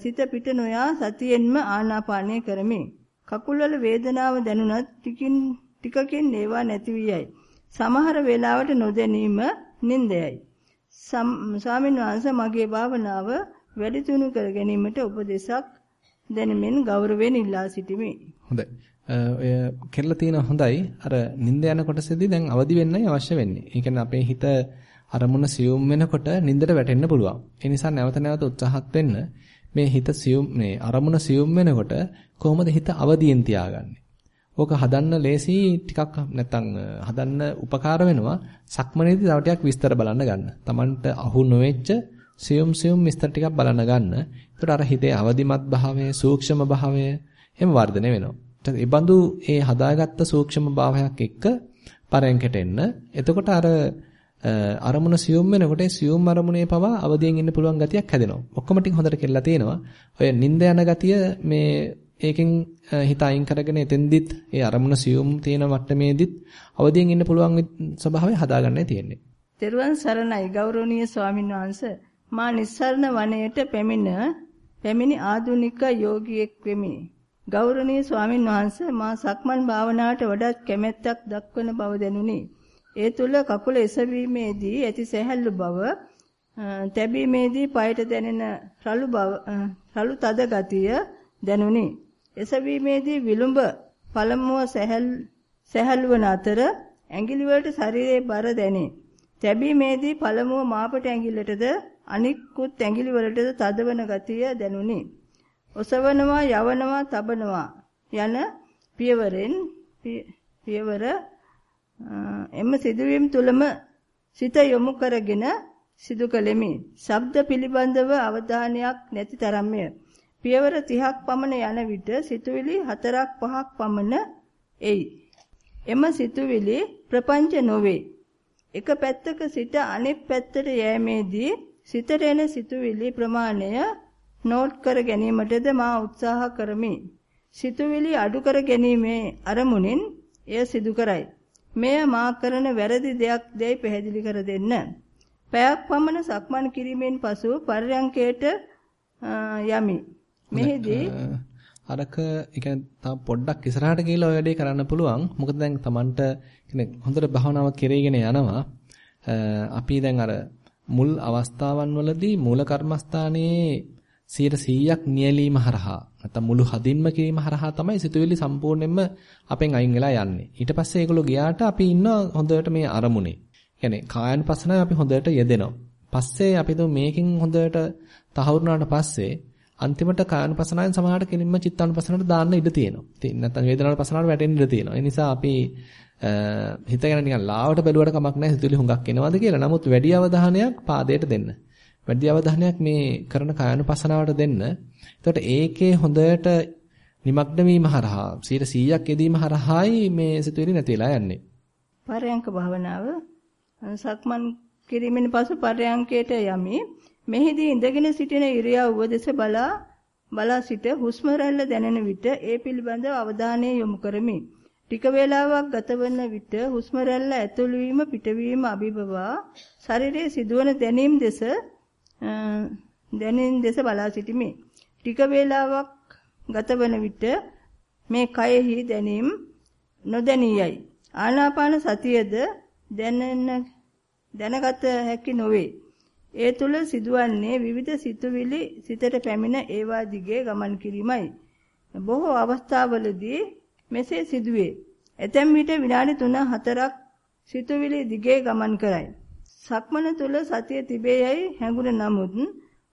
සිත පිට නොයා සතියෙන්ම ආනාපානය කරමි. කකුල්වල වේදනාව දැනුණත් ටිකින් ටිකකින් ඒවා නැති වී යයි. සමහර වෙලාවට නොදැනීම නින්දයයි. ස්වාමීන් වහන්සේ මගේ භාවනාව වැඩි දියුණු කර ගැනීමට උපදෙසක් දෙනමින් ගෞරවයෙන් ඉල්ලා සිටිමි. හොඳයි. ඔය කෙරලා තියෙන හොඳයි. අර නිින්ද යන කොටසේදී දැන් අවදි වෙන්නයි අවශ්‍ය වෙන්නේ. ඒ කියන්නේ අපේ හිත අරමුණ සියුම් වෙනකොට නිින්දට වැටෙන්න පුළුවන්. ඒ නිසා නැවත නැවත උත්සාහත් වෙන්න මේ හිත සියුම් මේ අරමුණ සියුම් වෙනකොට කොහොමද හිත අවදියෙන් තියාගන්නේ? ඕක හදන්න ලේසි ටිකක් නැත්තම් හදන්න උපකාර වෙනවා. සක්මනේදී තව ටිකක් විස්තර බලන්න ගන්න. Tamanට අහු නොවෙච්ච සියුම් සියුම් විස්තර ටිකක් බලන්න ගන්න. ඒකට අර හිතේ අවදිමත් භාවය, සූක්ෂම භාවය එහෙම වර්ධනය වෙනවා. ඒ බඳු ඒ හදාගත්ත සූක්ෂම භාවයක් එක්ක පරයන්කට එන්න. එතකොට අර අරමුණ සියුම් වෙනකොට සියුම් අරමුණේ පවා අවදියෙන් ඉන්න පුළුවන් ගතියක් හැදෙනවා. ඔක්කොම ටික හොඳට කෙල්ලලා තියෙනවා. ඔය නිින්ද යන ගතිය මේ ඒකෙන් හිත අයින් කරගෙන එතෙන්දිත් ඒ අරමුණ සියුම් තියෙන මට්ටමේදිත් අවදියෙන් ඉන්න පුළුවන් ස්වභාවය හදාගන්නයි තියෙන්නේ. තෙරුවන් සරණයි ගෞරවනීය ස්වාමින් වහන්සේ මා නිස්සරණ වනයේට පැමිණ පැමිණි ආධුනික යෝගියෙක් වෙමි. ගෞරවනීය ස්වාමින් වහන්සේ මා සක්මන් භාවනාවට වඩාත් කැමැත්තක් දක්වන බව දැනුනි. ඒ තුල කකුල එසවීමේදී ඇති සැහැල්ලු බව තැබීමේදී පායට දැනෙන රළු බව රළු තද ගතිය දැනුනි. එසවීමේදී විලුඹ පළමුව සැහැල්ලු වන අතර ඇඟිලි වලට ශරීරයේ බර දැනේ. තැබීමේදී පළමුව මාපට ඇඟිල්ලටද අනිකුත් ඇඟිලි වලටද තදවන ගතිය දැනුනි. ඔසවනවා, යවනවා, තබනවා යන පියවරෙන් පියවර එම සිදුවීම් තුලම සිත යොමු කරගෙන සිදු කළෙමි. ශබ්ද පිළිබඳව අවධානයක් නැති තරම්ය. පියවර 30ක් පමණ යන විට සිතුවිලි 4ක් 5ක් පමණ එයි. එම සිතුවිලි ප්‍රපංච නොවේ. එක පැත්තක සිට අනෙක් පැත්තට යෑමේදී සිතට එන සිතුවිලි ප්‍රමාණය නෝට් කර ගැනීමටද මා උත්සාහ කරමි. සිතුවිලි අඩු කර ගැනීමේ අරමුණින් එය සිදු කරයි. මෙය මා කරන වැරදි දෙයක් දැයි පැහැදිලි කර දෙන්න. පැයක් පමණ සක්මන් කිරීමෙන් පසු පර්යංකයට යමි. මෙහිදී අරක ඒ තව පොඩ්ඩක් ඉස්සරහට ගිහිල්ලා ඔය වැඩේ කරන්න පුළුවන්. මොකද දැන් Tamanට කියන්නේ හොඳට භාවනාව කෙරේගෙන යනවා. අපි දැන් අර මුල් අවස්ථාවන් වලදී මූල කර්මස්ථානයේ 100%ක් නියැලීම හරහා නැත්නම් මුළු හදින්ම කිරීම හරහා තමයි සිතුවිලි සම්පූර්ණයෙන්ම අපෙන් අයින් වෙලා යන්නේ. ඊට පස්සේ ඒගොල්ලෝ ගියාට අපි ඉන්න හොඳට මේ අරමුණේ. කියන්නේ කායानुපස්සනාවේ අපි හොඳට යෙදෙනවා. පස්සේ අපි මේකෙන් හොඳට තහවුරුනාට පස්සේ අන්තිමට කායानुපස්සනාවෙන් සමහරට කෙලින්ම චිත්තානුපස්සනාවට දාන්න ඉඩ තියෙනවා. ඉතින් නැත්නම් වේදනානුපස්සනාවට වැටෙන්න ඉඩ තියෙනවා. ඒ නිසා අපි හිතගෙන නිකන් ලාවට බැලුවට කමක් නැහැ සිතුවිලි හුඟක් එනවාද කියලා. නමුත් වැඩි අවධානයක් පාදයට දෙන්න. වැඩි අවධානයක් මේ කරන කායानुපස්සනාවට දෙන්න. එතකොට ඒකේ හොඳට නිමග්න වීම හරහා 100%ක් යෙදීම හරහායි මේ සිතුවිලි නැති වෙලා යන්නේ. පරයන්ක භාවනාව සක්මන් කිරීමෙන් පසු පරයන්කයට යමි. මෙහිදී ඉඳගෙන සිටින ඉරියව්ව දෙස බලා බලා සිට හුස්ම රැල්ල දැනෙන විට ඒ පිළිබඳව අවධානය යොමු කරමි. ටික වේලාවක් ගතවන විට හුස්ම රැල්ල ඇතුළු වීම පිටවීම අභිබවා ශරීරයේ සිදුවන දැනීම් දෙස දැනීම් දෙස බලා සිටිමි. ටික වේලාවක් ගතවන විට මේ කයෙහි දැනීම් නොදැනියයි. ආනාපාන සතියද දැනෙන දැනගත හැකි නොවේ. ඒ තුල සිදුවන්නේ විවිධ සිතුවිලි සිතට පැමිණ ඒවා දිගේ ගමන් කිරීමයි. බොහෝ අවස්ථාවලදී මෙසේ සිදුවේ. ඇතැම් විට විනාඩි 3-4ක් සිතුවිලි දිගේ ගමන් කරයි. සක්මන තුල සතිය තිබේයයි හැඟුණ නමුත්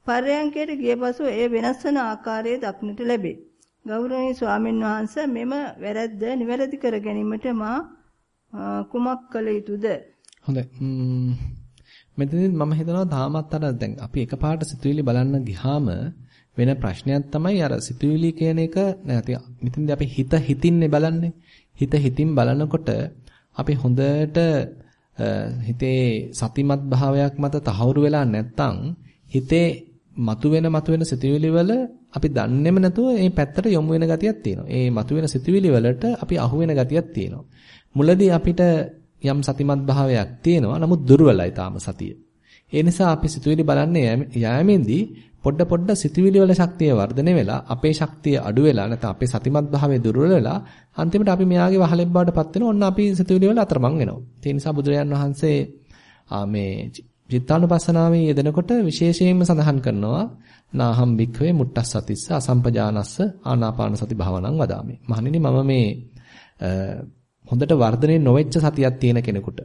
පරයන්කයට ගිය පසු එය වෙනස් වන ආකාරය දක්නට ලැබේ. ගෞරවනීය ස්වාමීන් වහන්සේ මෙම වැරද්ද නිවැරදි කර ගැනීමට මා කුමක් කළ යුතුද? හොඳයි. මෙතනදී මම හිතනවා තාමත් අර දැන් අපි එකපාරට සිතුවිලි බලන්න ගියාම වෙන ප්‍රශ්නයක් තමයි අර සිතුවිලි කියන එක නැති මෙතනදී අපි හිත හිතින්නේ බලන්නේ. හිත හිතින් බලනකොට අපි හොඳට හිතේ සතිමත් භාවයක් මත තහවුරු වෙලා නැත්තම් හිතේ මතුවෙන මතුවෙන සිතුවිලි වල අපි දන්නේම නැතුව මේ පැත්තට යොමු වෙන ගතියක් තියෙනවා. ඒ මතුවෙන සිතුවිලි වලට අපි අහු වෙන ගතියක් තියෙනවා. මුලදී අපිට යම් සතිමත් භාවයක් තියෙනවා. නමුත් දුර්වලයි තාම සතිය. ඒ නිසා අපි සිතුවිලි බලන්නේ යෑමෙන්දී පොඩ පොඩ සිතුවිලි වල ශක්තිය වර්ධනය වෙලා අපේ ශක්තිය අඩු වෙලා නැත්නම් අපේ සතිමත් භාවය දුර්වල වෙලා අන්තිමට අපි මෙයාගේ වහලෙක් බවට පත් වෙන ඔන්න අපි සිතුවිලි වල අතරමං වෙනවා. ඒ නිසා බුදුරජාන් වහන්සේ මේ චිත්තානුපස්සනාවේ යෙදෙනකොට විශේෂයෙන්ම සඳහන් කරනවා නාහම් භික්ඛවේ මුට්ටස්සතිස්ස අසම්පජානස්ස ආනාපාන සති භාවනං වදාමි. මහණෙනි මම මේ හොඳට වර්ධනය නොවෙච්ච සතියක් තියෙන කෙනෙකුට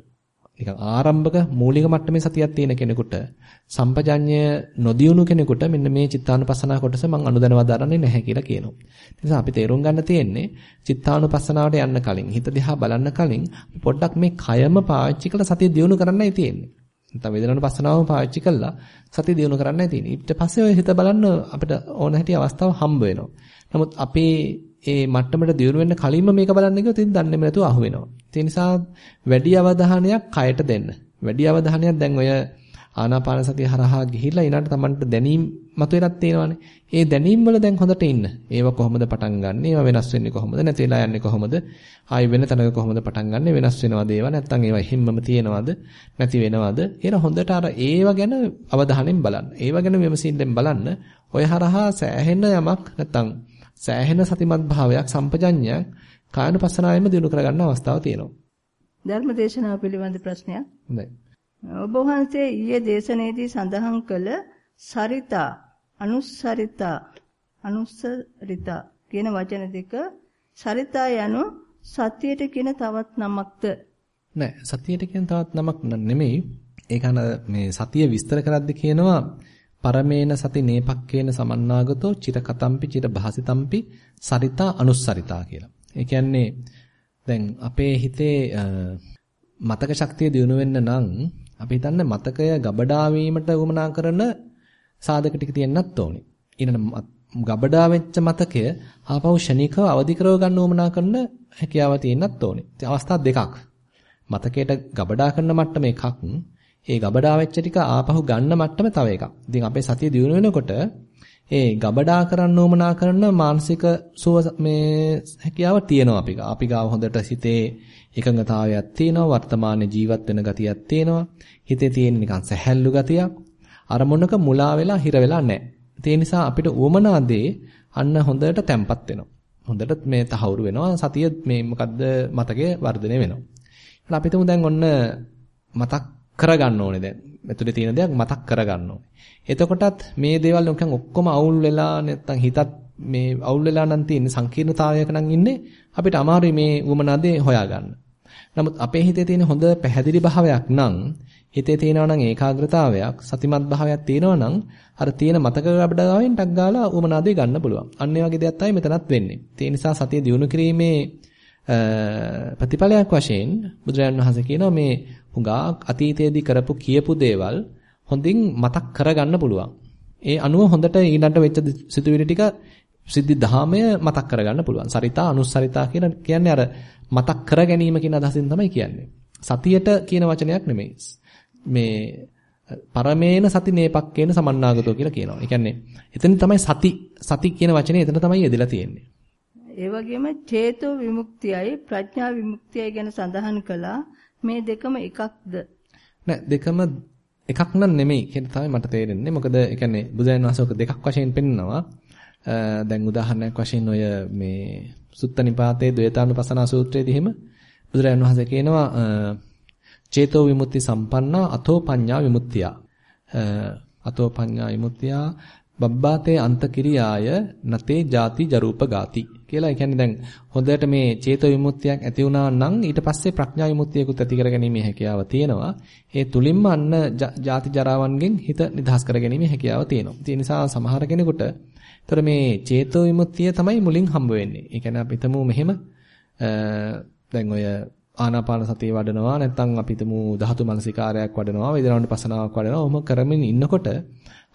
නිකන් ආරම්භක මූලික මට්ටමේ සතියක් තියෙන කෙනෙකුට සම්පජඤ්ඤය නොදියුණු කෙනෙකුට මෙන්න මේ චිත්තානුපස්සනා කොටස මම අනුදැනව දරන්නේ නැහැ කියලා කියනවා. ඒ නිසා අපි තේරුම් ගන්න තියෙන්නේ චිත්තානුපස්සනාවට යන්න කලින් හිත දිහා බලන්න කලින් පොඩ්ඩක් මේ කයම පාවිච්චි කරලා සතිය දියුණු කරන්නයි තියෙන්නේ. නැත්නම් වේදනානුපස්සනාවම පාවිච්චි කරලා සතිය දියුණු කරන්නයි තියෙන්නේ. ඊට පස්සේ ඔය හිත බලන්න අපිට ඕන හැටි අවස්ථාව හම්බ වෙනවා. නමුත් අපේ ඒ මට්ටමට දියුණු වෙන්න කලින්ම මේක බලන්න ගියොත් ඉතින් දන්නේම නැතුව අහු වෙනවා. ඒ නිසා වැඩි අවධානයක් කයට දෙන්න. වැඩි අවධානයක් දැන් ඔය ආනාපාන සතිය හරහා ගිහිල්ලා ඊළඟට Tamanට දැනීම් මතුවෙලක් තියෙනවානේ. ඒ දැනීම් වල දැන් හොඳට ඉන්න. ඒව කොහොමද පටන් ගන්නෙ? ඒවා වෙනස් වෙන්නේ කොහොමද? නැති වෙලා යන්නේ කොහොමද? ආයි වෙන තැනක කොහොමද පටන් ගන්නෙ? වෙනස් වෙනවද ඒවා? නැත්නම් ඒවා හිම්මම තියෙනවද? නැති වෙනවද? කියලා හොඳට අර ඒවා ගැන අවධානයෙන් බලන්න. ඒවා ගැන විමසිල්ලෙන් බලන්න. ඔය හරහා සෑහෙන යමක් නැත්නම් සෑහෙන සතිමත් භාවයක් සම්පජඤ්ඤයක් කායනුපස්සනාවෙම දිනු කරගන්න අවස්ථාවක් තියෙනවා. ධර්මදේශනාව පිළිබඳ ප්‍රශ්නයක්. හොඳයි. ඔබ වහන්සේ ඊයේ දේශනාවේදී සඳහන් කළ සරිතා, අනුස්සරිතා, අනුස්සරිතා කියන වචන දෙක සරිතා යනු සතියට කියන තවත් නමක්ද? නෑ සතියට කියන තවත් නමක් නෙමෙයි. ඒක මේ සතිය විස්තර කරද්දී කියනවා පරමේන සති නේපක්කේන සමන්නාගතෝ චිරකතම්පි චිරභාසිතම්පි සරිතා අනුස්සරිතා කියලා. ඒ කියන්නේ දැන් අපේ හිතේ මතක ශක්තිය දියුණු වෙන්න නම් අපි හිතන්නේ මතකය ගබඩා වීමට උවමනා කරන සාධක ටික තියෙන්නත් ඕනේ. ඊළඟ ගබඩා වෙච්ච මතකය ආපහු ෂණිකව අවදි කරව ගන්න උවමනා කරන හැකියාව තියෙන්නත් ඕනේ. ඉතින් අවස්ථා දෙකක්. මතකයට ගබඩා කරන මට්ටම එකක්. ඒ ගබඩා වෙච්ච ටික ආපහු ගන්න මට්ටම තව එකක්. ඉතින් අපේ සතිය දියුණු වෙනකොට ඒ ගබඩා කරන්න උවමනා කරන මානසික සුව මේ හැකියාව තියෙනවා. අපි. අපි ගාව හොඳට සිතේ එකඟතාවයක් තියෙනවා වර්තමානයේ ජීවත් වෙන ගතියක් තියෙනවා. හිතේ තියෙන නිකන් සැහැල්ලු ගතියක්. අරමුණක මුලා වෙලා හිර වෙලා නැහැ. ඒ නිසා අපිට උවමනා දේ අන්න හොඳට තැම්පත් වෙනවා. හොඳට මේ තහවුරු වෙනවා. සතිය මේ මොකද්ද මතකයේ වර්ධනය වෙනවා. එහෙනම් අපි තුමු දැන් ඔන්න මතක් කරගන්න ඕනේ දැන්. මෙතුලේ තියෙන දේක් මතක් කරගන්න ඕනේ එතකොටත් මේ දේවල් නිකන් ඔක්කොම අවුල් වෙලා නැත්තම් හිතත් මේ අවුල් වෙලා නම් තියෙන සංකීර්ණතාවයක නම් ඉන්නේ අපිට අමාරුයි මේ උමනාදේ හොයාගන්න. නමුත් අපේ හිතේ තියෙන හොඳ පැහැදිලි භාවයක් නම් හිතේ තියෙනවා නම් ඒකාග්‍රතාවයක් සතිමත් භාවයක් තියෙනවා නම් අර තියෙන මතක ගබඩාවෙන් ටක් ගාලා උමනාදේ ගන්න පුළුවන්. අන්න ඒ වගේ දෙයක් තමයි මෙතනත් වෙන්නේ. ඒ නිසා සතිය දියුණු කිරීමේ ප්‍රතිඵලයක් වශයෙන් බුදුරජාණන් වහන්සේ කියනවා මේ හුඟා අතීතයේදී කරපු කියපු දේවල් හොඳින් මතක් කරගන්න පුළුවන්. ඒ අනුව හොඳට ඊළඟට වෙච්ච සිතුවිලි ටික සිද්ධි දහමය මතක් කරගන්න පුළුවන්. සරිතා අනුස්සරිතා කියන කියන්නේ අර මතක් කර ගැනීම කියන අදහසින් තමයි කියන්නේ. සතියට කියන වචනයක් නෙමෙයි. මේ පරමේන සති නේපක්කේන සමන්නාගතෝ කියලා කියනවා. ඒ කියන්නේ එතන තමයි සති සති කියන වචනේ එතන තමයි යෙදලා තියෙන්නේ. ඒ වගේම චේතෝ විමුක්තියයි ප්‍රඥා විමුක්තියයි ගැන සඳහන් කළා. මේ දෙකම එකක්ද? නෑ දෙකම එකක් නන් නෙමෙයි කියන තමයි මට තේරෙන්නේ. මොකද ඒ කියන්නේ බුදුන් වහන්සේ ඔක දෙකක් වශයෙන් පෙන්නනවා. දැන් උදාහරණයක් වශයෙන් ඔය මේ සුත්ත නිපාතයේ ද්වේතානුපසනා සූත්‍රයේදී එහෙම බුදුරජාණන් වහන්සේ කියනවා චේතෝ විමුක්ති සම්පන්නා අතෝ පඤ්ඤා විමුක්තිය. අතෝ පඤ්ඤා විමුක්තිය බබ්බාතේ අන්තකිරියාය නතේ ಜಾති ජරූප ගාති කියලා. ඒ කියන්නේ දැන් හොඳට මේ චේතෝ විමුක්තියක් ඇති වුණා නම් ඊට පස්සේ ප්‍රඥා විමුක්තියකුත් ඇති කරගැනීමේ හැකියාව තියෙනවා. ඒ තුලින්ම අන්න ಜಾති ජරාවන්ගෙන් හිත නිදහස් කරගැනීමේ හැකියාව තියෙනවා. ඒ නිසා සමහර කෙනෙකුට ඒතර මේ චේතෝ විමුක්තිය තමයි මුලින් හම්බ වෙන්නේ. ඒ කියන්නේ අපි හිතමු මෙහෙම දැන් ඔය ආනාපාන සතිය වඩනවා නැත්නම් අපි හිතමු ධාතු මනසිකාරයක් වඩනවා වේදනාවට පසනාවක් වඩනවා. ඔහොම කරමින් ඉන්නකොට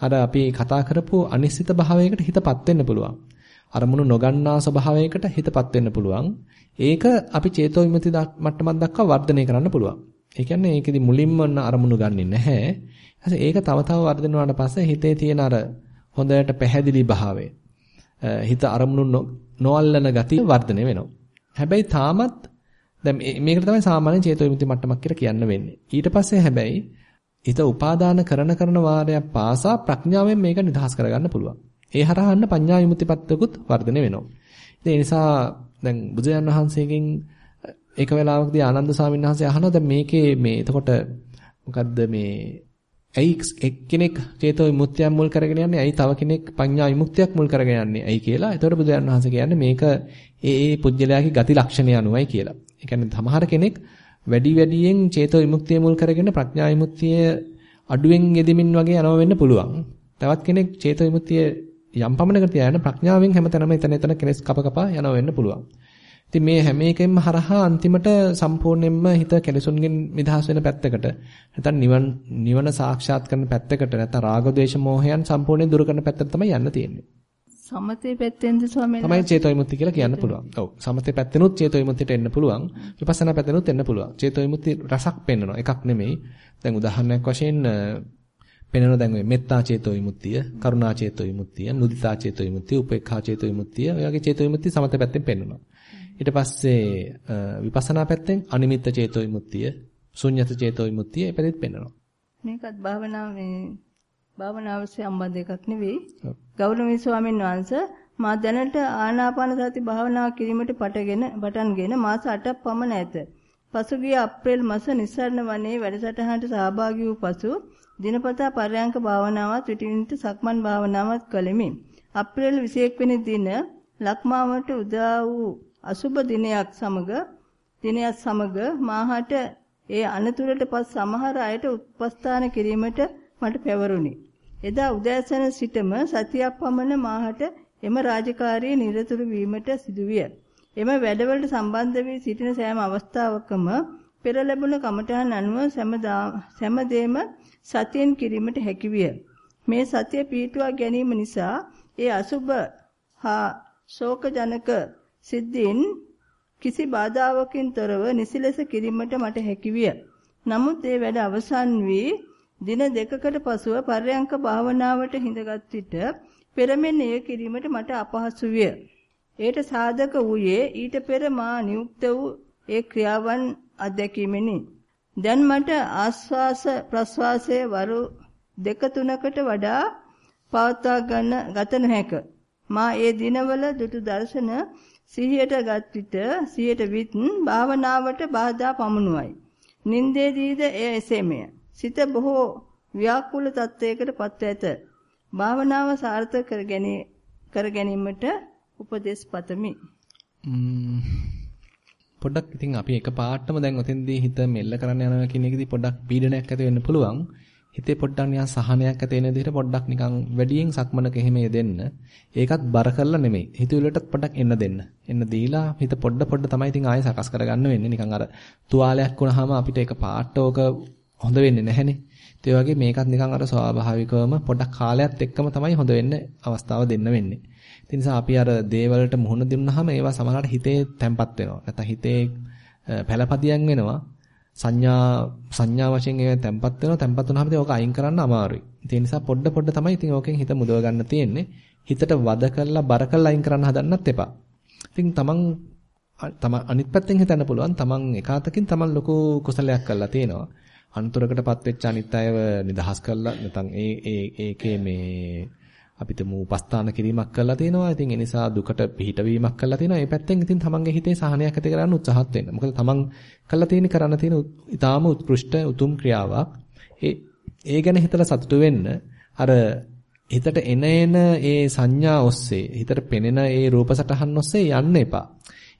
අර අපි කතා කරපු අනිශ්චිත භාවයකට හිතපත් වෙන්න පුළුවන්. අරමුණු නොගන්නා ස්වභාවයකට හිතපත් වෙන්න පුළුවන්. ඒක අපි චේතෝ විමුක්ති මට්ටමක් දක්වා වර්ධනය කරන්න පුළුවන්. ඒ කියන්නේ ඒකෙදි මුලින්ම අරමුණු ගන්නෙ නැහැ. ඒක තව තව වර්ධනය වුණාට පස්සේ හිතේ තියෙන අර හොඳට පැහැදිලි භාවය. හිත අරමුණු නොඅල්ලන ගතිය වර්ධනය වෙනවා. හැබැයි තාමත් දැන් මේකට තමයි සාමාන්‍ය චේතෝ විමුක්ති මට්ටමක් කියලා කියන්න වෙන්නේ. ඊට පස්සේ හැබැයි හිත උපාදාන කරන කරන වාරයක් පාසා ප්‍රඥාවෙන් මේක නිදහස් කරගන්න පුළුවන්. ඒ හරහාන්න පඤ්ඤා විමුක්තිපත්තකුත් වර්ධනය වෙනවා. ඒ නිසා දැන් බුදුන් වහන්සේගෙන් එක වෙලාවකදී ආනන්ද ස්වාමීන් වහන්සේ අහනවා දැන් මේකේ මේ එතකොට මොකද්ද මේ ඇයි එක්කෙනෙක් චේතෝ විමුක්තිය මුල් කරගෙන යන්නේ? ඇයි තව කෙනෙක් පඤ්ඤා විමුක්තියක් මුල් කරගෙන යන්නේ? ඇයි කියලා. එතකොට බුදුරජාණන් වහන්සේ කියන්නේ මේක ඒ ඒ පුජ්‍යලයාගේ ගති ලක්ෂණය අනුවයි කියලා. ඒ කියන්නේ සමහර කෙනෙක් වැඩි වැඩියෙන් චේතෝ විමුක්තිය මුල් කරගෙන ප්‍රඥා විමුක්තිය අඩුවෙන් යෙදෙමින් වගේ යනවා වෙන්න පුළුවන්. තවත් කෙනෙක් චේතෝ විමුක්තිය යම් පමණකට තියාගෙන ප්‍රඥාවෙන් හැමතැනම එතන එතන කෙලස් කප කපා යනවා වෙන්න පුළුවන්. ඉතින් මේ හැම එකෙන්ම හරහා අන්තිමට සම්පූර්ණයෙන්ම හිත කෙලසුන්ගෙන් නිදහස් වෙන පැත්තකට නැත්නම් නිවන නිවන සාක්ෂාත් කරන පැත්තකට නැත්නම් රාග ద్వේෂ මෝහයන් සම්පූර්ණයෙන් දුරු කරන පැත්තට තමයි යන්න තියෙන්නේ. සමතේ පැත්තෙන්ද ස්වාමීන් තමයි චේතෝ විමුක්ති කියලා කියන්න පුළුවන්. ඔව්. සමතේ පැත්තෙනුත් චේතෝ විමුක්තියට එන්න පුළුවන්. විපස්සනා පැත්තෙනුත් එන්න පුළුවන්. චේතෝ විමුක්ති රසක් පෙන්වනවා. එකක් නෙමෙයි. දැන් උදාහරණයක් වශයෙන් පෙන්වන දැන් ඔය මෙත්තා චේතෝ විමුක්තිය, කරුණා චේතෝ විමුක්තිය, මුදිතා චේතෝ විමුක්තිය, උපේක්ඛා චේතෝ විමුක්තිය, ඔය වගේ චේතෝ විමුක්ති සමතේ පැත්තෙන් පෙන්වනවා. ඊට පස්සේ විපස්සනා පැත්තෙන් අනිමිත්ත චේතෝ විමුක්තිය, ශුන්්‍යත චේතෝ විමුක්තිය ඒ පැත්තෙත් පෙන්වනවා. මේකත් භාවනාව මේ භාවනාව සම්බන්ධ එකක් නෙවෙයි. ගෞරවනීය ස්වාමීන් වහන්සේ මා දැනට ආනාපාන සති භාවනාව කිරීමට පටගෙන පටන්ගෙන මාස 8ක් පමණ ඇත. පසුගිය අප්‍රේල් මාස නිස්සාරණ වනයේ වැඩසටහනට සහභාගී වූ පසු දිනපතා පරයන්ක භාවනාවත් විටින්ට සක්මන් භාවනාවත් කළෙමි. අප්‍රේල් 21 වෙනි දින ලක්මාවට උදා වූ අසුබ දිනයක් සමග දිනයක් සමග මාහට ඒ අනතුරට පස් සමහර අයට උපස්ථාන කිරීමට මට පැවරුණි. එදා උදෑසන සිටම සතියක් පමණ මාහට එම රාජකාරියේ නිරතුරු වීමට සිදුවිය. එම වැඩවලට සම්බන්ධ වී සිටින සෑම අවස්ථාවකම පෙර ලැබුණ කමඨහන් අනුව සෑමදේම සතියෙන් කිරීමට හැකිවිය. මේ සතිය පිහිටුවා ගැනීම නිසා ඒ අසුබ හා ශෝකජනක සිද්ධීන් කිසි බාධාවකින් තොරව නිසිලෙස කිරීමට මට හැකිවිය. නමුත් ඒ වැඩ අවසන් වී දින දෙකකට පසුව පර්යංක භාවනාවට හිඳගත් විට පෙරමෙන් එය කිරීමට මට අපහසු විය. ඒට සාධක වූයේ ඊට පෙර මා නියුක්ත වූ ඒ ක්‍රියාවන් අත්දැකීමෙනි. දැන් මට ආස්වාස ප්‍රස්වාසයේ වරු දෙක තුනකට වඩා පවත්වා ගන්න ගත නොහැක. මා ඒ දිනවල දුටු දර්ශන සිහියට ගත් විට සිහියට විත් භාවනාවට බාධා පමුණුවයි. නින්දේදීද එය එසේමය. සිත බොහෝ ව්‍යාකූල තත්වයකට පත්ව ඇත. භාවනාව සාර්ථක කර ගැනීමට උපදෙස් පතමි. පොඩ්ඩක් ඉතින් අපි එක පාටම දැන් ඔතෙන්දී හිත මෙල්ල කරන්න යනවා කියන එකදී පොඩ්ඩක් පීඩනයක් ඇති වෙන්න පුළුවන්. හිතේ පොඩ්ඩක් නිකන් සහනයක් ඇති වෙන විදිහට පොඩ්ඩක් නිකන් වැඩියෙන් සක්මනක එහෙම දෙන්න. ඒකත් බර කරලා නෙමෙයි. හිතුවලටත් පොඩ්ඩක් එන්න දෙන්න. එන්න දීලා හිත පොඩ පොඩ තමයි ඉතින් ආයෙ සකස් කරගන්න වෙන්නේ. නිකන් අර තුවාලයක් වුණාම අපිට ඒක පාට ඕක හොඳ වෙන්නේ නැහනේ. ඒ වගේ මේකත් නිකන් අර ස්වාභාවිකවම පොඩක් කාලයත් එක්කම තමයි හොඳ වෙන්න අවස්ථාව දෙන්න වෙන්නේ. ඒ නිසා අපි අර දේවල්ට මුහුණ දුන්නාම ඒවා සමහරවිට හිතේ තැම්පත් වෙනවා. නැත්නම් හිතේ පළපදියම් වෙනවා. සංඥා සංඥා වශයෙන් ඒවා තැම්පත් වෙනවා. තැම්පත් වුණාම ඒක අයින් කරන්න අමාරුයි. ඒ නිසා පොඩ පොඩ තමයි ඉතින් ඕකෙන් හිත මුදව ගන්න තියෙන්නේ. හිතට වද කරලා බර කරලා අයින් කරන්න හදන්නත් එපා. ඉතින් තමන් තම අනිත් පැත්තෙන් හිතන්න පුළුවන් තමන් එකාතකින් තමන් ලොකු කුසලයක් කරලා තියෙනවා. අන්තරකටපත් වෙච්ච අනිත් අයව නිදහස් කරලා නැත්නම් ඒ ඒ ඒකේ මේ අපිට මූපස්ථාන කිරීමක් කරලා තියෙනවා. ඉතින් ඒ නිසා දුකට පිහිටවීමක් කරලා තියෙනවා. ඒ පැත්තෙන් ඉතින් තමන්ගේ හිතේ සහනයක් ඇති කරගන්න උත්සාහත් වෙන්න. මොකද තමන් කළා තියෙන කරන්න තියෙන ඊටාම උත්කෘෂ්ඨ උතුම් ක්‍රියාවක්. ඒ ඒ ගැන හිතලා සතුටු වෙන්න අර හිතට එන එන ඒ සංඥා ඔස්සේ හිතට පෙනෙන ඒ රූප සටහන් ඔස්සේ යන්න එපා.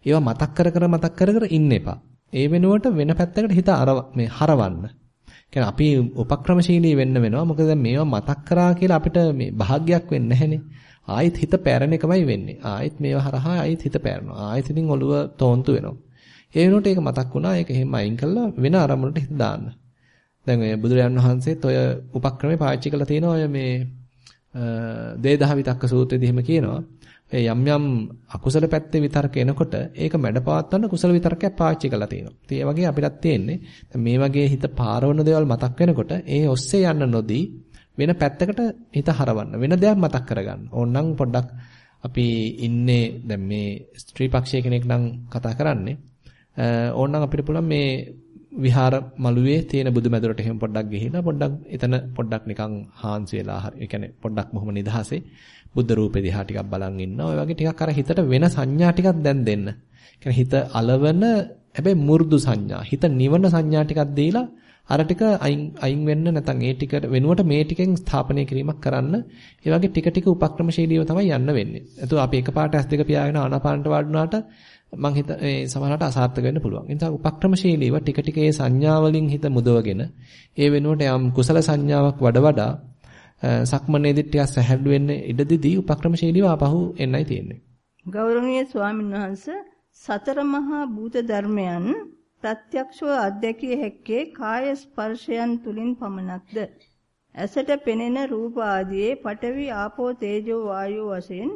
ඒවා මතක් කර කර මතක් කර කර ඉන්න එපා. ඒ වෙනුවට වෙන පැත්තකට හිත අර මේ හරවන්න. කියන්නේ අපි උපක්‍රමශීලී වෙන්න වෙනවා. මොකද දැන් මේවා මතක් කරා කියලා අපිට මේ භාග්යක් වෙන්නේ නැහනේ. ආයෙත් හිත පැරණ එකමයි වෙන්නේ. ආයෙත් මේවා හරහා ආයෙත් හිත පැරනවා. ආයෙත් ඉතින් ඔළුව තෝන්තු වෙනවා. ඒ වෙනුවට ඒක මතක් වුණා. ඒක එහෙම අයින් කළා වෙන අරමුණට හිත දාන්න. දැන් ඔය බුදුරජාණන් වහන්සේත් ඔය උපක්‍රමේ පාවිච්චි කරලා තියෙනවා ඔය මේ දේදහ විතක්ක සූත්‍රයේදී එහෙම කියනවා. යම් යම් අකුසල පැත්තේ විතර්ක එනකොට ඒක මැඩපවත්වන්න කුසල විතර්කයක් පාවිච්චි කරලා තියෙනවා. ඉතින් ඒ වගේ අපිටත් තියෙන්නේ මේ වගේ හිත පාරවන දේවල් මතක් වෙනකොට ඒ ඔස්සේ යන්න නොදී වෙන පැත්තකට හිත හරවන්න වෙන දෙයක් මතක් කරගන්න. ඕනනම් පොඩ්ඩක් අපි ඉන්නේ දැන් මේ ස්ත්‍රී පක්ෂයේ කෙනෙක් නම් කතා කරන්නේ. ඕනනම් අපිට පුළුවන් මේ විහාර මළුවේ තියෙන බුදුමැදුරට එහෙම පොඩ්ඩක් ගිහිලා පොඩ්ඩක් එතන පොඩ්ඩක් නිකන් හාන්සි වෙලා හරි ඒ කියන්නේ පොඩ්ඩක් බොහොම නිදහසේ බුද්ධ රූපේ දිහා ටිකක් බලන් ඉන්නවා. ඔය වගේ ටිකක් අර හිතට වෙන සංඥා ටිකක් දැන් දෙන්න. කියන්නේ හිත අලවන හැබැයි මු르දු සංඥා. හිත නිවන සංඥා ටිකක් දීලා අර ටික අයින් අයින් වෙන්න නැත්නම් ඒ ටික වෙනුවට මේ ටිකෙන් ස්ථාපනය කිරීමක් කරන්න. ඒ වගේ ටික ටික උපක්‍රමශීලීව තමයි යන්න වෙන්නේ. එතකොට අපි එකපාරට S2 පියාගෙන ආනාපානට වඩුණාට මං හිත ඒ සමහරකට අසාර්ථක වෙන්න පුළුවන්. ඒ නිසා උපක්‍රමශීලීව ටික ටික ඒ සංඥා වලින් හිත මුදවගෙන ඒ වෙනුවට යම් කුසල සංඥාවක් වඩ වඩා සක්මනේදී ටිකක් සැහැල්ලු වෙන්න ඉඩදිදී උපක්‍රමශීලීව ආපහු එන්නයි තියෙන්නේ. ගෞරවනීය ස්වාමීන් වහන්සේ සතර මහා භූත ධර්මයන් ප්‍රත්‍යක්ෂව අධ්‍යක්ෂිය හැක්කේ කාය ස්පර්ශයන් තුලින් පමණක්ද? ඇසට පෙනෙන රූප ආදී පඨවි ආපෝ තේජෝ වායෝ වශයෙන්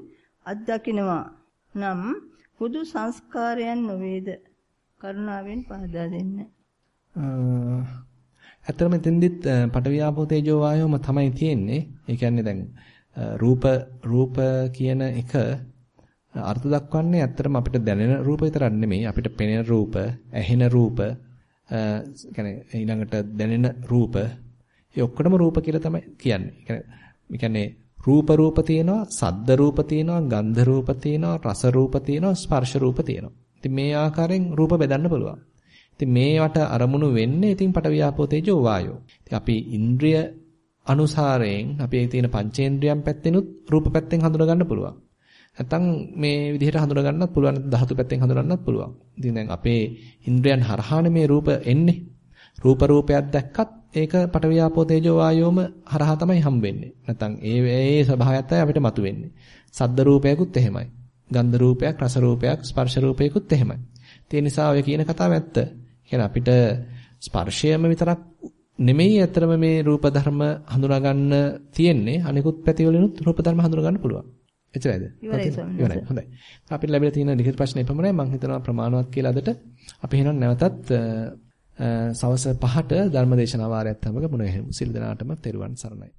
අත්දකින්නවා. නම් හුදු සංස්කාරයන් නොවේද? කරුණාවෙන් පහදා දෙන්න. ඇත්තටම එතෙන්දිත් පටවියාපෝ තේජෝ වායෝම තමයි තියෙන්නේ. ඒ කියන්නේ දැන් රූප රූප කියන එක අර්ථ දක්වන්නේ ඇත්තටම අපිට දැනෙන රූප විතරක් නෙමෙයි අපිට පෙනෙන රූප, ඇහෙන රූප, කියන්නේ ඊළඟට දැනෙන රූප, ඒ ඔක්කොම රූප කියලා තමයි කියන්නේ. ඒ කියන්නේ රූප රූප තියෙනවා, සද්ද රූප තියෙනවා, ගන්ධ රූප තියෙනවා, රස රූප තියෙනවා, ස්පර්ශ රූප තියෙනවා. ඉතින් මේ ආකාරයෙන් රූප බෙදන්න පුළුවන්. ඉතින් මේවට අරමුණු වෙන්නේ ඉතින් පටවියාපෝ තේජෝ වායෝ. ඉතින් අපි ඉන්ද්‍රිය අනුසාරයෙන් අපි තියෙන පංචේන්ද්‍රියන් පැත්තෙනුත් රූප පැත්තෙන් හඳුනා ගන්න පුළුවන්. නැත්තම් මේ විදිහට හඳුනා ගන්නත් පුළුවන් ධාතු පැත්තෙන් හඳුනන්නත් පුළුවන්. ඉතින් දැන් අපේ ඉන්ද්‍රයන් හරහානේ මේ රූප එන්නේ. රූප රූපයක් දැක්කත් ඒක පටවියාපෝ තේජෝ වායෝම හරහා තමයි හම්බෙන්නේ. නැත්තම් ඒ ඒ ස්වභාවයත් අපිට මතුවෙන්නේ. සද්ද රූපයකුත් එහෙමයි. ගන්ධ රූපයක්, රස රූපයක්, ස්පර්ශ රූපයකුත් එහෙමයි. ඒ නිසා ඔය කියන කතාව ඇත්ත. කියන්නේ අපිට ස්පර්ශයම විතරක් නෙමෙයි අතරම මේ රූප ධර්ම හඳුනා ගන්න තියෙන්නේ අනිකුත් පැතිවලිනුත් රූප ධර්ම හඳුනා ගන්න පුළුවන්. එච්චරයිද? ඉවරයි. හොඳයි. අපිට ලැබිලා තියෙන ලිඛිත ප්‍රශ්න එපමණයි. මම හිතනවා ප්‍රමාණවත් කියලා අදට අපි එහෙනම් නැවතත් සවස් 5ට ධර්මදේශන වාරයත් සමග මුණ ගැහෙමු. සිල් දනාටම තෙරුවන් සරණයි.